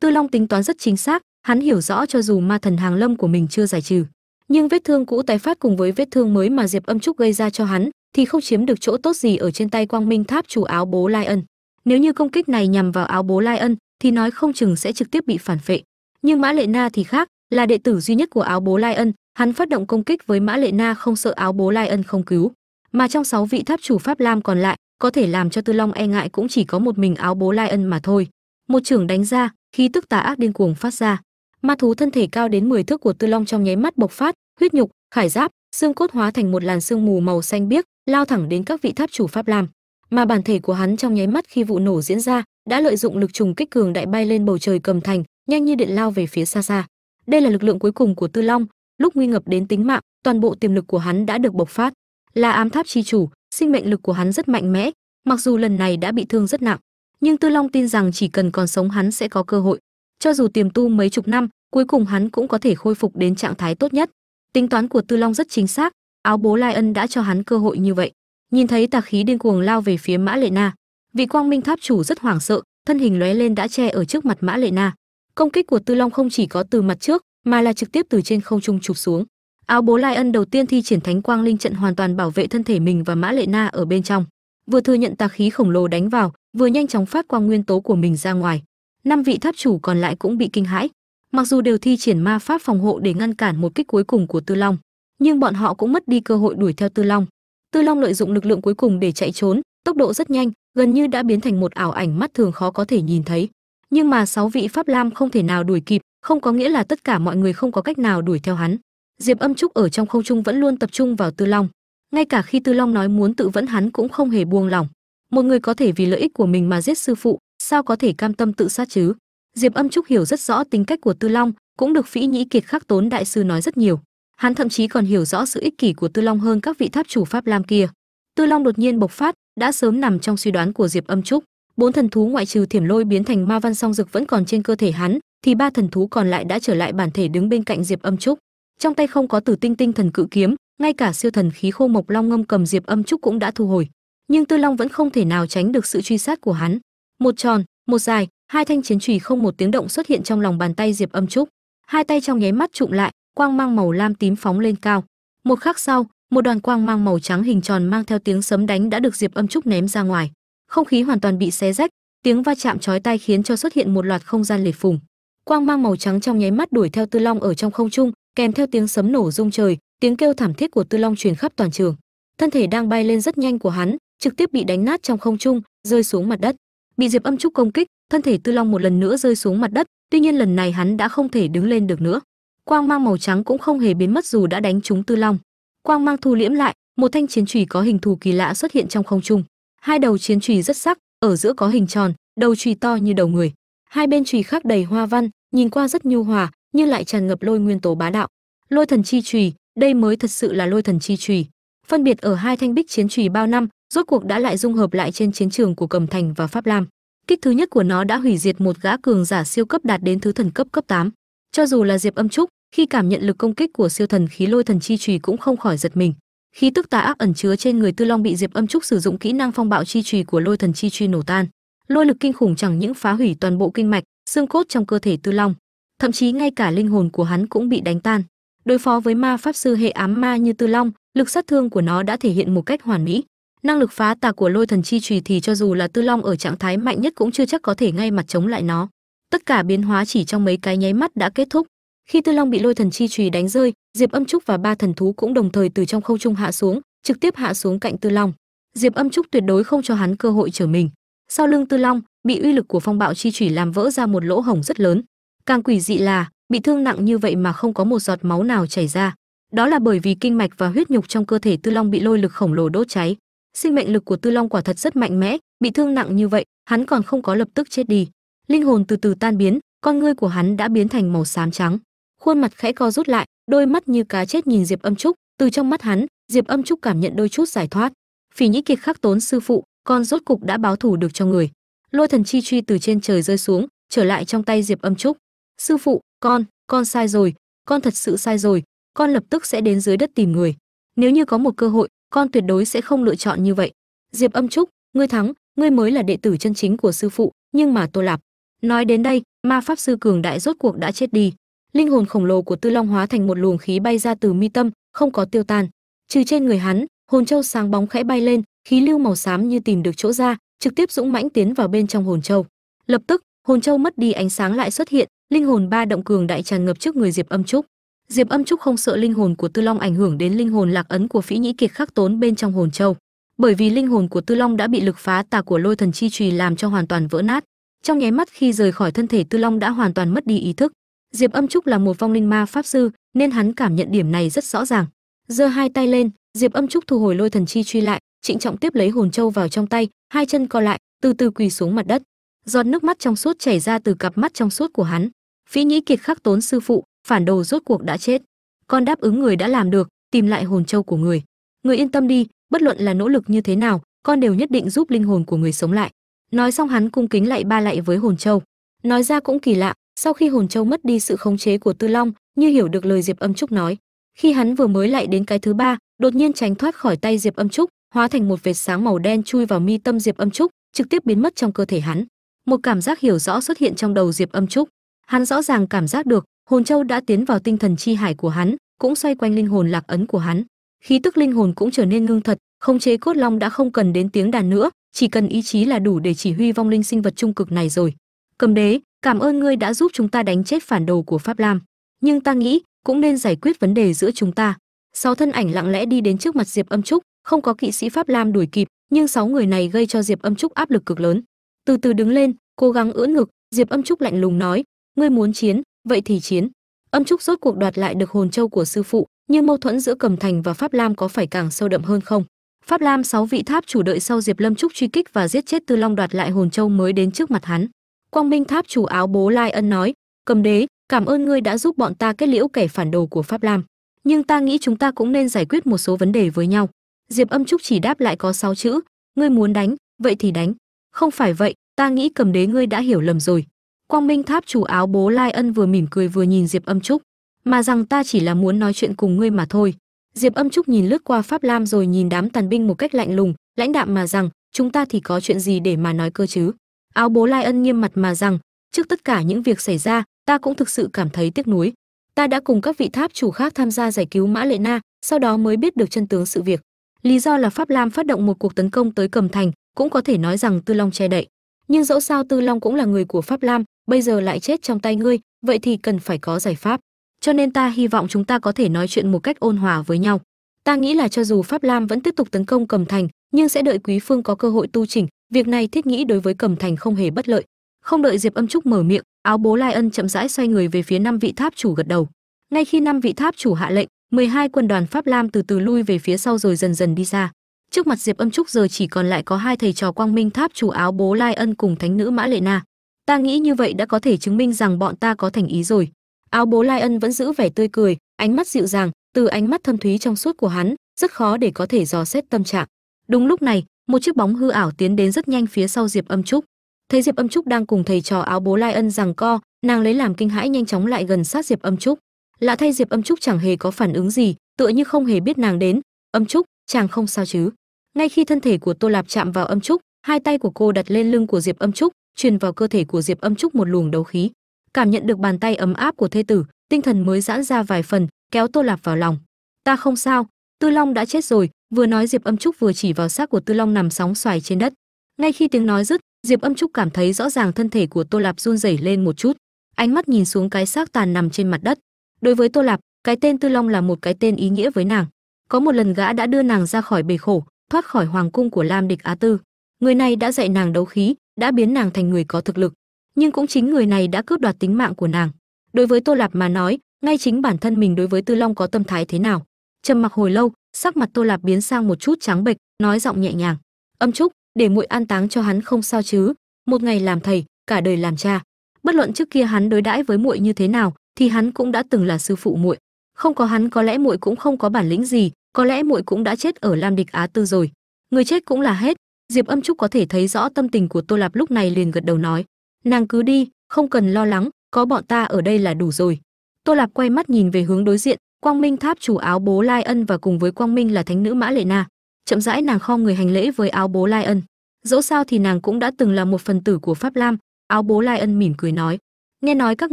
Tư long tính toán rất chính xác, hắn hiểu rõ cho dù ma thần hàng lâm của mình chưa giải trừ, nhưng vết thương cũ tái phát cùng với vết thương mới mà diệp âm trúc gây ra cho hắn thì không chiếm được chỗ tốt gì ở trên tay quang minh tháp chủ áo bố lai ân. Nếu như công kích này nhằm vào áo bố lai ân thì nói không chừng sẽ trực tiếp bị phản phệ. Nhưng mã lệ na thì khác, là đệ tử duy nhất của áo bố lai ân, hắn phát động công kích với mã lệ na không sợ áo bố lai ân không cứu, mà trong sáu vị tháp chủ pháp lam còn lại có thể làm cho tư long e ngại cũng chỉ có một mình áo bố lai ân mà thôi. Một trưởng đánh ra khí tức tà ác điên cuồng phát ra, ma thú thân thể cao đến 10 thước của tư long trong nháy mắt bộc phát, huyết nhục, khải giáp, xương cốt hóa thành một làn sương mù màu xanh biếc, lao thẳng đến các vị tháp chủ pháp lam. Mà bản thể của hắn trong nháy mắt khi vụ nổ diễn ra, đã lợi dụng lực trùng kích cường đại bay lên bầu trời cầm thành, nhanh như điện lao về phía xa xa. Đây là lực lượng cuối cùng của tư long, lúc nguy ngập đến tính mạng, toàn bộ tiềm lực của hắn đã được bộc phát. Là ám tháp chi chủ sinh mệnh lực của hắn rất mạnh mẽ, mặc dù lần này đã bị thương rất nặng. Nhưng tư long tin rằng chỉ cần còn sống hắn sẽ có cơ hội. Cho dù tiềm tu mấy chục năm, cuối cùng hắn cũng có thể khôi phục đến trạng thái tốt nhất. Tính toán của tư long rất chính xác, áo bố lai ân đã cho hắn cơ hội như vậy. Nhìn thấy tà khí điên cuồng lao về phía mã lệ na, vị quang minh tháp chủ rất hoảng sợ, thân hình lóe lên đã che ở trước mặt mã lệ na. Công kích của tư long không chỉ có từ mặt trước, mà là trực tiếp từ trên không trung chụp xuống áo bố lai ân đầu tiên thi triển thánh quang linh trận hoàn toàn bảo vệ thân thể mình và mã lệ na ở bên trong. Vừa thừa nhận tà khí khổng lồ đánh vào, vừa nhanh chóng phát quang nguyên tố của mình ra ngoài. Năm vị tháp chủ còn lại cũng bị kinh hãi. Mặc dù đều thi triển ma pháp phòng hộ để ngăn cản một kích cuối cùng của tư long, nhưng bọn họ cũng mất đi cơ hội đuổi theo tư long. Tư long lợi dụng lực lượng cuối cùng để chạy trốn, tốc độ rất nhanh, gần như đã biến thành một ảo ảnh mắt thường khó có thể nhìn thấy. Nhưng mà sáu vị pháp lam không thể nào đuổi kịp, không có nghĩa là tất cả mọi người không có cách nào đuổi theo hắn diệp âm trúc ở trong không trung vẫn luôn tập trung vào tư long. Ngay cả khi tư long nói muốn tự vẫn hắn cũng không hề buông lòng. một người có thể vì lợi ích của mình mà giết sư phụ, sao có thể cam tâm tự sát chứ? Diệp âm trúc hiểu rất rõ tính cách của tư long, cũng được phỉ nhĩ kiệt khắc tốn đại sư nói rất nhiều. Hắn thậm chí còn hiểu rõ sự ích kỷ của tư long hơn các vị tháp chủ pháp lam kia. Tư long đột nhiên bộc phát, đã sớm nằm trong suy đoán của diệp âm trúc. Bốn thần thú ngoại trừ thiểm lôi biến thành ma văn song dực vẫn còn trên cơ thể hắn, thì ba thần thú còn lại đã trở lại bản thể đứng bên cạnh diệp âm trúc trong tay không có tử tinh tinh thần cự kiếm, ngay cả siêu thần khí khô mộc long ngâm cầm diệp âm trúc cũng đã thu hồi. Nhưng tư long vẫn không thể nào tránh được sự truy sát của hắn. Một tròn, một dài, hai thanh chiến trùy không một tiếng động xuất hiện trong lòng bàn tay diệp âm trúc. Hai tay trong nháy mắt trụm lại, quang mang màu lam tím phóng lên cao. Một khắc sau, một đoàn quang mang màu trắng hình tròn mang theo tiếng sấm đánh đã được diệp âm trúc ném ra ngoài. Không khí hoàn toàn bị xé rách, tiếng va chạm chói tai khiến cho xuất hiện một loạt không gian liệt phùng. Quang mang màu trắng trong nháy mắt đuổi theo tư long ở trong không trung kèm theo tiếng sấm nổ rung trời, tiếng kêu thảm thiết của tư long truyền khắp toàn trường. Thân thể đang bay lên rất nhanh của hắn, trực tiếp bị đánh nát trong không trung, rơi xuống mặt đất. Bị diệp âm trúc công kích, thân thể tư long một lần nữa rơi xuống mặt đất, tuy nhiên lần này hắn đã không thể đứng lên được nữa. Quang mang màu trắng cũng không hề biến mất dù đã đánh trúng tư long. Quang mang thu liễm lại, một thanh chiến chùy có hình thù kỳ lạ xuất hiện trong không trung. Hai đầu chiến chùy rất sắc, ở giữa có hình tròn, đầu chùy to như đầu người. Hai bên chùy khác đầy hoa văn, nhìn qua rất nhu hòa nhưng lại tràn ngập lôi nguyên tố bá đạo. Lôi thần chi chùy, đây mới thật sự là lôi thần chi chùy. Phân biệt ở hai thanh bích chiến chùy bao năm, rốt cuộc đã lại dung hợp lại trên chiến trường của cầm thành và pháp lam. Kích thứ nhất của nó đã hủy diệt một gã cường giả siêu cấp đạt đến thứ thần cấp cấp 8. cho dù là diệp âm trúc, khi cảm nhận lực công kích của siêu thần khí lôi thần chi chùy cũng không khỏi giật mình. Khí tức tà ác ẩn chứa trên người tư long bị diệp âm trúc sử dụng kỹ năng phong bạo chi chùy của lôi thần chi truy nổ tan. Lôi lực kinh khủng chẳng những phá hủy toàn bộ kinh mạch, xương cốt trong cơ thể tư long thậm chí ngay cả linh hồn của hắn cũng bị đánh tan. Đối phó với ma pháp sư hệ ám ma như tư long, lực sát thương của nó đã thể hiện một cách hoàn mỹ. Năng lực phá tà của lôi thần chi trùy thì cho dù là tư long ở trạng thái mạnh nhất cũng chưa chắc có thể ngay mặt chống lại nó. Tất cả biến hóa chỉ trong mấy cái nháy mắt đã kết thúc. Khi tư long bị lôi thần chi trùy đánh rơi, diệp âm trúc và ba thần thú cũng đồng thời từ trong không trung hạ xuống, trực tiếp hạ xuống cạnh tư long. Diệp âm trúc tuyệt đối không cho hắn cơ hội trở mình. Sau lưng tư long, bị uy lực của phong bạo chi trùy làm vỡ ra một lỗ hổng rất lớn càng quỷ dị là, bị thương nặng như vậy mà không có một giọt máu nào chảy ra. Đó là bởi vì kinh mạch và huyết nhục trong cơ thể tư long bị lôi lực khổng lồ đốt cháy. Sinh mệnh lực của tư long quả thật rất mạnh mẽ, bị thương nặng như vậy, hắn còn không có lập tức chết đi. Linh hồn từ từ tan biến, con ngươi của hắn đã biến thành màu xám trắng. Khuôn mặt khẽ co rút lại, đôi mắt như cá chết nhìn diệp âm trúc. Từ trong mắt hắn, diệp âm trúc cảm nhận đôi chút giải thoát. Phỉ nhĩ kiệt khắc tốn sư phụ, con rốt cục đã báo thù được cho người. Lôi thần chi truy từ trên trời rơi xuống, trở lại trong tay diệp âm trúc sư phụ, con con sai rồi, con thật sự sai rồi, con lập tức sẽ đến dưới đất tìm người. Nếu như có một cơ hội, con tuyệt đối sẽ không lựa chọn như vậy. Diệp âm trúc, ngươi thắng, ngươi mới là đệ tử chân chính của sư phụ, nhưng mà tô lạp. Nói đến đây, ma pháp sư cường đại rốt cuộc đã chết đi. Linh hồn khổng lồ của tư long hóa thành một luồng khí bay ra từ mi tâm, không có tiêu tan. Trừ trên người hắn, hồn châu sáng bóng khẽ bay lên, khí lưu màu xám như tìm được chỗ ra, trực tiếp dũng mãnh tiến vào bên trong hồn châu. Lập tức, hồn châu mất đi ánh sáng lại xuất hiện linh hồn ba động cường đại tràn ngập trước người diệp âm trúc. Diệp âm trúc không sợ linh hồn của tư long ảnh hưởng đến linh hồn lạc ấn của phỉ nhĩ kiệt khắc tốn bên trong hồn châu. Bởi vì linh hồn của tư long đã bị lực phá, tà của lôi thần chi trùy làm cho hoàn toàn vỡ nát. Trong nháy mắt khi rời khỏi thân thể tư long đã hoàn toàn mất đi ý thức. Diệp âm trúc là một vong linh ma pháp sư, nên hắn cảm nhận điểm này rất rõ ràng. Giơ hai tay lên, diệp âm trúc thu hồi lôi thần chi truy lại, trịnh trọng tiếp lấy hồn châu vào trong tay, hai chân co lại, từ từ quỳ xuống mặt đất. Giọt nước mắt trong suốt chảy ra từ cặp mắt trong suốt của hắn phí nhĩ kiệt khắc tốn sư phụ, phản đồ rốt cuộc đã chết. Con đáp ứng người đã làm được, tìm lại hồn châu của người. Người yên tâm đi, bất luận là nỗ lực như thế nào, con đều nhất định giúp linh hồn của người sống lại. Nói xong hắn cung kính lạy ba lạy với hồn châu. Nói ra cũng kỳ lạ, sau khi hồn châu mất đi sự khống chế của tư long, như hiểu được lời diệp âm trúc nói. Khi hắn vừa mới lại đến cái thứ ba, đột nhiên tránh thoát khỏi tay diệp âm trúc, hóa thành một vệt sáng màu đen chui vào mi tâm diệp âm trúc, trực tiếp biến mất trong cơ thể hắn. Một cảm giác hiểu rõ xuất hiện trong đầu diệp âm trúc hắn rõ ràng cảm giác được, hồn châu đã tiến vào tinh thần chi hải của hắn, cũng xoay quanh linh hồn lạc ấn của hắn. Khí tức linh hồn cũng trở nên ngưng thật khống chế cốt long đã không cần đến tiếng đàn nữa, chỉ cần ý chí là đủ để chỉ huy vong linh sinh vật trung cực này rồi. Cầm đế, cảm ơn ngươi đã giúp chúng ta đánh chết phản đồ của pháp lam. Nhưng ta nghĩ, cũng nên giải quyết vấn đề giữa chúng ta. Sáu thân ảnh lặng lẽ đi đến trước mặt diệp âm trúc, không có kỵ sĩ pháp lam đuổi kịp, nhưng sáu người này gây cho diệp âm trúc áp lực cực lớn. Từ từ đứng lên, cố gắng ưỡn ngực, diệp âm trúc lạnh lùng nói ngươi muốn chiến, vậy thì chiến. Âm trúc rốt cuộc đoạt lại được hồn châu của sư phụ, nhưng mâu thuẫn giữa cầm thành và pháp lam có phải càng sâu đậm hơn không? Pháp lam sáu vị tháp chủ đợi sau diệp lâm trúc truy kích và giết chết tư long đoạt lại hồn châu mới đến trước mặt hắn. Quang minh tháp chủ áo bố lai ân nói, cầm đế, cảm ơn ngươi đã giúp bọn ta kết liễu kẻ phản đồ của pháp lam. Nhưng ta nghĩ chúng ta cũng nên giải quyết một số vấn đề với nhau. Diệp âm trúc chỉ đáp lại có sáu chữ, ngươi muốn đánh, vậy thì đánh. Không phải vậy, ta nghĩ cầm đế ngươi đã hiểu lầm rồi quang minh tháp chủ áo bố lai ân vừa mỉm cười vừa nhìn diệp âm trúc. Mà rằng ta chỉ là muốn nói chuyện cùng ngươi mà thôi. Diệp âm trúc nhìn lướt qua pháp lam rồi nhìn đám tàn binh một cách lạnh lùng, lãnh đạm mà rằng, chúng ta thì có chuyện gì để mà nói cơ chứ? Áo bố lai ân nghiêm mặt mà rằng, trước tất cả những việc xảy ra, ta cũng thực sự cảm thấy tiếc nuối. Ta đã cùng các vị tháp chủ khác tham gia giải cứu mã lệ na, sau đó mới biết được chân tướng sự việc. Lý do là pháp lam phát động một cuộc tấn công tới cầm thành, cũng có thể nói rằng tư long che đậy. Nhưng dẫu sao tư long cũng là người của pháp lam bây giờ lại chết trong tay ngươi, vậy thì cần phải có giải pháp. Cho nên ta hy vọng chúng ta có thể nói chuyện một cách ôn hòa với nhau. Ta nghĩ là cho dù pháp lam vẫn tiếp tục tấn công cầm thành, nhưng sẽ đợi quý phương có cơ hội tu chỉnh, việc này thiết nghĩ đối với cầm thành không hề bất lợi. Không đợi diệp âm trúc mở miệng, áo bố lai ân chậm rãi xoay người về phía năm vị tháp chủ gật đầu. Ngay khi năm vị tháp chủ hạ lệnh 12 quân đoàn pháp lam từ từ lui về phía sau rồi dần dần đi ra trước mặt diệp âm trúc giờ chỉ còn lại có hai thầy trò quang minh tháp chủ áo bố lai ân cùng thánh nữ mã lệ na ta nghĩ như vậy đã có thể chứng minh rằng bọn ta có thành ý rồi. Áo bố lai ân vẫn giữ vẻ tươi cười, ánh mắt dịu dàng, từ ánh mắt thâm thúy trong suốt của hắn, rất khó để có thể dò xét tâm trạng. Đúng lúc này, một chiếc bóng hư ảo tiến đến rất nhanh phía sau diệp âm trúc. Thấy diệp âm trúc đang cùng thầy trò áo bố lai ân rằng co, nàng lấy làm kinh hãi nhanh chóng lại gần sát diệp âm trúc. Lạ thay diệp âm trúc chẳng hề có phản ứng gì, tựa như không hề biết nàng đến. Âm trúc, chàng không sao chứ? Ngay khi thân thể của tô lạp chạm vào âm trúc, hai tay của cô đặt lên lưng của diệp âm trúc truyền vào cơ thể của diệp âm trúc một luồng đấu khí, cảm nhận được bàn tay ấm áp của thê tử, tinh thần mới giãn ra vài phần, kéo tô lạp vào lòng. Ta không sao, tư long đã chết rồi, vừa nói diệp âm trúc vừa chỉ vào xác của tư long nằm sóng xoài trên đất. Ngay khi tiếng nói dứt, diệp âm trúc cảm thấy rõ ràng thân thể của tô lạp run rẩy lên một chút, ánh mắt nhìn xuống cái xác tàn nằm trên mặt đất. Đối với tô lạp, cái tên tư long là một cái tên ý nghĩa với nàng. Có một lần gã đã đưa nàng ra khỏi bể khổ, thoát khỏi hoàng cung của lam địch á tư. Người này đã dạy nàng đấu khí đã biến nàng thành người có thực lực, nhưng cũng chính người này đã cướp đoạt tính mạng của nàng. Đối với tô lạp mà nói, ngay chính bản thân mình đối với tư long có tâm thái thế nào? Trầm mặc hồi lâu, sắc mặt tô lạp biến sang một chút trắng bệch, nói giọng nhẹ nhàng, âm trúc, để muội an táng cho hắn không sao chứ? Một ngày làm thầy, cả đời làm cha. Bất luận trước kia hắn đối đãi với muội như thế nào, thì hắn cũng đã từng là sư phụ muội. Không có hắn có lẽ muội cũng không có bản lĩnh gì, có lẽ muội cũng đã chết ở lam địch á tư rồi. Người chết cũng là hết diệp âm trúc có thể thấy rõ tâm tình của tô lạp lúc này liền gật đầu nói, nàng cứ đi, không cần lo lắng, có bọn ta ở đây là đủ rồi. Tô lạp quay mắt nhìn về hướng đối diện, quang minh tháp chủ áo bố lai ân và cùng với quang minh là thánh nữ mã lệ na. Chậm rãi nàng kho người hành lễ với áo bố lai ân. Dẫu sao thì nàng cũng đã từng là một phần tử của pháp lam, áo bố lai ân mỉm cười nói, nghe nói các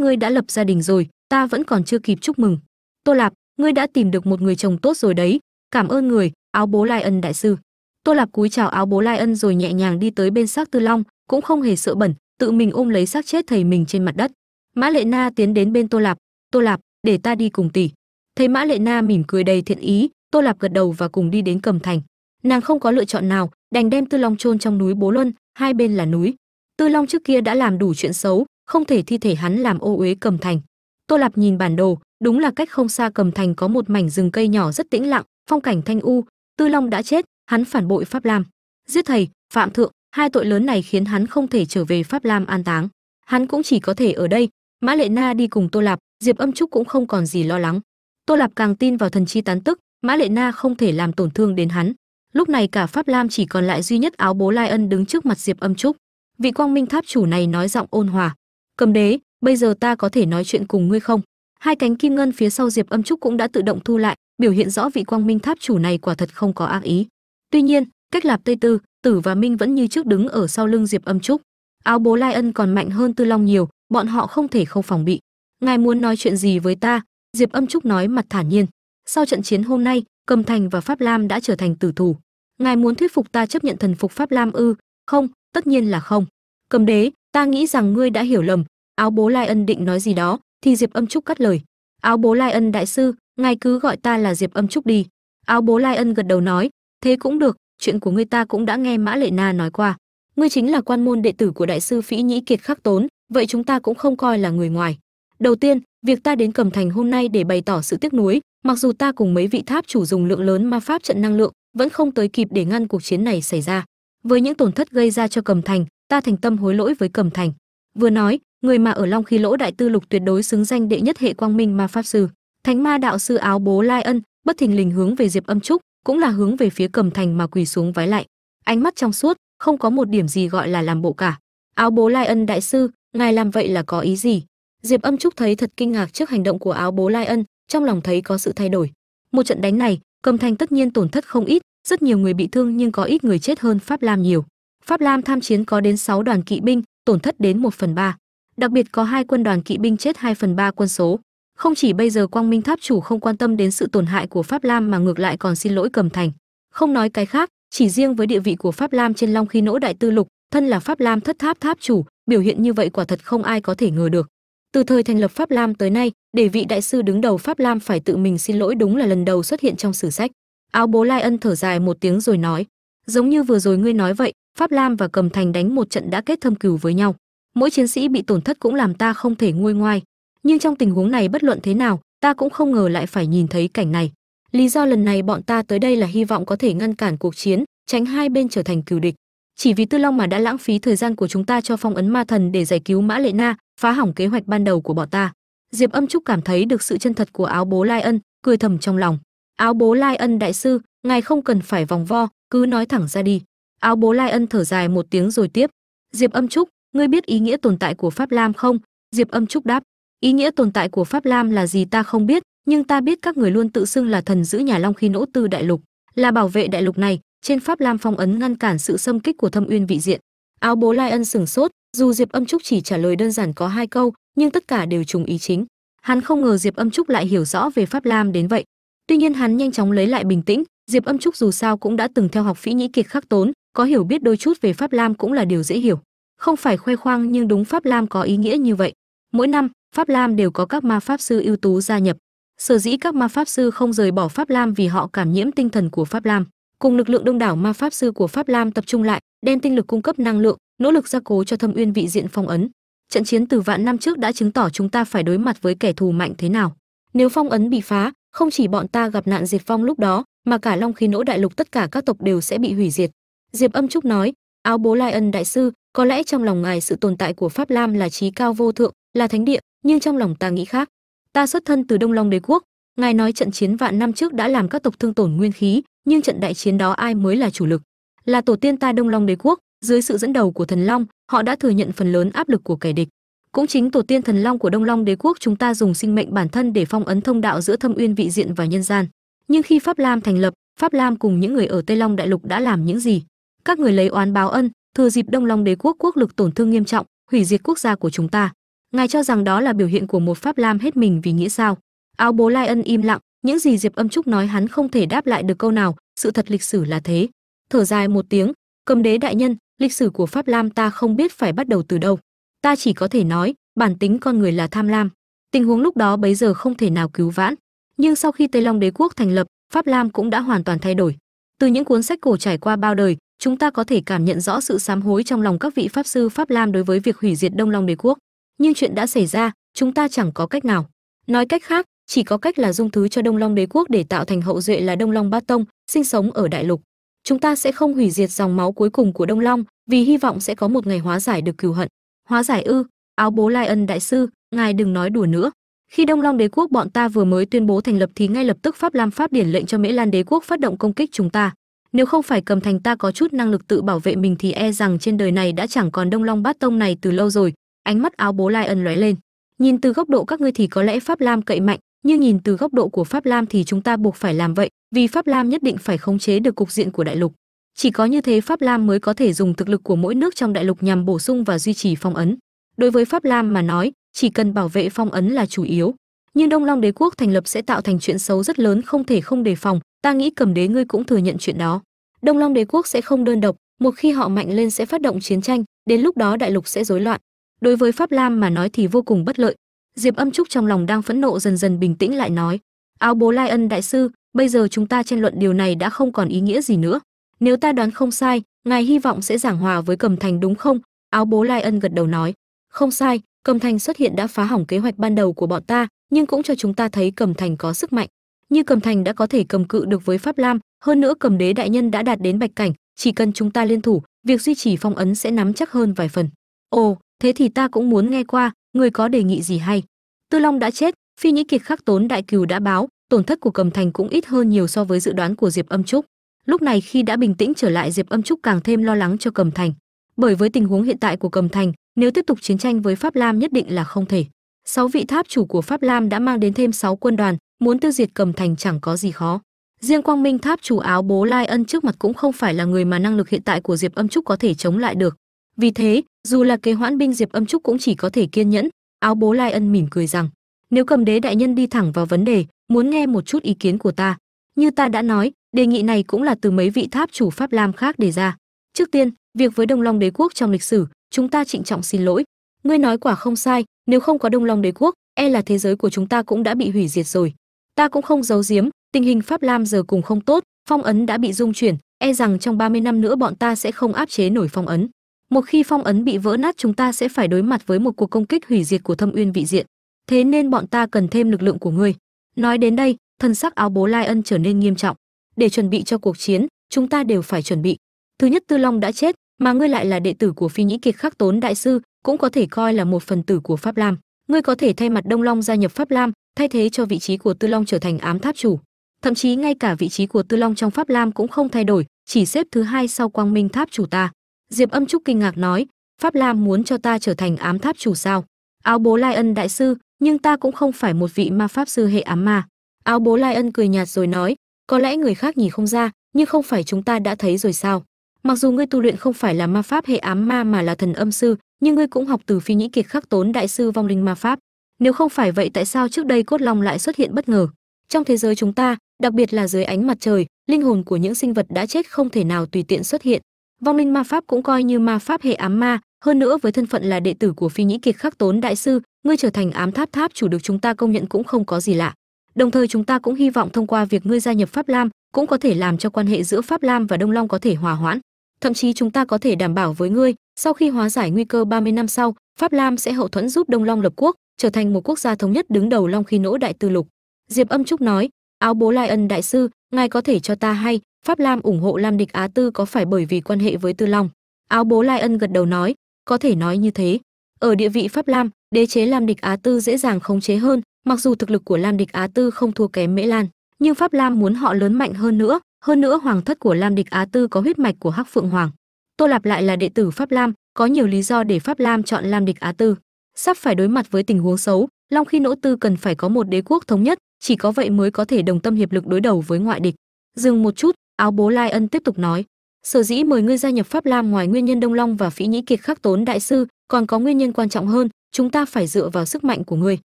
ngươi đã lập gia đình rồi, ta vẫn còn chưa kịp chúc mừng. Tô lạp, ngươi đã tìm được một người chồng tốt rồi đấy, cảm ơn người, áo bố lai ân đại sư tô lạp cúi chào áo bố lai ân rồi nhẹ nhàng đi tới bên xác tư long, cũng không hề sợ bẩn, tự mình ôm lấy xác chết thầy mình trên mặt đất. Mã lệ na tiến đến bên tô lạp tô lạp, để ta đi cùng tỷ. Thấy mã lệ na mỉm cười đầy thiện ý, tô lạp gật đầu và cùng đi đến cầm thành. Nàng không có lựa chọn nào, đành đem tư long chôn trong núi bố luân, hai bên là núi. Tư long trước kia đã làm đủ chuyện xấu, không thể thi thể hắn làm ô uế cầm thành. Tô lạp nhìn bản đồ, đúng là cách không xa cầm thành có một mảnh rừng cây nhỏ rất tĩnh lặng, phong cảnh thanh u, tư long đã chết hắn phản bội pháp lam. Giết thầy, phạm thượng, hai tội lớn này khiến hắn không thể trở về pháp lam an táng. Hắn cũng chỉ có thể ở đây. Mã lệ na đi cùng tô lạp, diệp âm trúc cũng không còn gì lo lắng. Tô lạp càng tin vào thần chi tán tức, mã lệ na không thể làm tổn thương đến hắn. Lúc này cả pháp lam chỉ còn lại duy nhất áo bố lai ân đứng trước mặt diệp âm trúc. Vị quang minh tháp chủ này nói giọng ôn hòa. Cầm đế, bây giờ ta có thể nói chuyện cùng ngươi không? Hai cánh kim ngân phía sau diệp âm trúc cũng đã tự động thu lại, biểu hiện rõ vị quang minh tháp chủ này quả thật không có ác ý tuy nhiên, cách lạp tây tư, tử và minh vẫn như trước đứng ở sau lưng diệp âm trúc. Áo bố lai ân còn mạnh hơn tư long nhiều, bọn họ không thể không phòng bị. Ngài muốn nói chuyện gì với ta? Diệp âm trúc nói mặt thản nhiên. Sau trận chiến hôm nay, cầm thành và pháp lam đã trở thành tử thủ. Ngài muốn thuyết phục ta chấp nhận thần phục pháp lam ư? Không, tất nhiên là không. Cầm đế, ta nghĩ rằng ngươi đã hiểu lầm. Áo bố lai ân định nói gì đó, thì diệp âm trúc cắt lời. Áo bố lai ân đại sư, ngài cứ gọi ta là diệp âm trúc đi. Áo bố lai ân gật đầu nói thế cũng được, chuyện của ngươi ta cũng đã nghe mã lệ na nói qua. Ngươi chính là quan môn đệ tử của đại sư phỉ nhĩ kiệt khắc tốn, vậy chúng ta cũng không coi là người ngoài. Đầu tiên, việc ta đến cầm thành hôm nay để bày tỏ sự tiếc nuối, mặc dù ta cùng mấy vị tháp chủ dùng lượng lớn ma pháp trận năng lượng, vẫn không tới kịp để ngăn cuộc chiến này xảy ra. Với những tổn thất gây ra cho cầm thành, ta thành tâm hối lỗi với cầm thành. Vừa nói, người mà ở long khí lỗ đại tư lục tuyệt đối xứng danh đệ nhất hệ quang minh ma pháp sư. Thánh ma đạo sư áo bố lai ân, bất thình lình hướng về diệp âm trúc cũng là hướng về phía cầm thành mà quỳ xuống vái lại. Ánh mắt trong suốt không có một điểm gì gọi là làm bộ cả. Áo bố lai ân đại sư ngài làm vậy là có ý gì? Diệp âm trúc thấy thật kinh ngạc trước hành động của áo bố lai ân trong lòng thấy có sự thay đổi. Một trận đánh này cầm thành tất nhiên tổn thất không ít rất nhiều người bị thương nhưng có ít người chết hơn pháp lam nhiều. Pháp lam tham chiến có đến 6 đoàn kỵ binh tổn thất đến 1 phần ba, đặc biệt có hai quân đoàn kỵ binh chết 2 phần ba quân số không chỉ bây giờ quang minh tháp chủ không quan tâm đến sự tổn hại của pháp lam mà ngược lại còn xin lỗi cầm thành. Không nói cái khác, chỉ riêng với địa vị của pháp lam trên long khí nỗ đại tư lục, thân là pháp lam thất tháp tháp chủ, biểu hiện như vậy quả thật không ai có thể ngờ được. Từ thời thành lập pháp lam tới nay, để vị đại sư đứng đầu pháp lam phải tự mình xin lỗi đúng là lần đầu xuất hiện trong sử sách. Áo bố lai ân thở dài một tiếng rồi nói, giống như vừa rồi ngươi nói vậy, pháp lam và cầm thành đánh một trận đã kết thâm cừu với nhau. Mỗi chiến sĩ bị tổn thất cũng làm ta không thể nguôi ngoai nhưng trong tình huống này bất luận thế nào, ta cũng không ngờ lại phải nhìn thấy cảnh này. Lý do lần này bọn ta tới đây là hy vọng có thể ngăn cản cuộc chiến, tránh hai bên trở thành cừu địch. Chỉ vì tư long mà đã lãng phí thời gian của chúng ta cho phong ấn ma thần để giải cứu mã lệ na, phá hỏng kế hoạch ban đầu của bọn ta. Diệp âm trúc cảm thấy được sự chân thật của áo bố lai ân, cười thầm trong lòng. Áo bố lai ân đại sư, ngài không cần phải vòng vo, cứ nói thẳng ra đi. Áo bố lai ân thở dài một tiếng rồi tiếp. Diệp âm trúc, ngươi biết ý nghĩa tồn tại của pháp lam không? Diệp âm trúc đáp ý nghĩa tồn tại của pháp lam là gì ta không biết, nhưng ta biết các người luôn tự xưng là thần giữ nhà long khi nỗ tư đại lục. Là bảo vệ đại lục này, trên pháp lam phong ấn ngăn cản sự xâm kích của thâm uyên vị diện. Áo bố lai ân sửng sốt, dù diệp âm trúc chỉ trả lời đơn giản có hai câu, nhưng tất cả đều trùng ý chính. Hắn không ngờ diệp âm trúc lại hiểu rõ về pháp lam đến vậy. Tuy nhiên hắn nhanh chóng lấy lại bình tĩnh, diệp âm trúc dù sao cũng đã từng theo học phỉ nhĩ kiệt khắc tốn, có hiểu biết đôi chút về pháp lam cũng là điều dễ hiểu. Không phải khoe khoang nhưng đúng pháp lam có ý nghĩa như vậy. Mỗi năm pháp lam đều có các ma pháp sư ưu tú gia nhập. Sở dĩ các ma pháp sư không rời bỏ pháp lam vì họ cảm nhiễm tinh thần của pháp lam. Cùng lực lượng đông đảo ma pháp sư của pháp lam tập trung lại, đem tinh lực cung cấp năng lượng, nỗ lực gia cố cho thâm uyên vị diện phong ấn. Trận chiến từ vạn năm trước đã chứng tỏ chúng ta phải đối mặt với kẻ thù mạnh thế nào. Nếu phong ấn bị phá, không chỉ bọn ta gặp nạn diệt vong lúc đó, mà cả long khí nỗ đại lục tất cả các tộc đều sẽ bị hủy diệt. Diệp âm trúc nói, áo bố lai ân đại sư, có lẽ trong lòng ngài sự tồn tại của pháp lam là trí cao vô thượng, là thánh địa nhưng trong lòng ta nghĩ khác. Ta xuất thân từ đông long đế quốc. Ngài nói trận chiến vạn năm trước đã làm các tộc thương tổn nguyên khí, nhưng trận đại chiến đó ai mới là chủ lực? Là tổ tiên ta đông long đế quốc. Dưới sự dẫn đầu của thần long, họ đã thừa nhận phần lớn áp lực của kẻ địch. Cũng chính tổ tiên thần long của đông long đế quốc chúng ta dùng sinh mệnh bản thân để phong ấn thông đạo giữa thâm uyên vị diện và nhân gian. Nhưng khi pháp lam thành lập, pháp lam cùng những người ở tây long đại lục đã làm những gì? Các người lấy oán báo ân, thừa dịp đông long đế quốc quốc lực tổn thương nghiêm trọng, hủy diệt quốc gia của chúng ta ngài cho rằng đó là biểu hiện của một pháp lam hết mình vì nghĩa sao? Áo bố lai ân im lặng, những gì diệp âm trúc nói hắn không thể đáp lại được câu nào, sự thật lịch sử là thế. Thở dài một tiếng, cầm đế đại nhân, lịch sử của pháp lam ta không biết phải bắt đầu từ đâu. Ta chỉ có thể nói, bản tính con người là tham lam. Tình huống lúc đó bấy giờ không thể nào cứu vãn. Nhưng sau khi tây long đế quốc thành lập, pháp lam cũng đã hoàn toàn thay đổi. Từ những cuốn sách cổ trải qua bao đời, chúng ta có thể cảm nhận rõ sự sám hối trong lòng các vị pháp sư pháp lam đối với việc hủy diệt đông long đế quốc nhưng chuyện đã xảy ra, chúng ta chẳng có cách nào. Nói cách khác, chỉ có cách là dung thứ cho đông long đế quốc để tạo thành hậu duệ là đông long bát tông, sinh sống ở đại lục. Chúng ta sẽ không hủy diệt dòng máu cuối cùng của đông long, vì hy vọng sẽ có một ngày hóa giải được cừu hận. Hóa giải ư, áo bố lai ân đại sư, ngài đừng nói đùa nữa. Khi đông long đế quốc bọn ta vừa mới tuyên bố thành lập thì ngay lập tức pháp lam pháp điển lệnh cho mễ lan đế quốc phát động công kích chúng ta. Nếu không phải cầm thành ta có chút năng lực tự bảo vệ mình thì e rằng trên đời này đã chẳng còn đông long bát tông này từ lâu rồi ánh mắt áo bố lai ân lóe lên. Nhìn từ góc độ các ngươi thì có lẽ pháp lam cậy mạnh, nhưng nhìn từ góc độ của pháp lam thì chúng ta buộc phải làm vậy, vì pháp lam nhất định phải khống chế được cục diện của đại lục. Chỉ có như thế pháp lam mới có thể dùng thực lực của mỗi nước trong đại lục nhằm bổ sung và duy trì phong ấn. Đối với pháp lam mà nói, chỉ cần bảo vệ phong ấn là chủ yếu. Nhưng đông long đế quốc thành lập sẽ tạo thành chuyện xấu rất lớn, không thể không đề phòng. Ta nghĩ cầm đế ngươi cũng thừa nhận chuyện đó. Đông long đế quốc sẽ không đơn độc, một khi họ mạnh lên sẽ phát động chiến tranh, đến lúc đó đại lục sẽ rối loạn đối với pháp lam mà nói thì vô cùng bất lợi. Diệp âm trúc trong lòng đang phẫn nộ dần dần bình tĩnh lại nói, áo bố lai ân đại sư, bây giờ chúng ta tranh luận điều này đã không còn ý nghĩa gì nữa. Nếu ta đoán không sai, ngài hy vọng sẽ giảng hòa với cầm thành đúng không? Áo bố lai ân gật đầu nói, không sai, cầm thành xuất hiện đã phá hỏng kế hoạch ban đầu của bọn ta, nhưng cũng cho chúng ta thấy cầm thành có sức mạnh. Như cầm thành đã có thể cầm cự được với pháp lam, hơn nữa cầm đế đại nhân đã đạt đến bạch cảnh, chỉ cần chúng ta liên thủ, việc duy trì phong ấn sẽ nắm chắc hơn vài phần. Ồ thế thì ta cũng muốn nghe qua, người có đề nghị gì hay. Tư long đã chết, phi nhĩ kiệt khắc tốn đại cừu đã báo, tổn thất của cầm thành cũng ít hơn nhiều so với dự đoán của diệp âm trúc. Lúc này khi đã bình tĩnh trở lại, diệp âm trúc càng thêm lo lắng cho cầm thành. Bởi với tình huống hiện tại của cầm thành, nếu tiếp tục chiến tranh với pháp lam nhất định là không thể. Sáu vị tháp chủ của pháp lam đã mang đến thêm sáu quân đoàn, muốn tiêu diệt cầm thành chẳng có gì khó. Riêng quang minh tháp chủ áo bố lai ân trước mặt cũng không phải là người mà năng lực hiện tại của diệp âm trúc có thể chống lại được vì thế, dù là kế hoãn binh diệp âm trúc cũng chỉ có thể kiên nhẫn. Áo bố lai ân mỉm cười rằng, nếu cầm đế đại nhân đi thẳng vào vấn đề, muốn nghe một chút ý kiến của ta. Như ta đã nói, đề nghị này cũng là từ mấy vị tháp chủ pháp lam khác đề ra. Trước tiên, việc với đông long đế quốc trong lịch sử, chúng ta trịnh trọng xin lỗi. Ngươi nói quả không sai, nếu không có đông long đế quốc e là thế giới của chúng ta cũng đã bị hủy diệt rồi. Ta cũng không giấu giếm, tình hình pháp lam giờ cùng không tốt, phong ấn đã bị dung chuyển e rằng trong 30 năm nữa bọn ta sẽ không áp chế nổi phong ấn một khi phong ấn bị vỡ nát, chúng ta sẽ phải đối mặt với một cuộc công kích hủy diệt của thâm uyên vị diện. Thế nên bọn ta cần thêm lực lượng của ngươi. Nói đến đây, thân sắc áo bố lai ân trở nên nghiêm trọng. Để chuẩn bị cho cuộc chiến, chúng ta đều phải chuẩn bị. Thứ nhất, tư long đã chết, mà ngươi lại là đệ tử của phi nhĩ kiệt khắc tốn đại sư, cũng có thể coi là một phần tử của pháp lam. Ngươi có thể thay mặt đông long gia nhập pháp lam, thay thế cho vị trí của tư long trở thành ám tháp chủ. Thậm chí ngay cả vị trí của tư long trong pháp lam cũng không thay đổi, chỉ xếp thứ hai sau quang minh tháp chủ ta diệp âm trúc kinh ngạc nói, pháp lam muốn cho ta trở thành ám tháp chủ sao? Áo bố lai ân đại sư, nhưng ta cũng không phải một vị ma pháp sư hệ ám ma. Áo bố lai ân cười nhạt rồi nói, có lẽ người khác nhìn không ra, nhưng không phải chúng ta đã thấy rồi sao? Mặc dù ngươi tu luyện không phải là ma pháp hệ ám ma mà là thần âm sư, nhưng ngươi cũng học từ phi nhĩ kiệt khắc tốn đại sư vong linh ma pháp. Nếu không phải vậy tại sao trước đây cốt long lại xuất hiện bất ngờ? Trong thế giới chúng ta, đặc biệt là dưới ánh mặt trời, linh hồn của những sinh vật đã chết không thể nào tùy tiện xuất hiện vong linh ma pháp cũng coi như ma pháp hệ ám ma, hơn nữa với thân phận là đệ tử của phi nhĩ kiệt khắc tốn đại sư, ngươi trở thành ám tháp tháp chủ được chúng ta công nhận cũng không có gì lạ. Đồng thời chúng ta cũng hy vọng thông qua việc ngươi gia nhập pháp lam, cũng có thể làm cho quan hệ giữa pháp lam và đông long có thể hòa hoãn. Thậm chí chúng ta có thể đảm bảo với ngươi, sau khi hóa giải nguy cơ 30 năm sau, pháp lam sẽ hậu thuẫn giúp đông long lập quốc, trở thành một quốc gia thống nhất đứng đầu long khi nỗ đại tư lục. Diệp âm trúc nói, áo bố lai ân đại sư ngài có thể cho ta hay, pháp lam ủng hộ lam địch á tư có phải bởi vì quan hệ với tư long? Áo bố lai ân gật đầu nói, có thể nói như thế. Ở địa vị pháp lam, đế chế lam địch á tư dễ dàng khống chế hơn, mặc dù thực lực của lam địch á tư không thua kém mễ lan, nhưng pháp lam muốn họ lớn mạnh hơn nữa hơn nữa hoàng thất của lam địch á tư có huyết mạch của hắc phượng hoàng. Tô lạp lại là đệ tử pháp lam, có nhiều lý do để pháp lam chọn lam địch á tư. Sắp phải đối mặt với tình huống xấu, long khi nỗ tư cần phải có một đế quốc thống nhất chỉ có vậy mới có thể đồng tâm hiệp lực đối đầu với ngoại địch. Dừng một chút, áo bố lai ân tiếp tục nói. Sở dĩ mời ngươi gia nhập pháp lam ngoài nguyên nhân đông long và phỉ nhĩ kiệt khắc tốn đại sư, còn có nguyên nhân quan trọng hơn, chúng ta phải dựa vào sức mạnh của ngươi.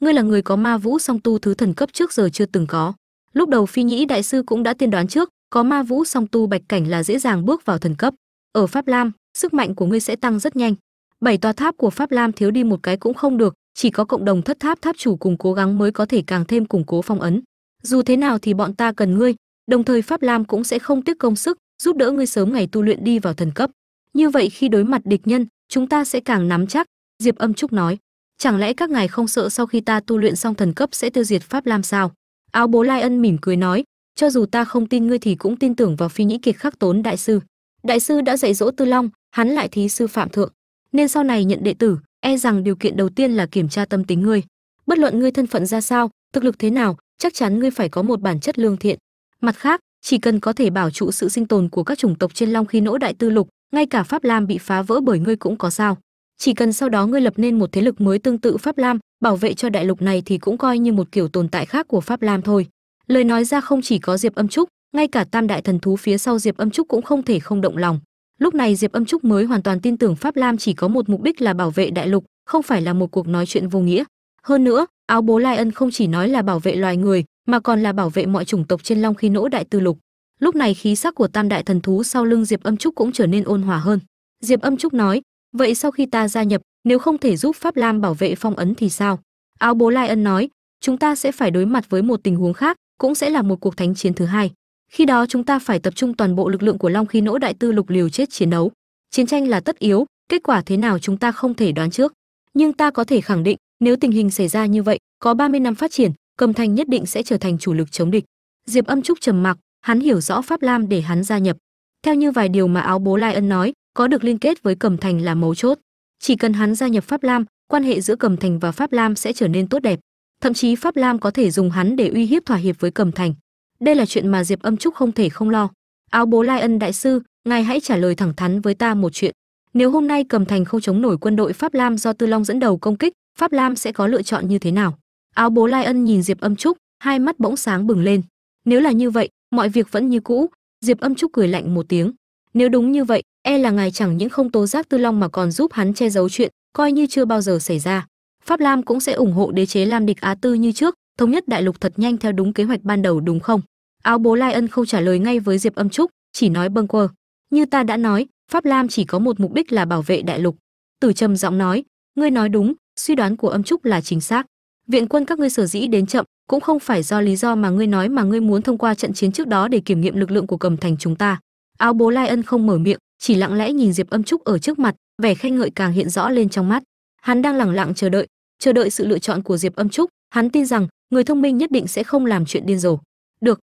Ngươi là người có ma vũ song tu thứ thần cấp trước giờ chưa từng có. Lúc đầu phi nhĩ đại sư cũng đã tiên đoán trước, có ma vũ song tu bạch cảnh là dễ dàng bước vào thần cấp. Ở pháp lam, sức mạnh của ngươi sẽ tăng rất nhanh. Bảy tòa tháp của pháp lam thiếu đi một cái cũng không được chỉ có cộng đồng thất tháp tháp chủ cùng cố gắng mới có thể càng thêm củng cố phong ấn. Dù thế nào thì bọn ta cần ngươi, đồng thời pháp lam cũng sẽ không tiếc công sức, giúp đỡ ngươi sớm ngày tu luyện đi vào thần cấp. Như vậy khi đối mặt địch nhân, chúng ta sẽ càng nắm chắc, diệp âm trúc nói. Chẳng lẽ các ngài không sợ sau khi ta tu luyện xong thần cấp sẽ tiêu diệt pháp lam sao? Áo bố lai ân mỉm cười nói. Cho dù ta không tin ngươi thì cũng tin tưởng vào phi nhĩ kiệt khắc tốn đại sư. Đại sư đã dạy dỗ tư long, hắn lại thí sư phạm thượng. Nên sau này nhận đệ tử e rằng điều kiện đầu tiên là kiểm tra tâm tính ngươi. Bất luận ngươi thân phận ra sao, thực lực thế nào, chắc chắn ngươi phải có một bản chất lương thiện. Mặt khác, chỉ cần có thể bảo trụ sự sinh tồn của các chủng tộc trên long khi nỗ đại tư lục, ngay cả pháp lam bị phá vỡ bởi ngươi cũng có sao. Chỉ cần sau đó ngươi lập nên một thế lực mới tương tự pháp lam, bảo vệ cho đại lục này thì cũng coi như một kiểu tồn tại khác của pháp lam thôi. Lời nói ra không chỉ có diệp âm trúc, ngay cả tam đại thần thú phía sau diệp âm trúc cũng không thể không động lòng lúc này diệp âm trúc mới hoàn toàn tin tưởng pháp lam chỉ có một mục đích là bảo vệ đại lục, không phải là một cuộc nói chuyện vô nghĩa. Hơn nữa, áo bố lai ân không chỉ nói là bảo vệ loài người, mà còn là bảo vệ mọi chủng tộc trên long khi nỗ đại tư lục. Lúc này khí sắc của tam đại thần thú sau lưng diệp âm trúc cũng trở nên ôn hòa hơn. Diệp âm trúc nói, vậy sau khi ta gia nhập, nếu không thể giúp pháp lam bảo vệ phong ấn thì sao? Áo bố lai ân nói, chúng ta sẽ phải đối mặt với một tình huống khác, cũng sẽ là một cuộc thánh chiến thứ hai khi đó chúng ta phải tập trung toàn bộ lực lượng của long khí nỗ đại tư lục liều chết chiến đấu. Chiến tranh là tất yếu, kết quả thế nào chúng ta không thể đoán trước. Nhưng ta có thể khẳng định, nếu tình hình xảy ra như vậy, có 30 năm phát triển, cầm thành nhất định sẽ trở thành chủ lực chống địch. Diệp âm trúc trầm mặc, hắn hiểu rõ pháp lam để hắn gia nhập. Theo như vài điều mà áo bố lai ân nói, có được liên kết với cầm thành là mấu chốt. Chỉ cần hắn gia nhập pháp lam, quan hệ giữa cầm thành và pháp lam sẽ trở nên tốt đẹp. Thậm chí pháp lam có thể dùng hắn để uy hiếp thỏa hiệp với cầm thành đây là chuyện mà diệp âm trúc không thể không lo. Áo bố lai ân đại sư, ngài hãy trả lời thẳng thắn với ta một chuyện. Nếu hôm nay cầm thành không chống nổi quân đội pháp lam do tư long dẫn đầu công kích, pháp lam sẽ có lựa chọn như thế nào? Áo bố lai ân nhìn diệp âm trúc, hai mắt bỗng sáng bừng lên. Nếu là như vậy, mọi việc vẫn như cũ. Diệp âm trúc cười lạnh một tiếng. Nếu đúng như vậy e là ngài chẳng những không tố giác tư long mà còn giúp hắn che giấu chuyện, coi như chưa bao giờ xảy ra. Pháp lam cũng sẽ ủng hộ đế chế lam địch á tư như trước, thống nhất đại lục thật nhanh theo đúng kế hoạch ban đầu đúng không? Áo bố lai ân không trả lời ngay với diệp âm trúc, chỉ nói bâng quơ. Như ta đã nói, pháp lam chỉ có một mục đích là bảo vệ đại lục. Tử trầm giọng nói, ngươi nói đúng, suy đoán của âm trúc là chính xác. Viện quân các ngươi sở dĩ đến chậm, cũng không phải do lý do mà ngươi nói mà ngươi muốn thông qua trận chiến trước đó để kiểm nghiệm lực lượng của cầm thành chúng ta. Áo bố lai ân không mở miệng, chỉ lặng lẽ nhìn diệp âm trúc ở trước mặt, vẻ khen ngợi càng hiện rõ lên trong mắt. Hắn đang lẳng lặng chờ đợi chờ đợi sự lựa chọn của diệp âm trúc. Hắn tin rằng, người thông minh nhất định sẽ không làm chuyện điên rồ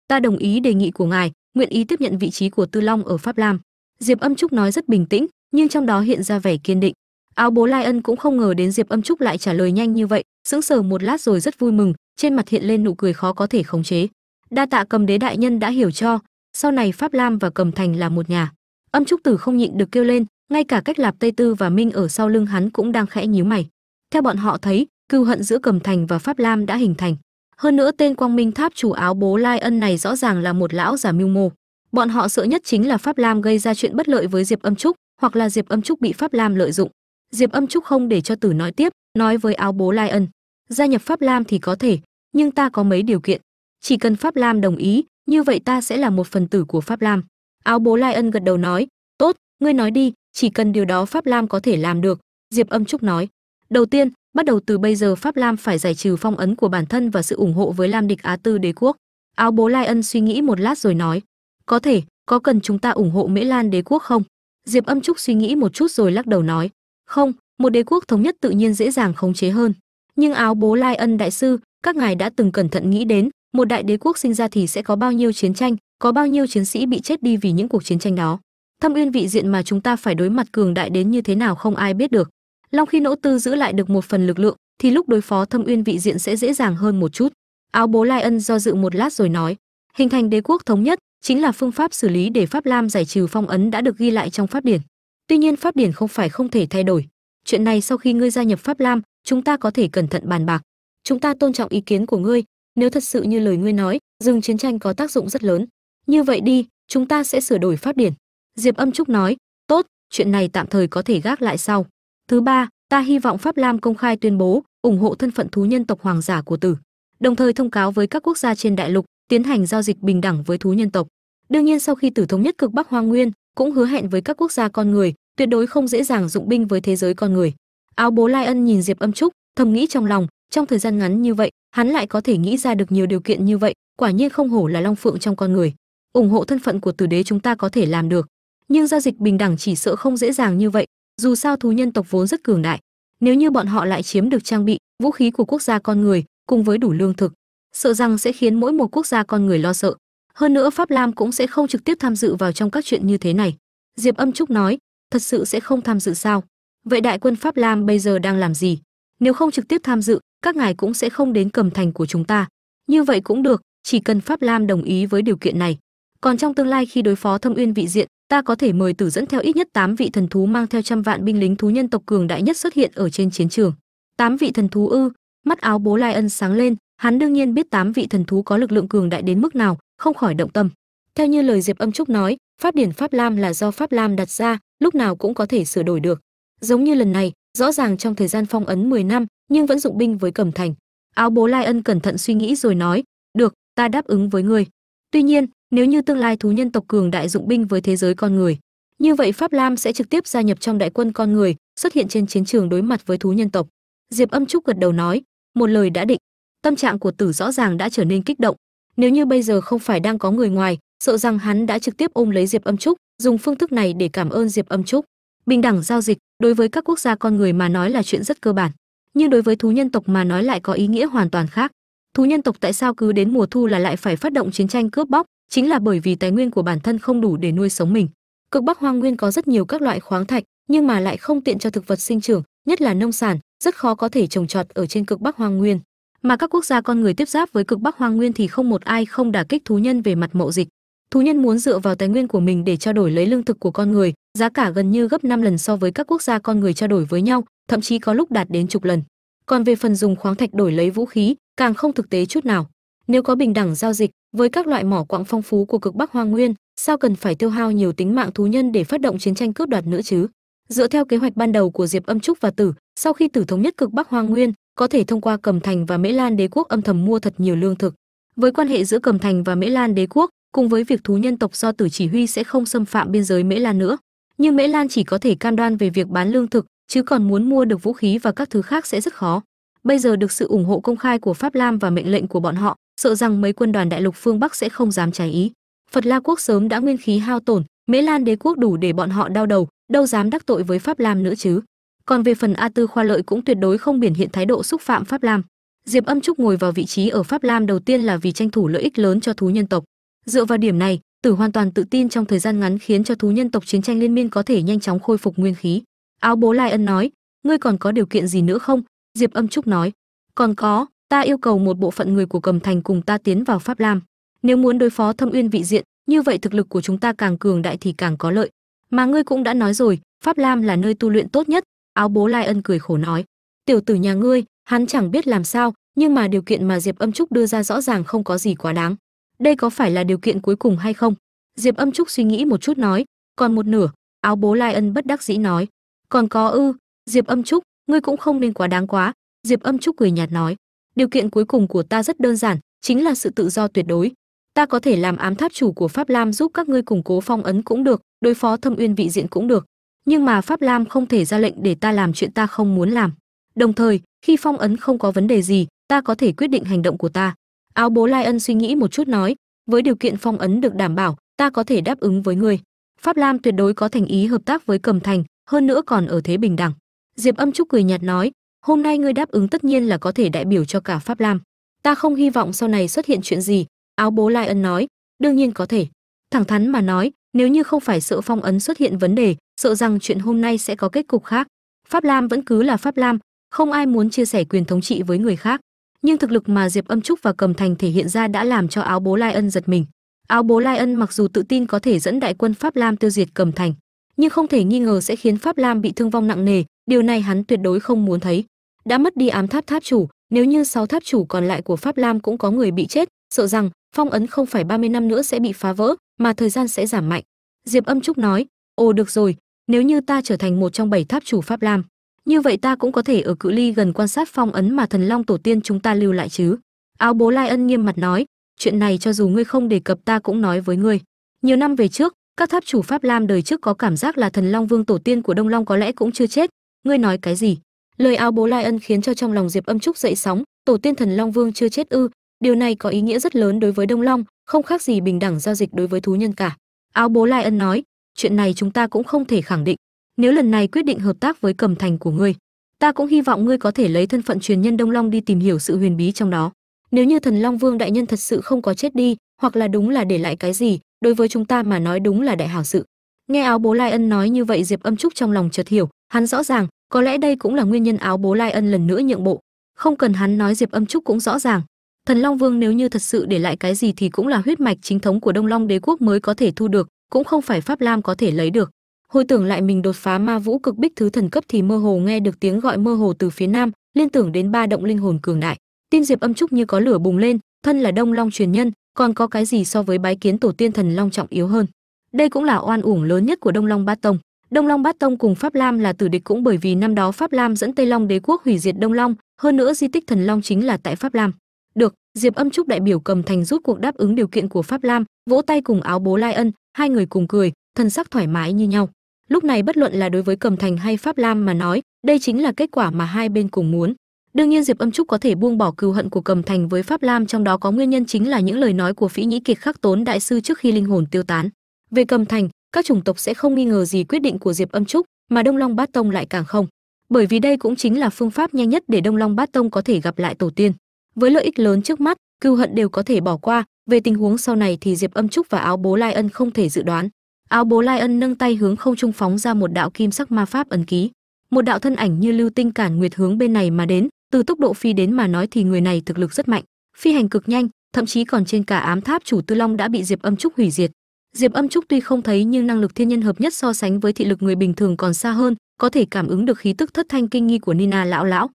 ta đồng ý đề nghị của ngài, nguyện ý tiếp nhận vị trí của tư long ở pháp lam. Diệp âm trúc nói rất bình tĩnh, nhưng trong đó hiện ra vẻ kiên định. Áo bố lai ân cũng không ngờ đến diệp âm trúc lại trả lời nhanh như vậy, sững sờ một lát rồi rất vui mừng, trên mặt hiện lên nụ cười khó có thể khống chế. Đa tạ cầm đế đại nhân đã hiểu cho, sau này pháp lam và cầm thành là một nhà. Âm trúc tử không nhịn được kêu lên, ngay cả cách lạp tây tư và minh ở sau lưng hắn cũng đang khẽ nhíu mày. Theo bọn họ thấy cưu hận giữa cầm thành và pháp lam đã hình thành hơn nữa tên quang minh tháp chủ áo bố lai ân này rõ ràng là một lão giả mưu mô. Bọn họ sợ nhất chính là pháp lam gây ra chuyện bất lợi với diệp âm trúc, hoặc là diệp âm trúc bị pháp lam lợi dụng. Diệp âm trúc không để cho tử nói tiếp, nói với áo bố lai ân, gia nhập pháp lam thì có thể, nhưng ta có mấy điều kiện. Chỉ cần pháp lam đồng ý, như vậy ta sẽ là một phần tử của pháp lam. Áo bố lai ân gật đầu nói, tốt, ngươi nói đi, chỉ cần điều đó pháp lam có thể làm được. Diệp âm trúc nói, đầu tiên bắt đầu từ bây giờ pháp lam phải giải trừ phong ấn của bản thân và sự ủng hộ với lam địch á tư đế quốc. Áo bố lai ân suy nghĩ một lát rồi nói, có thể, có cần chúng ta ủng hộ mễ lan đế quốc không? Diệp âm trúc suy nghĩ một chút rồi lắc đầu nói, không, một đế quốc thống nhất tự nhiên dễ dàng khống chế hơn. Nhưng áo bố lai ân đại sư, các ngài đã từng cẩn thận nghĩ đến, một đại đế quốc sinh ra thì sẽ có bao nhiêu chiến tranh, có bao nhiêu chiến sĩ bị chết đi vì những cuộc chiến tranh đó. Thâm uyên vị diện mà chúng ta phải đối mặt cường đại đến như thế nào không ai biết được long khi nỗ tư giữ lại được một phần lực lượng, thì lúc đối phó thâm uyên vị diện sẽ dễ dàng hơn một chút. Áo bố lai ân do dự một lát rồi nói, hình thành đế quốc thống nhất chính là phương pháp xử lý để pháp lam giải trừ phong ấn đã được ghi lại trong pháp điển. Tuy nhiên pháp điển không phải không thể thay đổi. Chuyện này sau khi ngươi gia nhập pháp lam, chúng ta có thể cẩn thận bàn bạc. Chúng ta tôn trọng ý kiến của ngươi, nếu thật sự như lời ngươi nói dừng chiến tranh có tác dụng rất lớn. Như vậy đi, chúng ta sẽ sửa đổi pháp điển. Diệp âm trúc nói, tốt, chuyện này tạm thời có thể gác lại sau thứ ba, ta hy vọng pháp lam công khai tuyên bố, ủng hộ thân phận thú nhân tộc hoàng giả của tử, đồng thời thông cáo với các quốc gia trên đại lục tiến hành giao dịch bình đẳng với thú nhân tộc. Đương nhiên sau khi tử thống nhất cực bắc hoang nguyên, cũng hứa hẹn với các quốc gia con người, tuyệt đối không dễ dàng dụng binh với thế giới con người. Áo bố lai ân nhìn diệp âm trúc, thầm nghĩ trong lòng, trong thời gian ngắn như vậy, hắn lại có thể nghĩ ra được nhiều điều kiện như vậy, quả nhiên không hổ là long phượng trong con người. Ủng hộ thân phận của tử đế chúng ta có thể làm được. Nhưng giao dịch bình đẳng chỉ sợ không dễ dàng như vậy dù sao thú nhân tộc vốn rất cường đại, nếu như bọn họ lại chiếm được trang bị, vũ khí của quốc gia con người, cùng với đủ lương thực, sợ rằng sẽ khiến mỗi một quốc gia con người lo sợ. Hơn nữa pháp lam cũng sẽ không trực tiếp tham dự vào trong các chuyện như thế này. Diệp âm trúc nói, thật sự sẽ không tham dự sao? Vậy đại quân pháp lam bây giờ đang làm gì? Nếu không trực tiếp tham dự, các ngài cũng sẽ không đến cầm thành của chúng ta. Như vậy cũng được, chỉ cần pháp lam đồng ý với điều kiện này còn trong tương lai khi đối phó thâm uyên vị diện, ta có thể mời tử dẫn theo ít nhất 8 vị thần thú mang theo trăm vạn binh lính thú nhân tộc cường đại nhất xuất hiện ở trên chiến trường. Tám vị thần thú ư? Mắt áo bố lai ân sáng lên, hắn đương nhiên biết tám vị thần thú có lực lượng cường đại đến mức nào, không khỏi động tâm. Theo như lời diệp âm trúc nói, pháp điển, pháp lam là do pháp lam đặt ra, lúc nào cũng có thể sửa đổi được. Giống như lần này, rõ ràng trong thời gian phong ấn 10 năm, nhưng vẫn dụng binh với cẩm thành. Áo bố lai ân cẩn thận suy nghĩ rồi nói, được, ta đáp ứng với ngươi. Tuy nhiên nếu như tương lai thú nhân tộc cường đại dụng binh với thế giới con người, như vậy pháp lam sẽ trực tiếp gia nhập trong đại quân con người xuất hiện trên chiến trường đối mặt với thú nhân tộc. Diệp âm trúc gật đầu nói, một lời đã định. Tâm trạng của tử rõ ràng đã trở nên kích động. Nếu như bây giờ không phải đang có người ngoài, sợ rằng hắn đã trực tiếp ôm lấy diệp âm trúc, dùng phương thức này để cảm ơn diệp âm trúc. Bình đẳng giao dịch, đối với các quốc gia con người mà nói là chuyện rất cơ bản, nhưng đối với thú nhân tộc mà nói lại có ý nghĩa hoàn toàn khác. Thú nhân tộc tại sao cứ đến mùa thu là lại phải phát động chiến tranh cướp bóc? Chính là bởi vì tài nguyên của bản thân không đủ để nuôi sống mình. Cực bắc hoang nguyên có rất nhiều các loại khoáng thạch, nhưng mà lại không tiện cho thực vật sinh trưởng, nhất là nông sản, rất khó có thể trồng trọt ở trên cực bắc hoang nguyên. Mà các quốc gia con người tiếp giáp với cực bắc hoang nguyên thì không một ai không đả kích thú nhân về mặt mậu dịch. Thú nhân muốn dựa vào tài nguyên của mình để trao đổi lấy lương thực của con người, giá cả gần như gấp 5 lần so với các quốc gia con người trao đổi với nhau, thậm chí có lúc đạt đến chục lần. Còn về phần dùng khoáng thạch đổi lấy vũ khí, càng không thực tế chút nào. Nếu có bình đẳng giao dịch với các loại mỏ quặng phong phú của cực bắc hoang nguyên, sao cần phải tiêu hao nhiều tính mạng thú nhân để phát động chiến tranh cướp đoạt nữa chứ? Dựa theo kế hoạch ban đầu của diệp âm trúc và tử, sau khi tử thống nhất cực bắc hoang nguyên, có thể thông qua cầm thành và mễ lan đế quốc âm thầm mua thật nhiều lương thực. Với quan hệ giữa cầm thành và mễ lan đế quốc, cùng với việc thú nhân tộc do tử chỉ huy sẽ không xâm phạm biên giới mễ lan nữa. Nhưng mễ lan chỉ có thể cam đoan về việc bán lương thực, chứ còn muốn mua được vũ khí và các thứ khác sẽ rất khó. Bây giờ được sự ủng hộ công khai của pháp lam và mệnh lệnh của bọn họ sợ rằng mấy quân đoàn đại lục phương bắc sẽ không dám trái ý. Phật la quốc sớm đã nguyên khí hao tổn, mễ lan đế quốc đủ để bọn họ đau đầu, đâu dám đắc tội với pháp lam nữa chứ. Còn về phần a tư khoa lợi cũng tuyệt đối không biển hiện thái độ xúc phạm pháp lam. Diệp âm trúc ngồi vào vị trí ở pháp lam đầu tiên là vì tranh thủ lợi ích lớn cho thú nhân tộc. Dựa vào điểm này, tử hoàn toàn tự tin trong thời gian ngắn khiến cho thú nhân tộc chiến tranh liên miên có thể nhanh chóng khôi phục nguyên khí. Áo bố lai ân nói, ngươi còn có điều kiện gì nữa không? Diệp âm trúc nói, còn có ta yêu cầu một bộ phận người của cầm thành cùng ta tiến vào pháp lam. Nếu muốn đối phó thâm uyên vị diện, như vậy thực lực của chúng ta càng cường đại thì càng có lợi. Mà ngươi cũng đã nói rồi, pháp lam là nơi tu luyện tốt nhất. Áo bố lai ân cười khổ nói. Tiểu tử nhà ngươi, hắn chẳng biết làm sao, nhưng mà điều kiện mà diệp âm trúc đưa ra rõ ràng không có gì quá đáng. Đây có phải là điều kiện cuối cùng hay không? Diệp âm trúc suy nghĩ một chút nói. Còn một nửa, áo bố lai ân bất đắc dĩ nói. Còn có ư, diệp âm trúc, ngươi cũng không nên quá đáng quá. Diệp âm trúc cười nhạt nói điều kiện cuối cùng của ta rất đơn giản, chính là sự tự do tuyệt đối. Ta có thể làm ám tháp chủ của pháp lam giúp các ngươi củng cố phong ấn cũng được, đối phó thâm uyên vị diện cũng được. Nhưng mà pháp lam không thể ra lệnh để ta làm chuyện ta không muốn làm. Đồng thời, khi phong ấn không có vấn đề gì, ta có thể quyết định hành động của ta. Áo bố lai ân suy nghĩ một chút nói, với điều kiện phong ấn được đảm bảo, ta có thể đáp ứng với ngươi. Pháp lam tuyệt đối có thành ý hợp tác với cầm thành, hơn nữa còn ở thế bình đẳng. Diệp âm trúc cười nhạt nói hôm nay ngươi đáp ứng tất nhiên là có thể đại biểu cho cả pháp lam. Ta không hy vọng sau này xuất hiện chuyện gì, áo bố lai ân nói. Đương nhiên có thể. Thẳng thắn mà nói, nếu như không phải sợ phong ấn xuất hiện vấn đề, sợ rằng chuyện hôm nay sẽ có kết cục khác. Pháp lam vẫn cứ là pháp lam, không ai muốn chia sẻ quyền thống trị với người khác. Nhưng thực lực mà diệp âm trúc và cầm thành thể hiện ra đã làm cho áo bố lai ân giật mình. Áo bố lai ân mặc dù tự tin có thể dẫn đại quân pháp lam tiêu diệt cầm thành, nhưng không thể nghi ngờ sẽ khiến pháp lam bị thương vong nặng nề điều này hắn tuyệt đối không muốn thấy. Đã mất đi ám tháp tháp chủ, nếu như sáu tháp chủ còn lại của pháp lam cũng có người bị chết, sợ rằng phong ấn không phải 30 năm nữa sẽ bị phá vỡ, mà thời gian sẽ giảm mạnh. Diệp âm trúc nói, ồ, được rồi, nếu như ta trở thành một trong bảy tháp chủ pháp lam, như vậy ta cũng có thể ở cự ly gần quan sát phong ấn mà thần long tổ tiên chúng ta lưu lại chứ? Áo bố lai ân nghiêm mặt nói, chuyện này cho dù ngươi không đề cập ta cũng nói với ngươi. Nhiều năm về trước, các tháp chủ pháp lam đời trước có cảm giác là thần long vương tổ tiên của đông long có lẽ cũng chưa chết ngươi nói cái gì? Lời áo bố lai ân khiến cho trong lòng diệp âm trúc dậy sóng, tổ tiên thần long vương chưa chết ư? Điều này có ý nghĩa rất lớn đối với đông long, không khác gì bình đẳng giao dịch đối với thú nhân cả. Áo bố lai ân nói, chuyện này chúng ta cũng không thể khẳng định. Nếu lần này quyết định hợp tác với cầm thành của ngươi, ta cũng hy vọng ngươi có thể lấy thân phận truyền nhân đông long đi tìm hiểu sự huyền bí trong đó. Nếu như thần long vương đại nhân thật sự không có chết đi, hoặc là đúng là để lại cái gì, đối với chúng ta mà nói đúng là đại hảo sự. Nghe áo bố lai ân nói như vậy, diệp âm trúc trong lòng chợt hiểu, hắn rõ ràng có lẽ đây cũng là nguyên nhân áo bố lai ân lần nữa nhượng bộ. Không cần hắn nói diệp âm trúc cũng rõ ràng. Thần long vương nếu như thật sự để lại cái gì thì cũng là huyết mạch chính thống của đông long đế quốc mới có thể thu được, cũng không phải pháp lam có thể lấy được. Hồi tưởng lại mình đột phá ma vũ cực bích thứ thần cấp thì mơ hồ nghe được tiếng gọi mơ hồ từ phía nam, liên tưởng đến ba động linh hồn cường đại. Tim diệp âm trúc như có lửa bùng lên, thân là đông long truyền nhân, còn có cái gì so với bái kiến tổ tiên thần long trọng yếu hơn? Đây cũng là oan uổng lớn nhất của đông long bát tông đông long bát tông cùng pháp lam là tử địch cũng bởi vì năm đó pháp lam dẫn tây long đế quốc hủy diệt đông long, hơn nữa di tích thần long chính là tại pháp lam. Được, diệp âm trúc đại biểu cầm thành rút cuộc đáp ứng điều kiện của pháp lam, vỗ tay cùng áo bố lai ân, hai người cùng cười, thân sắc thoải mái như nhau. Lúc này bất luận là đối với cầm thành hay pháp lam mà nói, đây chính là kết quả mà hai bên cùng muốn. Đương nhiên diệp âm trúc có thể buông bỏ cừu hận của cầm thành với pháp lam, trong đó có nguyên nhân chính là những lời nói của phỉ nhĩ kiệt khắc tốn đại sư trước khi linh hồn tiêu tán. Về cầm thành các chủng tộc sẽ không nghi ngờ gì quyết định của diệp âm trúc, mà đông long bát tông lại càng không. Bởi vì đây cũng chính là phương pháp nhanh nhất để đông long bát tông có thể gặp lại tổ tiên. Với lợi ích lớn trước mắt, cừu hận đều có thể bỏ qua, về tình huống sau này thì diệp âm trúc và áo bố lai ân không thể dự đoán. Áo bố lai ân nâng tay hướng không trung phóng ra một đạo kim sắc ma pháp ấn ký. Một đạo thân ảnh như lưu tinh cản nguyệt hướng bên này mà đến, từ tốc độ phi đến mà nói thì người này thực lực rất mạnh. Phi hành cực nhanh, thậm chí còn trên cả ám tháp chủ tư long đã bị diệp âm trúc hủy diệt diệp âm trúc tuy không thấy nhưng năng lực thiên nhân hợp nhất so sánh với thị lực người bình thường còn xa hơn, có thể cảm ứng được khí tức thất thanh kinh nghi của nina lão lão.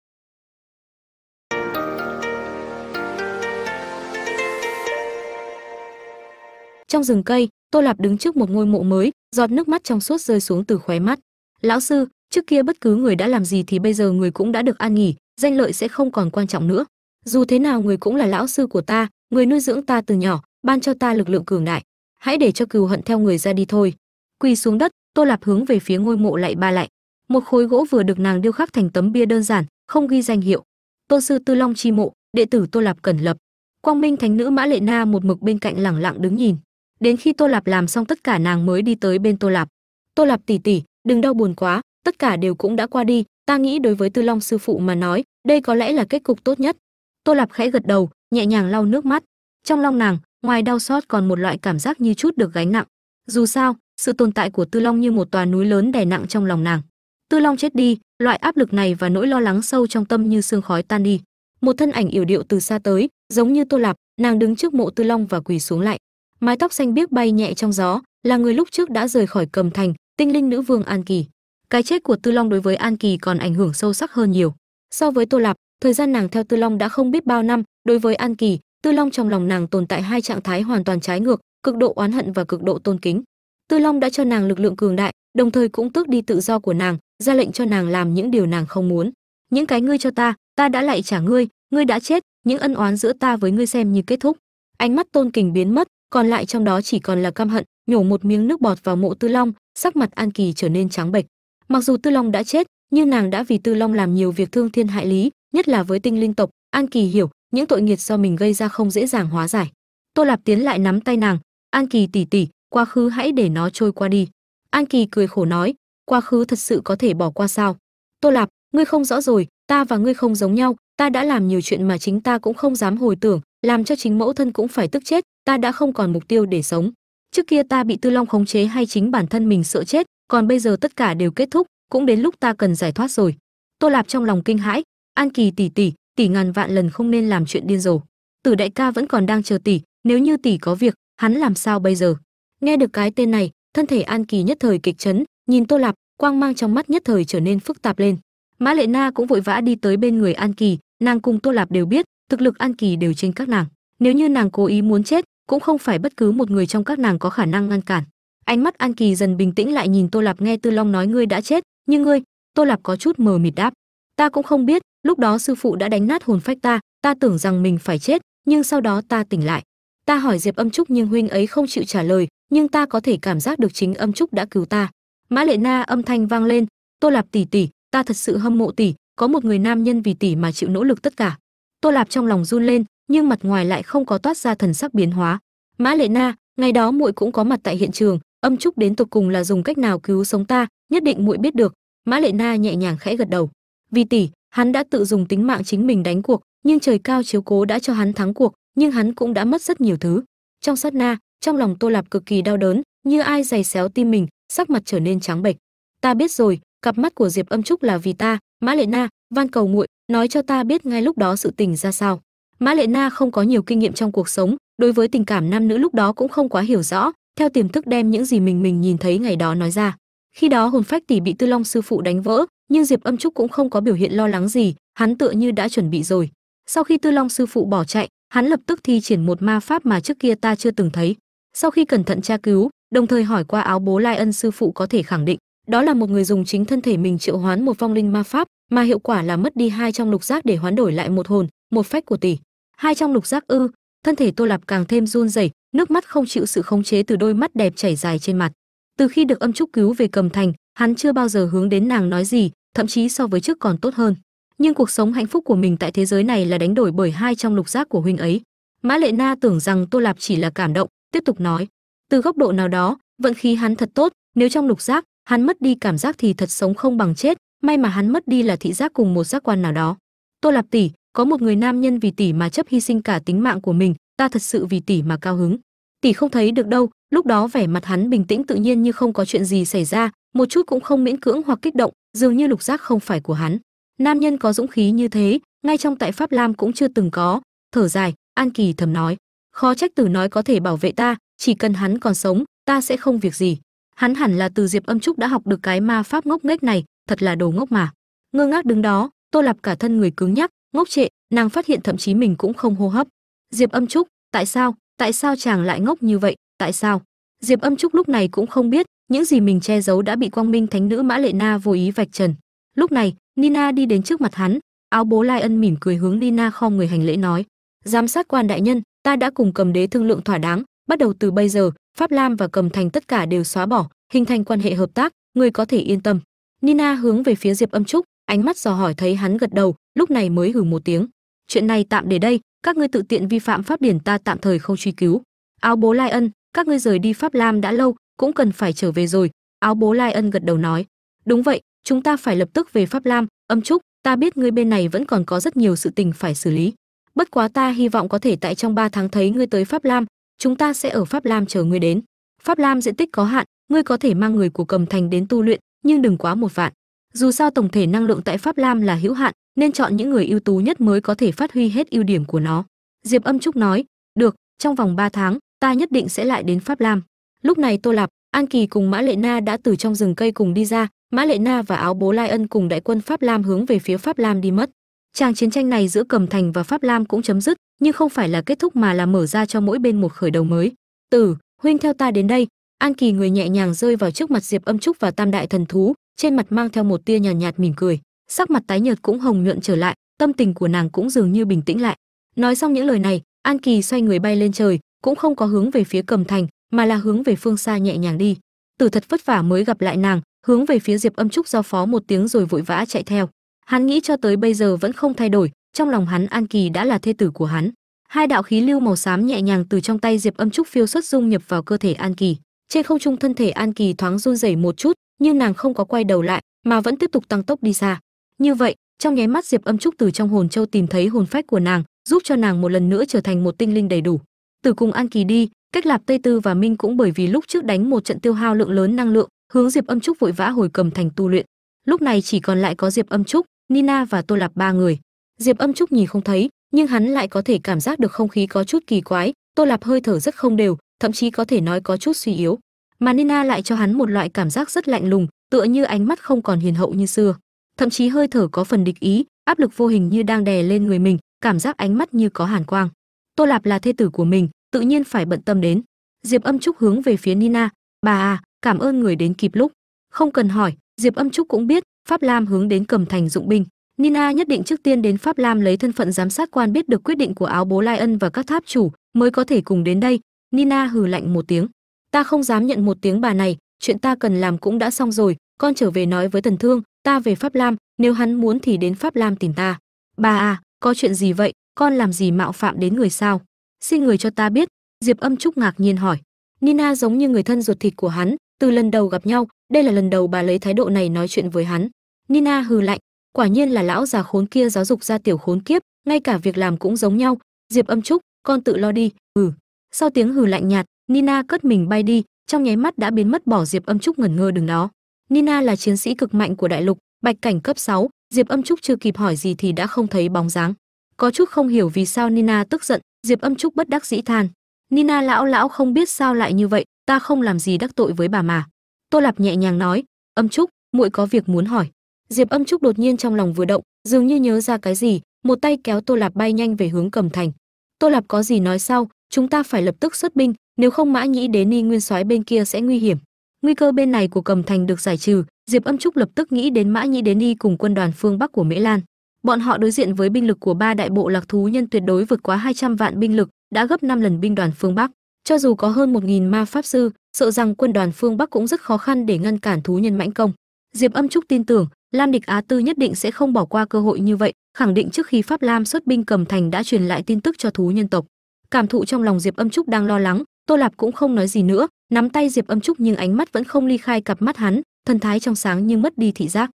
Trong rừng cây, tô lạp đứng trước một ngôi mộ mới, giọt nước mắt trong suốt rơi xuống từ khóe mắt. Lão sư, trước kia bất cứ người đã làm gì thì bây giờ người cũng đã được an nghỉ, danh lợi sẽ không còn quan trọng nữa. Dù thế nào người cũng là lão sư của ta, người nuôi dưỡng ta từ nhỏ, ban cho ta lực lượng cường đại hãy để cho cừu hận theo người ra đi thôi. Quỳ xuống đất, tô lạp hướng về phía ngôi mộ lại ba lại. Một khối gỗ vừa được nàng điêu khắc thành tấm bia đơn giản, không ghi danh hiệu. Tôn sư tư long chi mộ, đệ tử tô lạp cẩn lập. Quang minh thánh nữ mã lệ na một mực bên cạnh lẳng lặng đứng nhìn. Đến khi tô lạp làm xong tất cả nàng mới đi tới bên tô lạp. Tô lạp tỉ tỉ, đừng đau buồn quá, tất cả đều cũng đã qua đi, ta nghĩ đối với tư long sư phụ mà nói, đây có lẽ là kết cục tốt nhất. Tô lạp khẽ gật đầu, nhẹ nhàng lau nước mắt. Trong lòng nàng ngoài đau xót còn một loại cảm giác như chút được gánh nặng. Dù sao, sự tồn tại của tư long như một tòa núi lớn đè nặng trong lòng nàng. Tư long chết đi, loại áp lực này và nỗi lo lắng sâu trong tâm như sương khói tan đi. Một thân ảnh yểu điệu từ xa tới, giống như tô lạp, nàng đứng trước mộ tư long và quỳ xuống lại. Mái tóc xanh biếc bay nhẹ trong gió, là người lúc trước đã rời khỏi cầm thành, tinh linh nữ vương an kỳ. Cái chết của tư long đối với an kỳ còn ảnh hưởng sâu sắc hơn nhiều. So với tô lạp, thời gian nàng theo tư long đã không biết bao năm, đối với an kỳ tư long trong lòng nàng tồn tại hai trạng thái hoàn toàn trái ngược, cực độ oán hận và cực độ tôn kính. Tư long đã cho nàng lực lượng cường đại, đồng thời cũng tước đi tự do của nàng, ra lệnh cho nàng làm những điều nàng không muốn. Những cái ngươi cho ta ta đã lại trả ngươi ngươi đã chết, những ân oán giữa ta với ngươi xem như kết thúc. Ánh mắt tôn kình biến mất, còn lại trong đó chỉ còn là căm hận, nhổ một miếng nước bọt vào mộ tư long, sắc mặt an kỳ trở nên trắng bệch. Mặc dù tư long đã chết, nhưng nàng đã vì tư long làm nhiều việc thương thiên hại lý, nhất là với tinh linh tộc, an kỳ hiểu những tội nghiệt do mình gây ra không dễ dàng hóa giải. Tô lạp tiến lại nắm tay nàng, an kỳ tỉ tỉ quá khứ hãy để nó trôi qua đi. An kỳ cười khổ nói, quá khứ thật sự có thể bỏ qua sao? Tô lạp, ngươi không rõ rồi, ta và ngươi không giống nhau, ta đã làm nhiều chuyện mà chính ta cũng không dám hồi tưởng, làm cho chính mẫu thân cũng phải tức chết, ta đã không còn mục tiêu để sống. Trước kia ta bị tư long khống chế hay chính bản thân mình sợ chết, còn bây giờ tất cả đều kết thúc, cũng đến lúc ta cần giải thoát rồi. Tô lạp trong lòng kinh hãi, an kỳ tỷ tỷ tỷ ngàn vạn lần không nên làm chuyện điên rồ. Tử đại ca vẫn còn đang chờ tỷ, nếu như tỷ có việc, hắn làm sao bây giờ? Nghe được cái tên này, thân thể an kỳ nhất thời kịch chấn, nhìn tô lạp, quang mang trong mắt nhất thời trở nên phức tạp lên. Mã lệ na cũng vội vã đi tới bên người an kỳ, nàng cùng tô lạp đều biết, thực lực an kỳ đều trên các nàng. Nếu như nàng cố ý muốn chết, cũng không phải bất cứ một người trong các nàng có khả năng ngăn cản. Ánh mắt an kỳ dần bình tĩnh lại nhìn tô lạp, nghe tư long nói ngươi đã chết, nhưng ngươi, tô lạp có chút mờ mịt đáp. Ta cũng không biết lúc đó sư phụ đã đánh nát hồn phách ta ta tưởng rằng mình phải chết, nhưng sau đó ta tỉnh lại. Ta hỏi diệp âm trúc nhưng huynh ấy không chịu trả lời, nhưng ta có thể cảm giác được chính âm trúc đã cứu ta. Mã lệ na âm thanh vang lên, tô lạp tỷ tỷ, ta thật sự hâm mộ tỷ, có một người nam nhân vì tỷ mà chịu nỗ lực tất cả. Tô lạp trong lòng run lên, nhưng mặt ngoài lại không có toát ra thần sắc biến hóa. Mã lệ na, ngày đó muội cũng có mặt tại hiện trường, âm trúc đến tục cùng là dùng cách nào cứu sống ta, nhất định muội biết được. Mã lệ na nhẹ nhàng khẽ gật đầu. Vì tỷ hắn đã tự dùng tính mạng chính mình đánh cuộc nhưng trời cao chiếu cố đã cho hắn thắng cuộc nhưng hắn cũng đã mất rất nhiều thứ. Trong sát na trong lòng tô lạp cực kỳ đau đớn như ai giày xéo tim mình sắc mặt trở nên trắng bệch. Ta biết rồi cặp mắt của diệp âm trúc là vì ta mã lệ na van cầu nguội, nói cho ta biết ngay lúc đó sự tình ra sao. Mã lệ na không có nhiều kinh nghiệm trong cuộc sống đối với tình cảm nam nữ lúc đó cũng không quá hiểu rõ theo tiềm thức đem những gì mình mình nhìn thấy ngày đó nói ra. Khi đó hồn phách tỷ bị tư long sư phụ đánh vỡ nhưng diệp âm trúc cũng không có biểu hiện lo lắng gì, hắn tựa như đã chuẩn bị rồi. Sau khi tư long sư phụ bỏ chạy, hắn lập tức thi triển một ma pháp mà trước kia ta chưa từng thấy. Sau khi cẩn thận tra cứu, đồng thời hỏi qua áo bố lai ân sư phụ có thể khẳng định, đó là một người dùng chính thân thể mình triệu hoán một vong linh ma pháp, mà hiệu quả là mất đi hai trong lục giác để hoán đổi lại một hồn, một phách của tỷ. Hai trong lục giác ư, thân thể tô lạp càng thêm run rẩy, nước mắt không chịu sự khống chế từ đôi mắt đẹp chảy dài trên mặt. Từ khi được âm trúc cứu về cầm thành, hắn chưa bao giờ hướng đến nàng nói gì thậm chí so với trước còn tốt hơn. Nhưng cuộc sống hạnh phúc của mình tại thế giới này là đánh đổi bởi hai trong lục giác của huynh ấy. Mã lệ na tưởng rằng tô lạp chỉ là cảm động, tiếp tục nói, từ góc độ nào đó, vận khí hắn thật tốt, nếu trong lục giác, hắn mất đi cảm giác thì thật sống không bằng chết, may mà hắn mất đi là thị giác cùng một giác quan nào đó. Tô lạp tỷ, có một người nam nhân vì tỷ mà chấp hy sinh cả tính mạng của mình, ta thật sự vì tỷ mà cao hứng. Tỷ không thấy được đâu. Lúc đó vẻ mặt hắn bình tĩnh tự nhiên như không có chuyện gì xảy ra, một chút cũng không miễn cưỡng hoặc kích động dường như lục giác không phải của hắn. Nam nhân có dũng khí như thế, ngay trong tại pháp lam cũng chưa từng có. Thở dài, an kỳ thầm nói. Khó trách tử nói có thể bảo vệ ta, chỉ cần hắn còn sống, ta sẽ không việc gì. Hắn hẳn là từ diệp âm trúc đã học được cái ma pháp ngốc nghếch này, thật là đồ ngốc mà. Ngơ ngác đứng đó, tô lạp cả thân người cứng nhắc, ngốc trệ, nàng phát hiện thậm chí mình cũng không hô hấp. Diệp âm trúc, tại sao tại sao chàng lại ngốc như vậy, tại sao? Diệp âm trúc lúc này cũng không biết những gì mình che giấu đã bị quang minh thánh nữ mã lệ na vô ý vạch trần. Lúc này, nina đi đến trước mặt hắn, áo bố lai ân mỉm cười hướng nina kho người hành lễ nói, giám sát quan đại nhân, ta đã cùng cầm đế thương lượng thỏa đáng, bắt đầu từ bây giờ, pháp lam và cầm thành tất cả đều xóa bỏ, hình thành quan hệ hợp tác người có thể yên tâm. Nina hướng về phía diệp âm trúc, ánh mắt dò hỏi thấy hắn gật đầu, lúc này mới hử một tiếng, chuyện này tạm để đây, các ngươi tự tiện vi phạm pháp điển ta tạm thời không truy cứu. Áo bố lai ân, các ngươi rời đi pháp lam đã lâu cũng cần phải trở về rồi, áo bố lai ân gật đầu nói. Đúng vậy, chúng ta phải lập tức về pháp lam, âm trúc, ta biết ngươi bên này vẫn còn có rất nhiều sự tình phải xử lý. Bất quá ta hy vọng có thể tại trong 3 tháng thấy ngươi tới pháp lam, chúng ta sẽ ở pháp lam chờ ngươi đến. Pháp lam diện tích có hạn, ngươi có thể mang người của cầm thành đến tu luyện, nhưng đừng quá một vạn. Dù sao tổng thể năng lượng tại pháp lam là hữu hạn, nên chọn những người ưu tú nhất mới có thể phát huy hết ưu điểm của nó. Diệp âm trúc nói, được, trong vòng 3 tháng, ta nhất định sẽ lại đến pháp lam lúc này tô lạp an kỳ cùng mã lệ na đã từ trong rừng cây cùng đi ra. Mã lệ na và áo bố lai ân cùng đại quân pháp lam hướng về phía pháp lam đi mất. Tràng chiến tranh này giữa cầm thành và pháp lam cũng chấm dứt nhưng không phải là kết thúc mà là mở ra cho mỗi bên một khởi đầu mới. Tử huynh theo ta đến đây an kỳ người nhẹ nhàng rơi vào trước mặt diệp âm trúc và tam đại thần thú trên mặt mang theo một tia nhàn nhạt, nhạt mỉm cười. Sắc mặt tái nhợt cũng hồng nhuận trở lại tâm tình của nàng cũng dường như bình tĩnh lại. Nói xong những lời này an kỳ xoay người bay lên trời cũng không có hướng về phía cầm thành mà là hướng về phương xa nhẹ nhàng đi. Tử thật vất vả mới gặp lại nàng, hướng về phía diệp âm trúc giao phó một tiếng rồi vội vã chạy theo. Hắn nghĩ cho tới bây giờ vẫn không thay đổi, trong lòng hắn an kỳ đã là thê tử của hắn. Hai đạo khí lưu màu xám nhẹ nhàng từ trong tay diệp âm trúc phiêu xuất dung nhập vào cơ thể an kỳ. Trên không trung thân thể an kỳ thoáng run rẩy một chút, nhưng nàng không có quay đầu lại, mà vẫn tiếp tục tăng tốc đi xa. Như vậy, trong nháy mắt diệp âm trúc từ trong hồn châu tìm thấy hồn phách của nàng, giúp cho nàng một lần nữa trở thành một tinh linh đầy đủ. Từ cùng an kỳ đi cách lạp tây tư và minh cũng bởi vì lúc trước đánh một trận tiêu hao lượng lớn năng lượng, hướng diệp âm trúc vội vã hồi cầm thành tu luyện. Lúc này chỉ còn lại có diệp âm trúc, nina và tô lạp ba người. Diệp âm trúc nhìn không thấy, nhưng hắn lại có thể cảm giác được không khí có chút kỳ quái, tô lạp hơi thở rất không đều, thậm chí có thể nói có chút suy yếu. Mà nina lại cho hắn một loại cảm giác rất lạnh lùng, tựa như ánh mắt không còn hiền hậu như xưa. Thậm chí hơi thở có phần địch ý, áp lực vô hình như đang đè lên người mình, cảm giác ánh mắt như có hàn quang. Tô lạp là thê tử của mình tự nhiên phải bận tâm đến. Diệp âm trúc hướng về phía nina, bà à cảm ơn người đến kịp lúc. Không cần hỏi. Diệp âm trúc cũng biết pháp lam hướng đến cầm thành dụng binh. Nina nhất định trước tiên đến pháp lam lấy thân phận giám sát quan biết được quyết định của áo bố lai ân và các tháp chủ mới có thể cùng đến đây. Nina hừ lạnh một tiếng. Ta không dám nhận một tiếng bà này, chuyện ta cần làm cũng đã xong rồi, con trở về nói với tần thương, ta về pháp lam, nếu hắn muốn thì đến pháp lam tìm ta. Bà à có chuyện gì vậy, con làm gì mạo phạm đến người sao? Xin người cho ta biết. Diệp âm trúc ngạc nhiên hỏi. Nina giống như người thân ruột thịt của hắn từ lần đầu gặp nhau đây là lần đầu bà lấy thái độ này nói chuyện với hắn. Nina hừ lạnh. Quả nhiên là lão già khốn kia giáo dục ra tiểu khốn kiếp ngay cả việc làm cũng giống nhau. Diệp âm trúc con tự lo đi. Ừ. Sau tiếng hừ lạnh nhạt nina cất mình bay đi trong nháy mắt đã biến mất bỏ diệp âm trúc ngẩn ngơ đứng đó. Nina là chiến sĩ cực mạnh của đại lục bạch cảnh cấp 6, diệp âm trúc chưa kịp hỏi gì thì đã không thấy bóng dáng. Có chút không hiểu vì sao nina tức giận diệp âm trúc bất đắc dĩ than, nina lão lão không biết sao lại như vậy, ta không làm gì đắc tội với bà mà. Tô lạp nhẹ nhàng nói, âm trúc, muội có việc muốn hỏi. Diệp âm trúc đột nhiên trong lòng vừa động, dường như nhớ ra cái gì, một tay kéo tô lạp bay nhanh về hướng cầm thành. Tô lạp có gì nói sau, chúng ta phải lập tức xuất binh, nếu không mã nhĩ đến ni nguyên soái bên kia sẽ nguy hiểm. Nguy cơ bên này của cầm thành được giải trừ, diệp âm trúc lập tức nghĩ đến mã nhĩ đến ni cùng quân đoàn phương bắc của mễ lan. Bọn họ đối diện với binh lực của ba đại bộ lạc thú nhân tuyệt đối vượt quá 200 vạn binh lực, đã gấp 5 lần binh đoàn phương Bắc. Cho dù có hơn 1000 ma pháp sư, sợ rằng quân đoàn phương Bắc cũng rất khó khăn để ngăn cản thú nhân mãnh công. Diệp Âm Trúc tin tưởng, Lam Địch Á Tư nhất định sẽ không bỏ qua cơ hội như vậy, khẳng định trước khi Pháp Lam xuất binh cầm thành đã truyền lại tin tức cho thú nhân tộc. Cảm thụ trong lòng Diệp Âm Trúc đang lo lắng, Tô Lạp cũng không nói gì nữa, nắm tay Diệp Âm Trúc nhưng ánh mắt vẫn không ly khai cặp mắt hắn, thần thái trong sáng nhưng mất đi thị giác.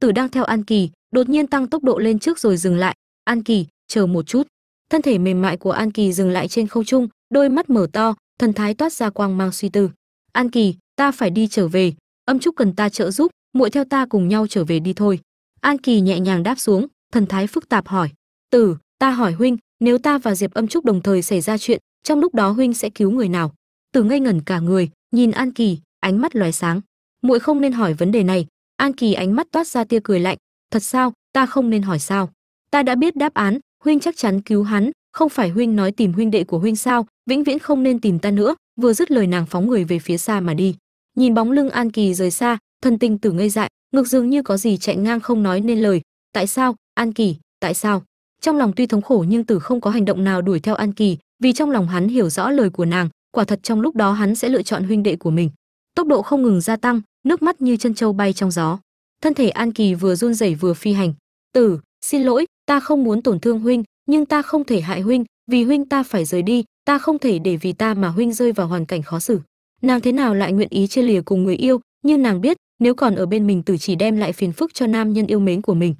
Tử đang theo An Kỳ, đột nhiên tăng tốc độ lên trước rồi dừng lại. An Kỳ, chờ một chút. Thân thể mềm mại của An Kỳ dừng lại trên không trung, đôi mắt mở to, thần thái toát ra quang mang suy tư. An Kỳ, ta phải đi trở về, âm trúc cần ta trợ giúp, muội theo ta cùng nhau trở về đi thôi. An Kỳ nhẹ nhàng đáp xuống, thần thái phức tạp hỏi. Tử, ta hỏi huynh, nếu ta và Diệp âm trúc đồng thời xảy ra chuyện, trong lúc đó huynh sẽ cứu người nào? Tử ngây ngẩn cả người, nhìn An Kỳ, ánh mắt loài sáng. Muội không nên hỏi vấn đề này, An Kỳ ánh mắt toát ra tia cười lạnh, "Thật sao? Ta không nên hỏi sao? Ta đã biết đáp án, huynh chắc chắn cứu hắn, không phải huynh nói tìm huynh đệ của huynh sao, vĩnh viễn không nên tìm ta nữa." Vừa dứt lời nàng phóng người về phía xa mà đi. Nhìn bóng lưng An Kỳ rời xa, thân tình tử ngây dại, ngực dường như có gì chạy ngang không nói nên lời. "Tại sao? An Kỳ, tại sao?" Trong lòng tuy thống khổ nhưng Tử không có hành động nào đuổi theo An Kỳ, vì trong lòng hắn hiểu rõ lời của nàng, quả thật trong lúc đó hắn sẽ lựa chọn huynh đệ của mình. Tốc độ không ngừng gia tăng, nước mắt như chân châu bay trong gió. Thân thể an kỳ vừa run rẩy vừa phi hành. Tử, xin lỗi, ta không muốn tổn thương huynh, nhưng ta không thể hại huynh, vì huynh ta phải rời đi, ta không thể để vì ta mà huynh rơi vào hoàn cảnh khó xử. Nàng thế nào lại nguyện ý chia lìa cùng người yêu nhưng nàng biết, nếu còn ở bên mình tử chỉ đem lại phiền phức cho nam nhân yêu mến của mình.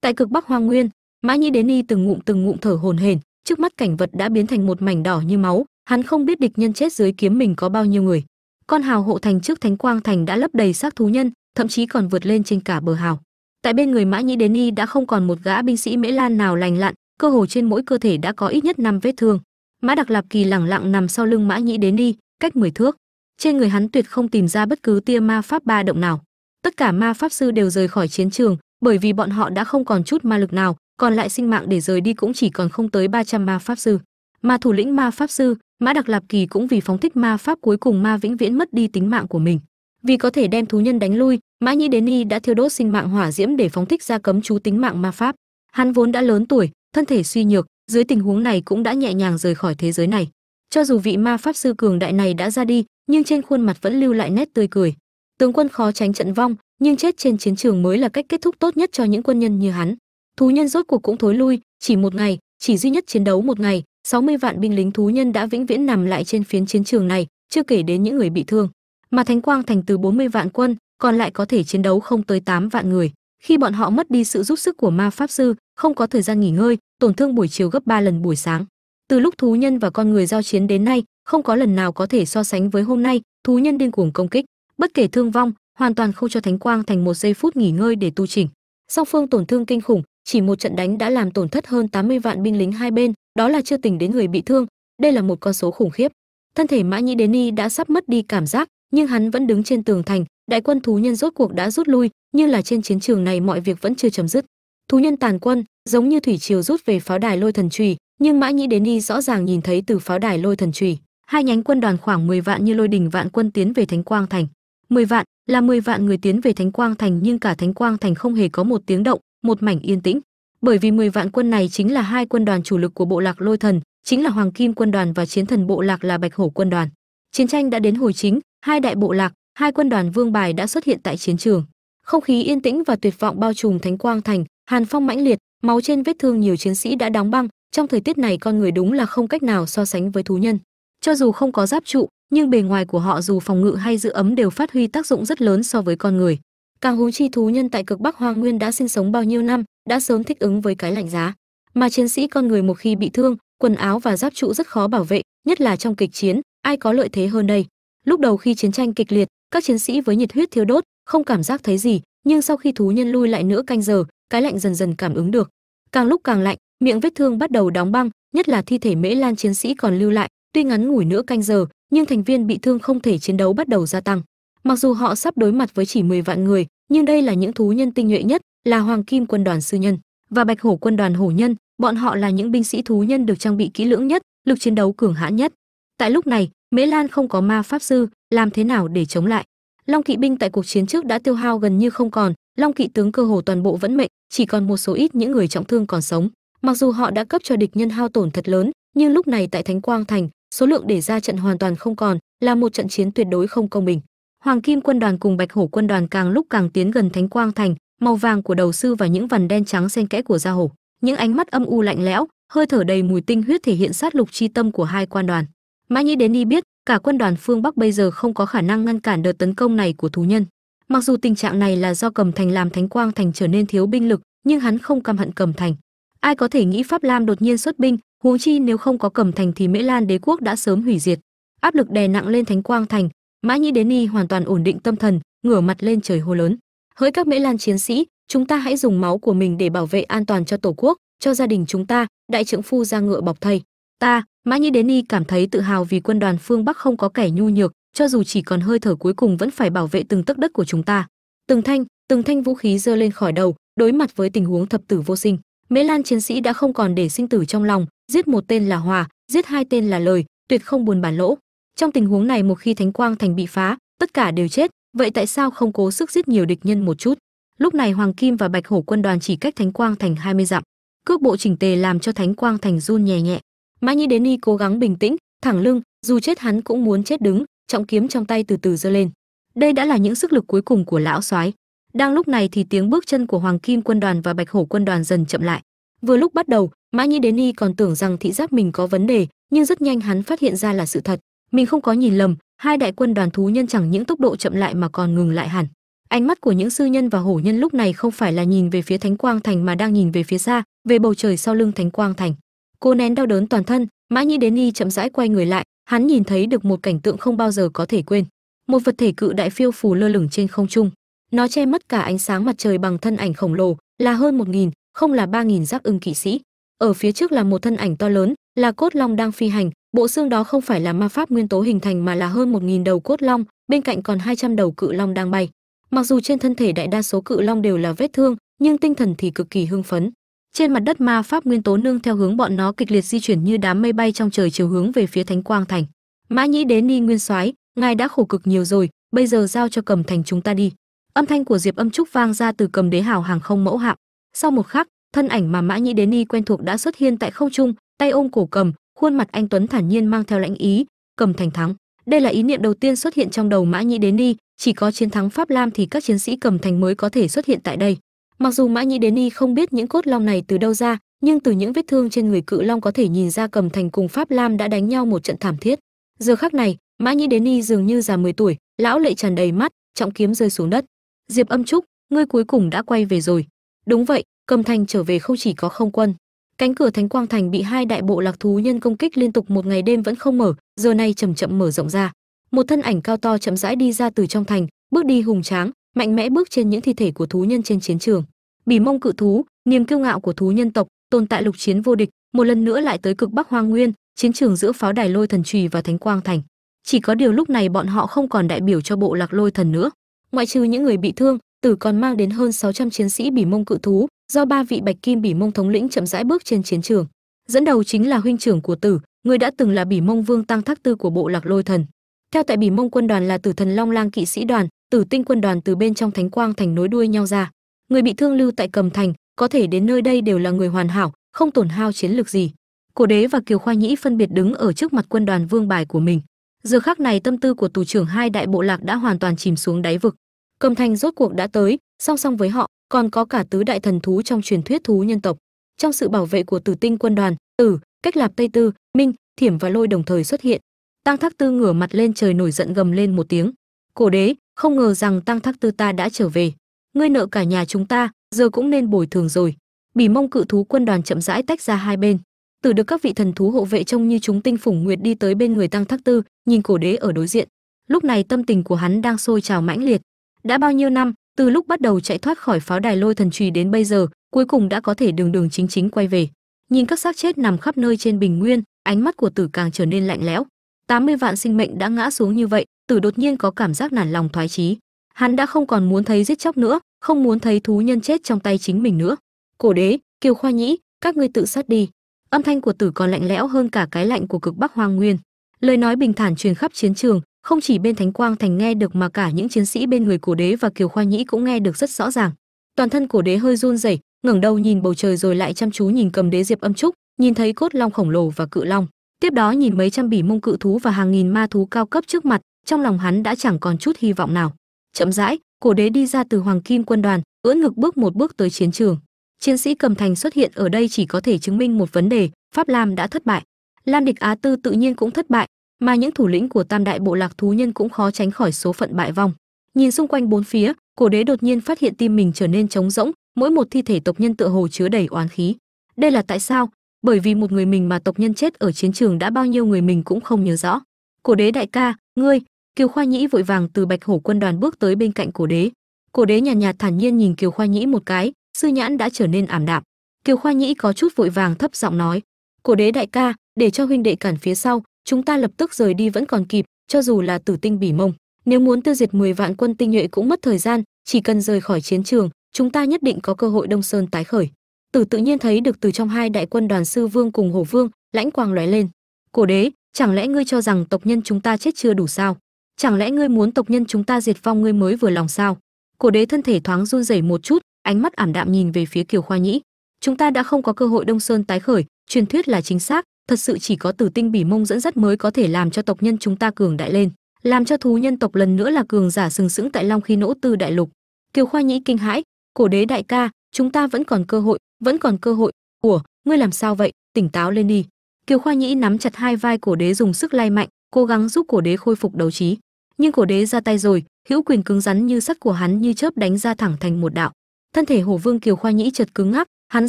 Tại cực bắc hoang nguyên, mã nhĩ đến y từng ngụm từng ngụm thở hồn hển trước mắt cảnh vật đã biến thành một mảnh đỏ như máu, hắn không biết địch nhân chết dưới kiếm mình có bao nhiêu người. Con hào hộ thành trước thánh quang thành đã lấp đầy xác thú nhân, thậm chí còn vượt lên trên cả bờ hào. Tại bên người mã nhĩ đến y đã không còn một gã binh sĩ mễ lan nào lành lặn, cơ hồ trên mỗi cơ thể đã có ít nhất năm vết thương. Mã đặc lạp kỳ lẳng lặng nằm sau lưng mã nhĩ đến y cách 10 thước. Trên người hắn tuyệt không tìm ra bất cứ tia ma pháp ba động nào. Tất cả ma pháp sư đều rời khỏi chiến trường, bởi vì bọn họ đã không còn chút ma lực nào còn lại sinh mạng để rời đi cũng chỉ còn không tới 300 ma pháp sư. Mà thủ lĩnh ma pháp sư, mã đặc lạp kỳ cũng vì phóng thích ma pháp cuối cùng ma vĩnh viễn mất đi tính mạng của mình. Vì có thể đem thú nhân đánh lui, mã nhĩ đến y đã thiêu đốt sinh mạng hỏa diễm để phóng thích ra cấm chú tính mạng ma pháp. Hắn vốn đã lớn tuổi, thân thể suy nhược, dưới tình huống này cũng đã nhẹ nhàng rời khỏi thế giới này. Cho dù vị ma pháp sư cường đại này đã ra đi, nhưng trên khuôn mặt vẫn lưu lại nét tươi cười. Tướng quân khó tránh trận vong, nhưng chết trên chiến trường mới là cách kết thúc tốt nhất cho những quân nhân như hắn thú nhân rốt cuộc cũng thối lui, chỉ một ngày, chỉ duy nhất chiến đấu một ngày 60 vạn binh lính thú nhân đã vĩnh viễn nằm lại trên phiến chiến trường này, chưa kể đến những người bị thương. Mà thánh quang thành từ 40 vạn quân, còn lại có thể chiến đấu không tới 8 vạn người. Khi bọn họ mất đi sự giúp sức của ma pháp sư, không có thời gian nghỉ ngơi, tổn thương buổi chiều gấp 3 lần buổi sáng. Từ lúc thú nhân và con người giao chiến đến nay, không có lần nào có thể so sánh với hôm nay, thú nhân điên cuồng công kích, bất kể thương vong, hoàn toàn không cho thánh quang thành một giây phút nghỉ ngơi để tu chỉnh. Song phương tổn thương kinh khủng chỉ một trận đánh đã làm tổn thất hơn 80 vạn binh lính hai bên, đó là chưa tính đến người bị thương. Đây là một con số khủng khiếp. Thân thể mã nhĩ đến ni đã sắp mất đi cảm giác, nhưng hắn vẫn đứng trên tường thành. Đại quân thú nhân rốt cuộc đã rút lui, nhưng là trên chiến trường này mọi việc vẫn chưa chấm dứt. Thú nhân tàn quân, giống như thủy triều rút về pháo đài lôi thần trùy nhưng mã nhĩ đến ni rõ ràng nhìn thấy từ pháo đài lôi thần trùy hai nhánh quân đoàn khoảng 10 vạn như lôi đình vạn quân tiến về thánh quang thành. 10 vạn là 10 vạn người tiến về thánh quang thành, nhưng cả thánh quang thành không hề có một tiếng động một mảnh yên tĩnh. Bởi vì 10 vạn quân này chính là hai quân đoàn chủ lực của bộ lạc lôi thần, chính là hoàng kim quân đoàn và chiến thần bộ lạc là bạch hổ quân đoàn. Chiến tranh đã đến hồi chính, hai đại bộ lạc, hai quân đoàn vương bài đã xuất hiện tại chiến trường. Không khí yên tĩnh và tuyệt vọng bao trùm thánh quang thành, hàn phong mãnh liệt, máu trên vết thương nhiều chiến sĩ đã đóng băng. Trong thời tiết này con người đúng là không cách nào so sánh với thú nhân. Cho dù không có giáp trụ, nhưng bề ngoài của họ dù phòng ngự hay giữ ấm đều phát huy tác dụng rất lớn so với con người càng huống chi thú nhân tại cực bắc hoang nguyên đã sinh sống bao nhiêu năm, đã sớm thích ứng với cái lạnh giá. Mà chiến sĩ con người một khi bị thương, quần áo và giáp trụ rất khó bảo vệ, nhất là trong kịch chiến, ai có lợi thế hơn đây? Lúc đầu khi chiến tranh kịch liệt, các chiến sĩ với nhiệt huyết thiếu đốt, không cảm giác thấy gì, nhưng sau khi thú nhân lui lại nữa canh giờ, cái lạnh dần dần cảm ứng được. Càng lúc càng lạnh, miệng vết thương bắt đầu đóng băng, nhất là thi thể mễ lan chiến sĩ còn lưu lại, tuy ngắn ngủi nữa canh giờ, nhưng thành viên bị thương không thể chiến đấu bắt đầu gia tăng. Mặc dù họ sắp đối mặt với chỉ 10 vạn người nhưng đây là những thú nhân tinh nhuệ nhất, là hoàng kim quân đoàn sư nhân và bạch hổ quân đoàn hổ nhân. Bọn họ là những binh sĩ thú nhân được trang bị kỹ lưỡng nhất, lực chiến đấu cường hãn nhất. Tại lúc này, mễ lan không có ma pháp sư, làm thế nào để chống lại? Long kỵ binh tại cuộc chiến trước đã tiêu hao gần như không còn. Long kỵ tướng cơ hồ toàn bộ vẫn mệnh, chỉ còn một số ít những người trọng thương còn sống. Mặc dù họ đã cấp cho địch nhân hao tổn thật lớn, nhưng lúc này tại thánh quang thành, số lượng để ra trận hoàn toàn không còn, là một trận chiến tuyệt đối không công bình hoàng kim quân đoàn cùng bạch hổ quân đoàn càng lúc càng tiến gần thánh quang thành, màu vàng của đầu sư và những vằn đen trắng xen kẽ của da hổ. Những ánh mắt âm u lạnh lẽo, hơi thở đầy mùi tinh huyết thể hiện sát lục chi tâm của hai quan đoàn. Mã nhĩ đến đi biết, cả quân đoàn phương bắc bây giờ không có khả năng ngăn cản đợt tấn công này của thú nhân. Mặc dù tình trạng này là do cầm thành làm thánh quang thành trở nên thiếu binh lực, nhưng hắn không căm hận cầm thành. Ai có thể nghĩ pháp lam đột nhiên xuất binh, huống chi nếu không có cầm thành thì mễ lan đế quốc đã sớm hủy diệt. Áp lực đè nặng lên thánh quang thành mã nhĩ đến y hoàn toàn ổn định tâm thần, ngửa mặt lên trời hô lớn. Hỡi các mễ lan chiến sĩ, chúng ta hãy dùng máu của mình để bảo vệ an toàn cho tổ quốc, cho gia đình chúng ta, đại trưởng phu ra ngựa bọc thầy ta, mã nhĩ đến y cảm thấy tự hào vì quân đoàn phương bắc không có kẻ nhu nhược, cho dù chỉ còn hơi thở cuối cùng vẫn phải bảo vệ từng tấc đất của chúng ta. Từng thanh từng thanh vũ khí giơ lên khỏi đầu, đối mặt với tình huống thập tử vô sinh. Mễ lan chiến sĩ đã không còn để sinh tử trong lòng, giết một tên là hòa, giết hai tên là lời, tuyệt không buồn bản lỗ trong tình huống này một khi thánh quang thành bị phá, tất cả đều chết. Vậy tại sao không cố sức giết nhiều địch nhân một chút? Lúc này hoàng kim và bạch hổ quân đoàn chỉ cách thánh quang thành 20 dặm, cước bộ chỉnh tề làm cho thánh quang thành run nhẹ nhẹ. Mã nhĩ đến y cố gắng bình tĩnh, thẳng lưng, dù chết hắn cũng muốn chết đứng, trọng kiếm trong tay từ từ giơ lên. Đây đã là những sức lực cuối cùng của lão soái. Đang lúc này thì tiếng bước chân của hoàng kim quân đoàn và bạch hổ quân đoàn dần chậm lại. Vừa lúc bắt đầu mã nhĩ đến y còn tưởng rằng thị giác mình có vấn đề, nhưng rất nhanh hắn phát hiện ra là sự thật mình không có nhìn lầm, hai đại quân đoàn thú nhân chẳng những tốc độ chậm lại mà còn ngừng lại hẳn. Ánh mắt của những sư nhân và hổ nhân lúc này không phải là nhìn về phía thánh quang thành mà đang nhìn về phía xa, về bầu trời sau lưng thánh quang thành. Cô nén đau đớn toàn thân mã nhĩ đến y chậm rãi quay người lại, hắn nhìn thấy được một cảnh tượng không bao giờ có thể quên. Một vật thể cự đại phiêu phù lơ lửng trên không trung. Nó che mất cả ánh sáng mặt trời bằng thân ảnh khổng lồ, là hơn một nghìn, không là ba nghìn giác ưng kỵ sĩ. Ở phía trước là một thân ảnh to lớn, là cốt long đang phi hành bộ xương đó không phải là ma pháp nguyên tố hình thành mà là hơn một nghìn đầu cốt long, bên cạnh còn 200 đầu cự long đang bay. Mặc dù trên thân thể đại đa số cự long đều là vết thương, nhưng tinh thần thì cực kỳ hưng phấn. Trên mặt đất ma pháp nguyên tố nương theo hướng bọn nó kịch liệt di chuyển như đám mây bay trong trời chiều hướng về phía thánh quang thành. Mã nhĩ đến ni nguyên soái, ngài đã khổ cực nhiều rồi, bây giờ giao cho cầm thành chúng ta đi. Âm thanh của diệp âm trúc vang ra từ cầm đế hào hàng không mẫu hạm. Sau một khắc, thân ảnh mà mã nhĩ đến ni quen thuộc đã xuất hiện tại không trung, tay ôm cổ cầm khuôn mặt anh tuấn thản nhiên mang theo lãnh ý, cầm thành thắng. Đây là ý niệm đầu tiên xuất hiện trong đầu mã nhĩ đến đi. chỉ có chiến thắng pháp lam thì các chiến sĩ cầm thành mới có thể xuất hiện tại đây. Mặc dù mã nhĩ đến y không biết những cốt long này từ đâu ra, nhưng từ những vết thương trên người cự long có thể nhìn ra cầm thành cùng pháp lam đã đánh nhau một trận thảm thiết. Giờ khắc này, mã nhĩ đến y dường như già 10 tuổi, lão lệ tràn đầy mắt, trọng kiếm rơi xuống đất. Diệp âm trúc, ngươi cuối cùng đã quay về rồi. Đúng vậy, cầm thành trở về không chỉ có không quân cánh cửa thánh quang thành bị hai đại bộ lạc thú nhân công kích liên tục một ngày đêm vẫn không mở, giờ này chậm chậm mở rộng ra. Một thân ảnh cao to chậm rãi đi ra từ trong thành, bước đi hùng tráng, mạnh mẽ bước trên những thi thể của thú nhân trên chiến trường. Bỉ mông cự thú, niềm kiêu ngạo của thú nhân tộc, tồn tại lục chiến vô địch, một lần nữa lại tới cực bắc hoang nguyên, chiến trường giữa pháo đài lôi thần trùy và thánh quang thành. Chỉ có điều lúc này bọn họ không còn đại biểu cho bộ lạc lôi thần nữa. Ngoại trừ những người bị thương, tử còn mang đến hơn 600 chiến sĩ bỉ mông cự thú do ba vị bạch kim bỉ mông thống lĩnh chậm rãi bước trên chiến trường, dẫn đầu chính là huynh trưởng của tử, người đã từng là bỉ mông vương tăng thác tư của bộ lạc lôi thần. Theo tại bỉ mông quân đoàn là tử thần long lang kỵ sĩ đoàn, tử tinh quân đoàn từ bên trong thánh quang thành nối đuôi nhau ra. Người bị thương lưu tại cầm thành, có thể đến nơi đây đều là người hoàn hảo, không tổn hao chiến lược gì. Cổ đế và kiều khoa nhĩ phân biệt đứng ở trước mặt quân đoàn vương bài của mình. Giờ khắc này tâm tư của tù trưởng hai đại bộ lạc đã hoàn toàn chìm xuống đáy vực. Cầm thành rốt cuộc đã tới, song song với họ còn có cả tứ đại thần thú trong truyền thuyết thú nhân tộc. Trong sự bảo vệ của tử tinh quân đoàn, tử, cách lạp tây tư, minh, thiểm và lôi đồng thời xuất hiện. Tăng thác tư ngửa mặt lên trời nổi giận gầm lên một tiếng. Cổ đế, không ngờ rằng tăng thác tư ta đã trở về. Ngươi nợ cả nhà chúng ta, giờ cũng nên bồi thường rồi. Bỉ mông cự thú quân đoàn chậm rãi tách ra hai bên. Từ được các vị thần thú hộ vệ trông như chúng tinh phủng nguyệt đi tới bên người tăng thác tư, nhìn cổ đế ở đối diện. Lúc này tâm tình của hắn đang sôi trào mãnh liệt. Đã bao nhiêu năm từ lúc bắt đầu chạy thoát khỏi pháo đài lôi thần trùy đến bây giờ, cuối cùng đã có thể đường đường chính chính quay về. Nhìn các xác chết nằm khắp nơi trên bình nguyên, ánh mắt của tử càng trở nên lạnh lẽo. 80 vạn sinh mệnh đã ngã xuống như vậy, tử đột nhiên có cảm giác nản lòng thoái chí. Hắn đã không còn muốn thấy giết chóc nữa, không muốn thấy thú nhân chết trong tay chính mình nữa. Cổ đế, kiều khoa nhĩ, các ngươi tự sát đi. Âm thanh của tử còn lạnh lẽo hơn cả cái lạnh của cực bắc hoang nguyên. Lời nói bình thản truyền khắp chiến trường không chỉ bên thánh quang thành nghe được mà cả những chiến sĩ bên người cổ đế và kiều khoa nhĩ cũng nghe được rất rõ ràng. Toàn thân cổ đế hơi run rẩy, ngẩng đầu nhìn bầu trời rồi lại chăm chú nhìn cầm đế diệp âm trúc, nhìn thấy cốt long khổng lồ và cự long. Tiếp đó nhìn mấy trăm bỉ mông cự thú và hàng nghìn ma thú cao cấp trước mặt, trong lòng hắn đã chẳng còn chút hy vọng nào. Chậm rãi, cổ đế đi ra từ hoàng kim quân đoàn, ưỡn ngực bước một bước tới chiến trường. Chiến sĩ cầm thành xuất hiện ở đây chỉ có thể chứng minh một vấn đề, pháp lam đã thất bại. Lam địch á tư tự nhiên cũng thất bại mà những thủ lĩnh của tam đại bộ lạc thú nhân cũng khó tránh khỏi số phận bại vong. Nhìn xung quanh bốn phía cổ đế đột nhiên phát hiện tim mình trở nên trống rỗng mỗi một thi thể tộc nhân tựa hồ chứa đầy oán khí. Đây là tại sao? Bởi vì một người mình mà tộc nhân chết ở chiến trường đã bao nhiêu người mình cũng không nhớ rõ. Cổ đế đại ca ngươi kiều khoa nhĩ vội vàng từ bạch hổ quân đoàn bước tới bên cạnh cổ đế. Cổ đế nhàn nhạt, nhạt thản nhiên nhìn kiều khoa nhĩ một cái sư nhãn đã trở nên ảm đạm. Kiều khoa nhĩ có chút vội vàng thấp giọng nói cổ đế đại ca để cho huynh đệ cản phía sau chúng ta lập tức rời đi vẫn còn kịp, cho dù là tử tinh bỉ mông. Nếu muốn tiêu diệt 10 vạn quân tinh nhuệ cũng mất thời gian, chỉ cần rời khỏi chiến trường, chúng ta nhất định có cơ hội đông sơn tái khởi. Tử tự nhiên thấy được từ trong hai đại quân đoàn sư vương cùng hổ vương, lãnh quang lóe lên. Cổ đế, chẳng lẽ ngươi cho rằng tộc nhân chúng ta chết chưa đủ sao? Chẳng lẽ ngươi muốn tộc nhân chúng ta diệt vong ngươi mới vừa lòng sao? Cổ đế thân thể thoáng run rẩy một chút, ánh mắt ảm đạm nhìn về phía kiều khoa nhĩ. Chúng ta đã không có cơ hội đông sơn tái khởi, truyền thuyết là chính xác thật sự chỉ có tử tinh bỉ mông dẫn dắt mới có thể làm cho tộc nhân chúng ta cường đại lên, làm cho thú nhân tộc lần nữa là cường giả sừng sững tại long khi nỗ tư đại lục. Kiều khoa nhĩ kinh hãi, cổ đế đại ca, chúng ta vẫn còn cơ hội, vẫn còn cơ hội. Ủa, ngươi làm sao vậy? Tỉnh táo lên đi. Kiều khoa nhĩ nắm chặt hai vai cổ đế dùng sức lay mạnh, cố gắng giúp cổ đế khôi phục đấu trí. Nhưng cổ đế ra tay rồi, hữu quyền cứng rắn như sắt của hắn như chớp đánh ra thẳng thành một đạo. Thân thể hổ vương kiều khoa nhĩ chợt cứng ngắc, hắn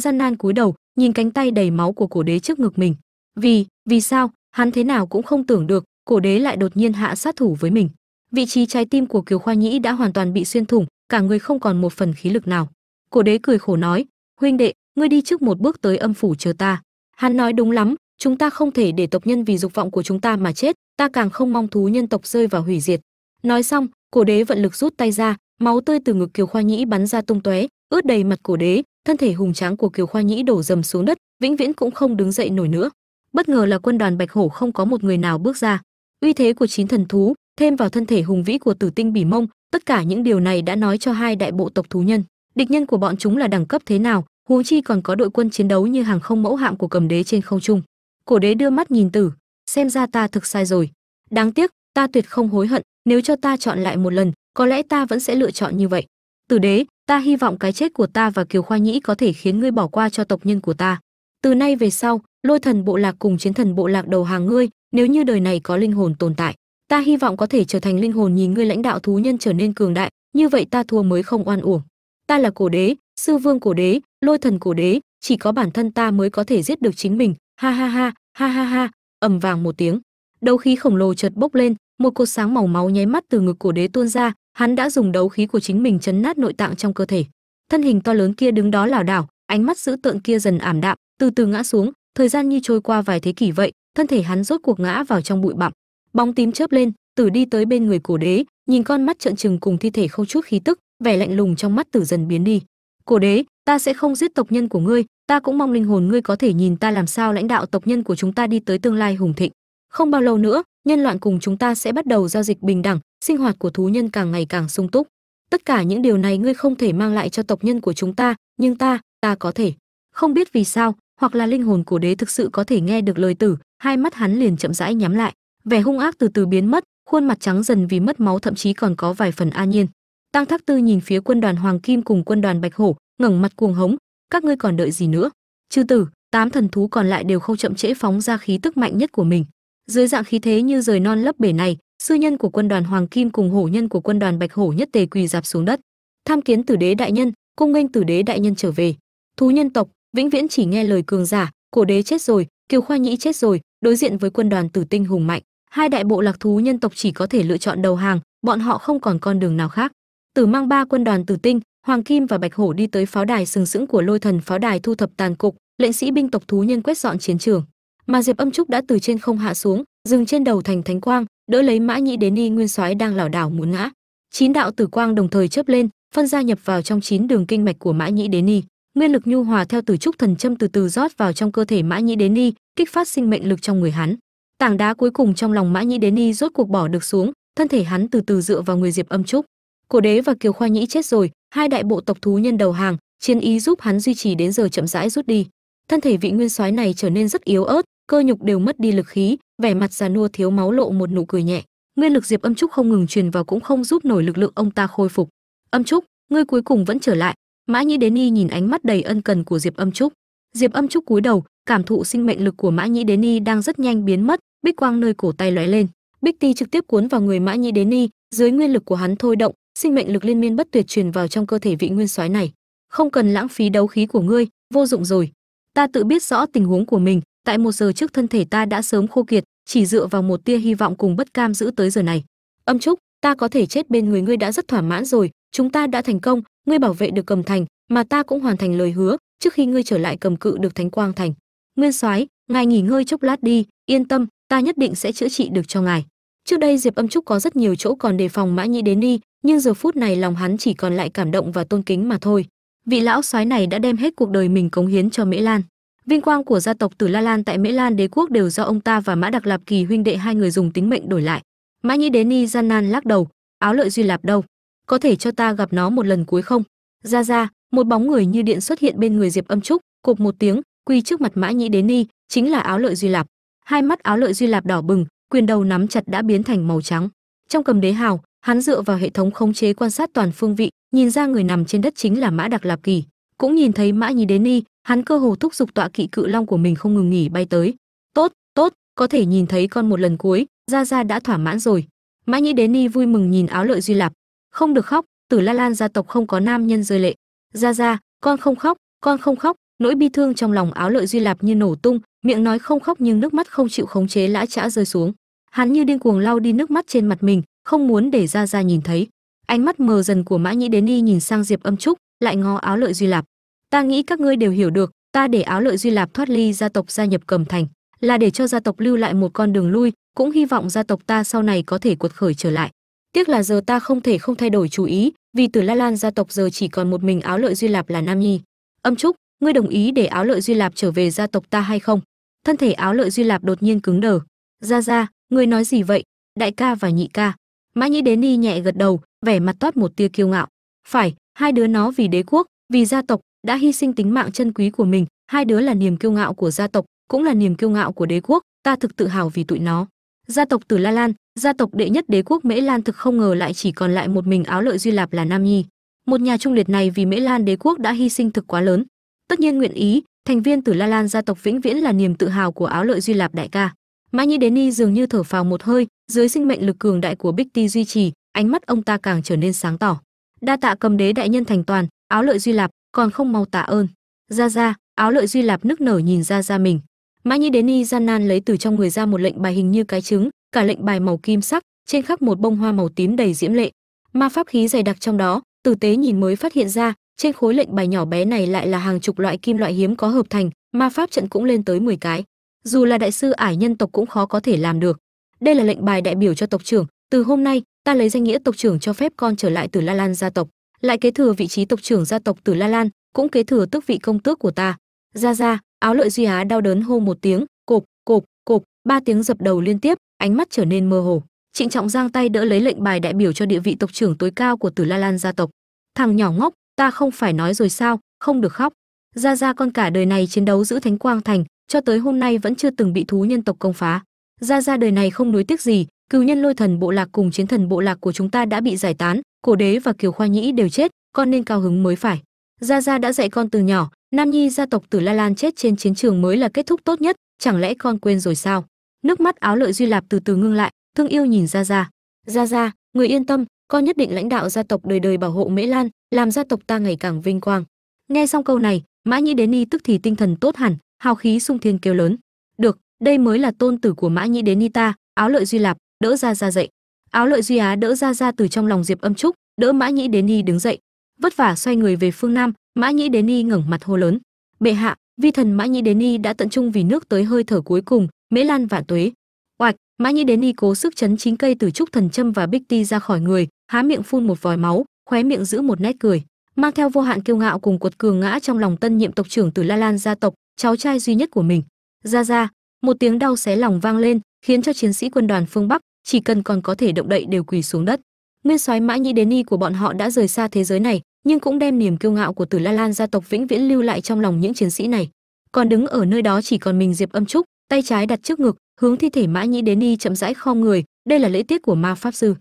gian nan cúi đầu, nhìn cánh tay đầy máu của cổ đế trước ngực mình vì vì sao? Hắn thế nào cũng không tưởng được, cổ đế lại đột nhiên hạ sát thủ với mình. Vị trí trái tim của kiều khoa nhĩ đã hoàn toàn bị xuyên thủng, cả người không còn một phần khí lực nào. Cổ đế cười khổ nói, huynh đệ, ngươi đi trước một bước tới âm phủ chờ ta. Hắn nói đúng lắm, chúng ta không thể để tộc nhân vì dục vọng của chúng ta mà chết, ta càng không mong thú nhân tộc rơi vào hủy diệt. Nói xong, cổ đế vận lực rút tay ra, máu tươi từ ngực kiều khoa nhĩ bắn ra tung tóe, ướt đầy mặt cổ đế, thân thể hùng tráng của kiều khoa nhĩ đổ dầm xuống đất, vĩnh viễn cũng không đứng dậy nổi nữa bất ngờ là quân đoàn bạch hổ không có một người nào bước ra. Uy thế của chín thần thú, thêm vào thân thể hùng vĩ của tử tinh bỉ mông, tất cả những điều này đã nói cho hai đại bộ tộc thú nhân. Địch nhân của bọn chúng là đẳng cấp thế nào, huống chi còn có đội quân chiến đấu như hàng không mẫu hạm của cầm đế trên không trung. Cổ đế đưa mắt nhìn tử, xem ra ta thực sai rồi. Đáng tiếc, ta tuyệt không hối hận, nếu cho ta chọn lại một lần, có lẽ ta vẫn sẽ lựa chọn như vậy. Tử đế, ta hy vọng cái chết của ta và kiều khoa nhĩ có thể khiến ngươi bỏ qua cho tộc nhân của ta. Từ nay về sau lôi thần bộ lạc cùng chiến thần bộ lạc đầu hàng ngươi, nếu như đời này có linh hồn tồn tại, ta hy vọng có thể trở thành linh hồn nhìn ngươi lãnh đạo thú nhân trở nên cường đại, như vậy ta thua mới không oan uổng. Ta là cổ đế, sư vương cổ đế, lôi thần cổ đế, chỉ có bản thân ta mới có thể giết được chính mình. Ha ha ha ha ha ha, ầm vàng một tiếng. Đấu khí khổng lồ chợt bốc lên, một cột sáng màu máu nháy mắt từ ngực cổ đế tuôn ra, hắn đã dùng đấu khí của chính mình chấn nát nội tạng trong cơ thể. Thân hình to lớn kia đứng đó lảo đảo, ánh mắt dữ tợn kia dần ảm đạm, từ từ ngã xuống thời gian như trôi qua vài thế kỷ vậy, thân thể hắn rốt cuộc ngã vào trong bụi bặm. Bóng tím chớp lên, tử đi tới bên người cổ đế, nhìn con mắt trợn trừng cùng thi thể không chút khí tức, vẻ lạnh lùng trong mắt tử dần biến đi. Cổ đế, ta sẽ không giết tộc nhân của ngươi, ta cũng mong linh hồn ngươi có thể nhìn ta làm sao lãnh đạo tộc nhân của chúng ta đi tới tương lai hùng thịnh. Không bao lâu nữa, nhân loại cùng chúng ta sẽ bắt đầu giao dịch bình đẳng, sinh hoạt của thú nhân càng ngày càng sung túc. Tất cả những điều này ngươi không thể mang lại cho tộc nhân của chúng ta, nhưng ta ta có thể. Không biết vì sao hoặc là linh hồn của đế thực sự có thể nghe được lời tử, hai mắt hắn liền chậm rãi nhắm lại. Vẻ hung ác từ từ biến mất, khuôn mặt trắng dần vì mất máu thậm chí còn có vài phần an nhiên. Tăng thác tư nhìn phía quân đoàn hoàng kim cùng quân đoàn bạch hổ, ngẩng mặt cuồng hống, các ngươi còn đợi gì nữa? Chư tử, tám thần thú còn lại đều không chậm trễ phóng ra khí tức mạnh nhất của mình. Dưới dạng khí thế như rời non lấp bể này, sư nhân của quân đoàn hoàng kim cùng hổ nhân của quân đoàn bạch hổ nhất tề quỳ dạp xuống đất. Tham kiến tử đế đại nhân, cung nghênh tử đế đại nhân trở về. Thú nhân tộc vĩnh viễn chỉ nghe lời cường giả, cổ đế chết rồi, kiều khoa nhĩ chết rồi, đối diện với quân đoàn tử tinh hùng mạnh. Hai đại bộ lạc thú nhân tộc chỉ có thể lựa chọn đầu hàng, bọn họ không còn con đường nào khác. Tử mang ba quân đoàn tử tinh, hoàng kim và bạch hổ đi tới pháo đài sừng sững của lôi thần pháo đài thu thập tàn cục, lệnh sĩ binh tộc thú nhân quét dọn chiến trường. Mà diệp âm trúc đã từ trên không hạ xuống, dừng trên đầu thành thánh quang, đỡ lấy mã nhĩ đến y nguyên soái đang lảo đảo muốn ngã. Chín đạo tử quang đồng thời chớp lên, phân gia nhập vào trong chín đường kinh mạch của mã nhĩ đến y nguyên lực nhu hòa theo tử trúc thần châm từ từ rót vào trong cơ thể mã nhĩ đến ni, kích phát sinh mệnh lực trong người hắn. Tảng đá cuối cùng trong lòng mã nhĩ đến ni rốt cuộc bỏ được xuống, thân thể hắn từ từ dựa vào người diệp âm trúc. Cổ đế và kiều khoa nhĩ chết rồi, hai đại bộ tộc thú nhân đầu hàng, chiến ý giúp hắn duy trì đến giờ chậm rãi rút đi. Thân thể vị nguyên soái này trở nên rất yếu ớt, cơ nhục đều mất đi lực khí, vẻ mặt già nua thiếu máu lộ một nụ cười nhẹ. Nguyên lực diệp âm trúc không ngừng truyền vào cũng không giúp nổi lực lượng ông ta khôi phục. Âm trúc, ngươi cuối cùng vẫn trở lại mã nhĩ đến y nhìn ánh mắt đầy ân cần của diệp âm trúc. Diệp âm trúc cúi đầu, cảm thụ sinh mệnh lực của mã nhĩ đến y đang rất nhanh biến mất, bích quang nơi cổ tay lóe lên. Bích ti trực tiếp cuốn vào người mã nhĩ đến y dưới nguyên lực của hắn thôi động, sinh mệnh lực liên miên bất tuyệt truyền vào trong cơ thể vị nguyên soái này. Không cần lãng phí đấu khí của ngươi, vô dụng rồi. Ta tự biết rõ tình huống của mình, tại một giờ trước thân thể ta đã sớm khô kiệt, chỉ dựa vào một tia hy vọng cùng bất cam giữ tới giờ này. Âm trúc, ta có thể chết bên người ngươi đã rất thỏa mãn rồi, chúng ta đã thành công ngươi bảo vệ được cầm thành, mà ta cũng hoàn thành lời hứa, trước khi ngươi trở lại cầm cự được thánh quang thành. Nguyên soái, ngài nghỉ ngơi chốc lát đi, yên tâm, ta nhất định sẽ chữa trị được cho ngài. Trước đây diệp âm trúc có rất nhiều chỗ còn đề phòng mã nhĩ đến đi, nhưng giờ phút này lòng hắn chỉ còn lại cảm động và tôn kính mà thôi. Vị lão soái này đã đem hết cuộc đời mình cống hiến cho mễ lan. Vinh quang của gia tộc tử la lan tại mễ lan đế quốc đều do ông ta và mã đặc lạp kỳ huynh đệ hai người dùng tính mệnh đổi lại. Mã nhĩ đến ni gian nan lắc đầu, áo lợi duy lạp đâu? Có thể cho ta gặp nó một lần cuối không? Ra ra, một bóng người như điện xuất hiện bên người diệp âm trúc cộp một tiếng quy trước mặt mã nhĩ đến ni, chính là áo lợi duy lạp. Hai mắt áo lợi duy lạp đỏ bừng, quyền đầu nắm chặt đã biến thành màu trắng. Trong cầm đế hào, hắn dựa vào hệ thống khống chế quan sát toàn phương vị, nhìn ra người nằm trên đất chính là mã đặc lạp kỳ. Cũng nhìn thấy mã nhĩ đến ni, hắn cơ hồ thúc giục tọa kỵ cự long của mình không ngừng nghỉ bay tới. Tốt tốt, có thể nhìn thấy con một lần cuối, ra ra đã thỏa mãn rồi. Mã nhĩ đến ni vui mừng nhìn áo lợi duy lạp không được khóc, tử la lan gia tộc không có nam nhân rơi lệ. Ra ra con không khóc, con không khóc. Nỗi bi thương trong lòng áo lợi duy lạp như nổ tung, miệng nói không khóc nhưng nước mắt không chịu khống chế lã chã rơi xuống. Hắn như điên cuồng lau đi nước mắt trên mặt mình, không muốn để ra ra nhìn thấy. Ánh mắt mờ dần của mã nhĩ đến đi nhìn sang diệp âm trúc, lại ngó áo lợi duy lạp. Ta nghĩ các ngươi đều hiểu được, ta để áo lợi duy lạp thoát ly gia tộc gia nhập cầm thành, là để cho gia tộc lưu lại một con đường lui, cũng hy vọng gia tộc ta sau này có thể cuột khởi trở lại tiếc là giờ ta không thể không thay đổi chủ ý, vì từ la lan gia tộc giờ chỉ còn một mình áo lợi duy lạp là nam nhi. Âm trúc, ngươi đồng ý để áo lợi duy lạp trở về gia tộc ta hay không? Thân thể áo lợi duy lạp đột nhiên cứng đờ. Ra ra, ngươi nói gì vậy? Đại ca và nhị ca. Mã nhĩ đến đi nhẹ gật đầu, vẻ mặt toát một tia kiêu ngạo. Phải, hai đứa nó vì đế quốc, vì gia tộc, đã hy sinh tính mạng chân quý của mình. Hai đứa là niềm kiêu ngạo của gia tộc, cũng là niềm kiêu ngạo của đế quốc. Ta thực tự hào vì tụi nó gia tộc tử la lan, gia tộc đệ nhất đế quốc mễ lan thực không ngờ lại chỉ còn lại một mình áo lợi duy lạp là nam nhi. Một nhà trung liệt này vì mễ lan đế quốc đã hy sinh thực quá lớn. Tất nhiên nguyện ý, thành viên tử la lan gia tộc vĩnh viễn là niềm tự hào của áo lợi duy lạp đại ca. Mã nhi đến ni dường như thở phào một hơi, dưới sinh mệnh lực cường đại của bích ti duy trì, ánh mắt ông ta càng trở nên sáng tỏ. Đa tạ cầm đế đại nhân thành toàn, áo lợi duy lạp, còn không mau tạ ơn. Ra ra áo lợi duy lạp nức nở nhìn ra ra mình mã nhĩ đến ni gian nan lấy từ trong người ra một lệnh bài hình như cái trứng, cả lệnh bài màu kim sắc, trên khắc một bông hoa màu tím đầy diễm lệ. Ma pháp khí dày đặc trong đó, tử tế nhìn mới phát hiện ra, trên khối lệnh bài nhỏ bé này lại là hàng chục loại kim loại hiếm có hợp thành, ma pháp trận cũng lên tới 10 cái. Dù là đại sư ải nhân tộc cũng khó có thể làm được. Đây là lệnh bài đại biểu cho tộc trưởng, từ hôm nay, ta lấy danh nghĩa tộc trưởng cho phép con trở lại từ la lan gia tộc. Lại kế thừa vị trí tộc trưởng gia tộc từ la lan, cũng kế thừa tước vị công tước của ta. Ra ra áo lợi duy á đau đớn hô một tiếng, cộp cộp cộp, ba tiếng dập đầu liên tiếp, ánh mắt trở nên mơ hồ. Trịnh trọng giang tay đỡ lấy lệnh bài đại biểu cho địa vị tộc trưởng tối cao của tử la lan gia tộc. Thằng nhỏ ngốc, ta không phải nói rồi sao, không được khóc. Ra ra con cả đời này chiến đấu giữ thánh quang thành, cho tới hôm nay vẫn chưa từng bị thú nhân tộc công phá. Ra ra đời này không nuối tiếc gì cừu nhân lôi thần bộ lạc cùng chiến thần bộ lạc của chúng ta đã bị giải tán, cổ đế và kiều khoa nhĩ đều chết, con nên cao hứng mới phải gia gia đã dạy con từ nhỏ, nam nhi gia tộc tử la lan chết trên chiến trường mới là kết thúc tốt nhất, chẳng lẽ con quên rồi sao? Nước mắt áo lợi duy lạp từ từ ngưng lại, thương yêu nhìn gia gia. Gia gia, người yên tâm, con nhất định lãnh đạo gia tộc đời đời bảo hộ mễ lan, làm gia tộc ta ngày càng vinh quang. Nghe xong câu này, mã nhĩ đến y tức thì tinh thần tốt hẳn, hào khí sung thiên kêu lớn. Được, đây mới là tôn tử của mã nhĩ đến y ta, áo lợi duy lạp, đỡ ra ra dậy. Áo lợi duy á đỡ ra ra từ trong lòng diệp âm trúc, đỡ mã nhĩ đến y đứng dậy vất vả xoay người về phương nam mã nhĩ đến y ngẩng mặt hô lớn bệ hạ vi thần mã nhĩ đến y đã tận trung vì nước tới hơi thở cuối cùng mễ lan vạn tuế oạch mã nhĩ đến y cố sức chấn chín cây từ trúc thần châm và bích ti ra khỏi người há miệng phun một vòi máu khóe miệng giữ một nét cười mang theo vô hạn kiêu ngạo cùng cuột cường ngã trong lòng tân nhiệm tộc trưởng Tử La Lan gia tộc, cháu trai duy nhất của mình. Ra ra, một tiếng đau xé lòng vang lên, khiến cho chiến sĩ quân đoàn phương Bắc chỉ cần còn có thể động đậy đều quỳ xuống đất. Nguyên soái Mã Nhĩ đến Ni của bọn họ đã rời xa thế giới này, nhưng cũng đem niềm kiêu ngạo của Tử La Lan gia tộc vĩnh viễn lưu lại trong lòng những chiến sĩ này. Còn đứng ở nơi đó chỉ còn mình Diệp Âm Trúc, tay trái đặt trước ngực, hướng thi thể Mã Nhĩ đến Ni chậm rãi khom người, đây là lễ tiết của ma pháp sư.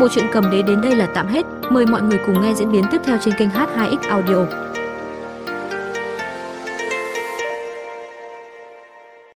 Bộ truyện cầm đế đến đây là tạm hết, mời mọi người cùng nghe diễn biến tiếp theo trên kênh H2X Audio.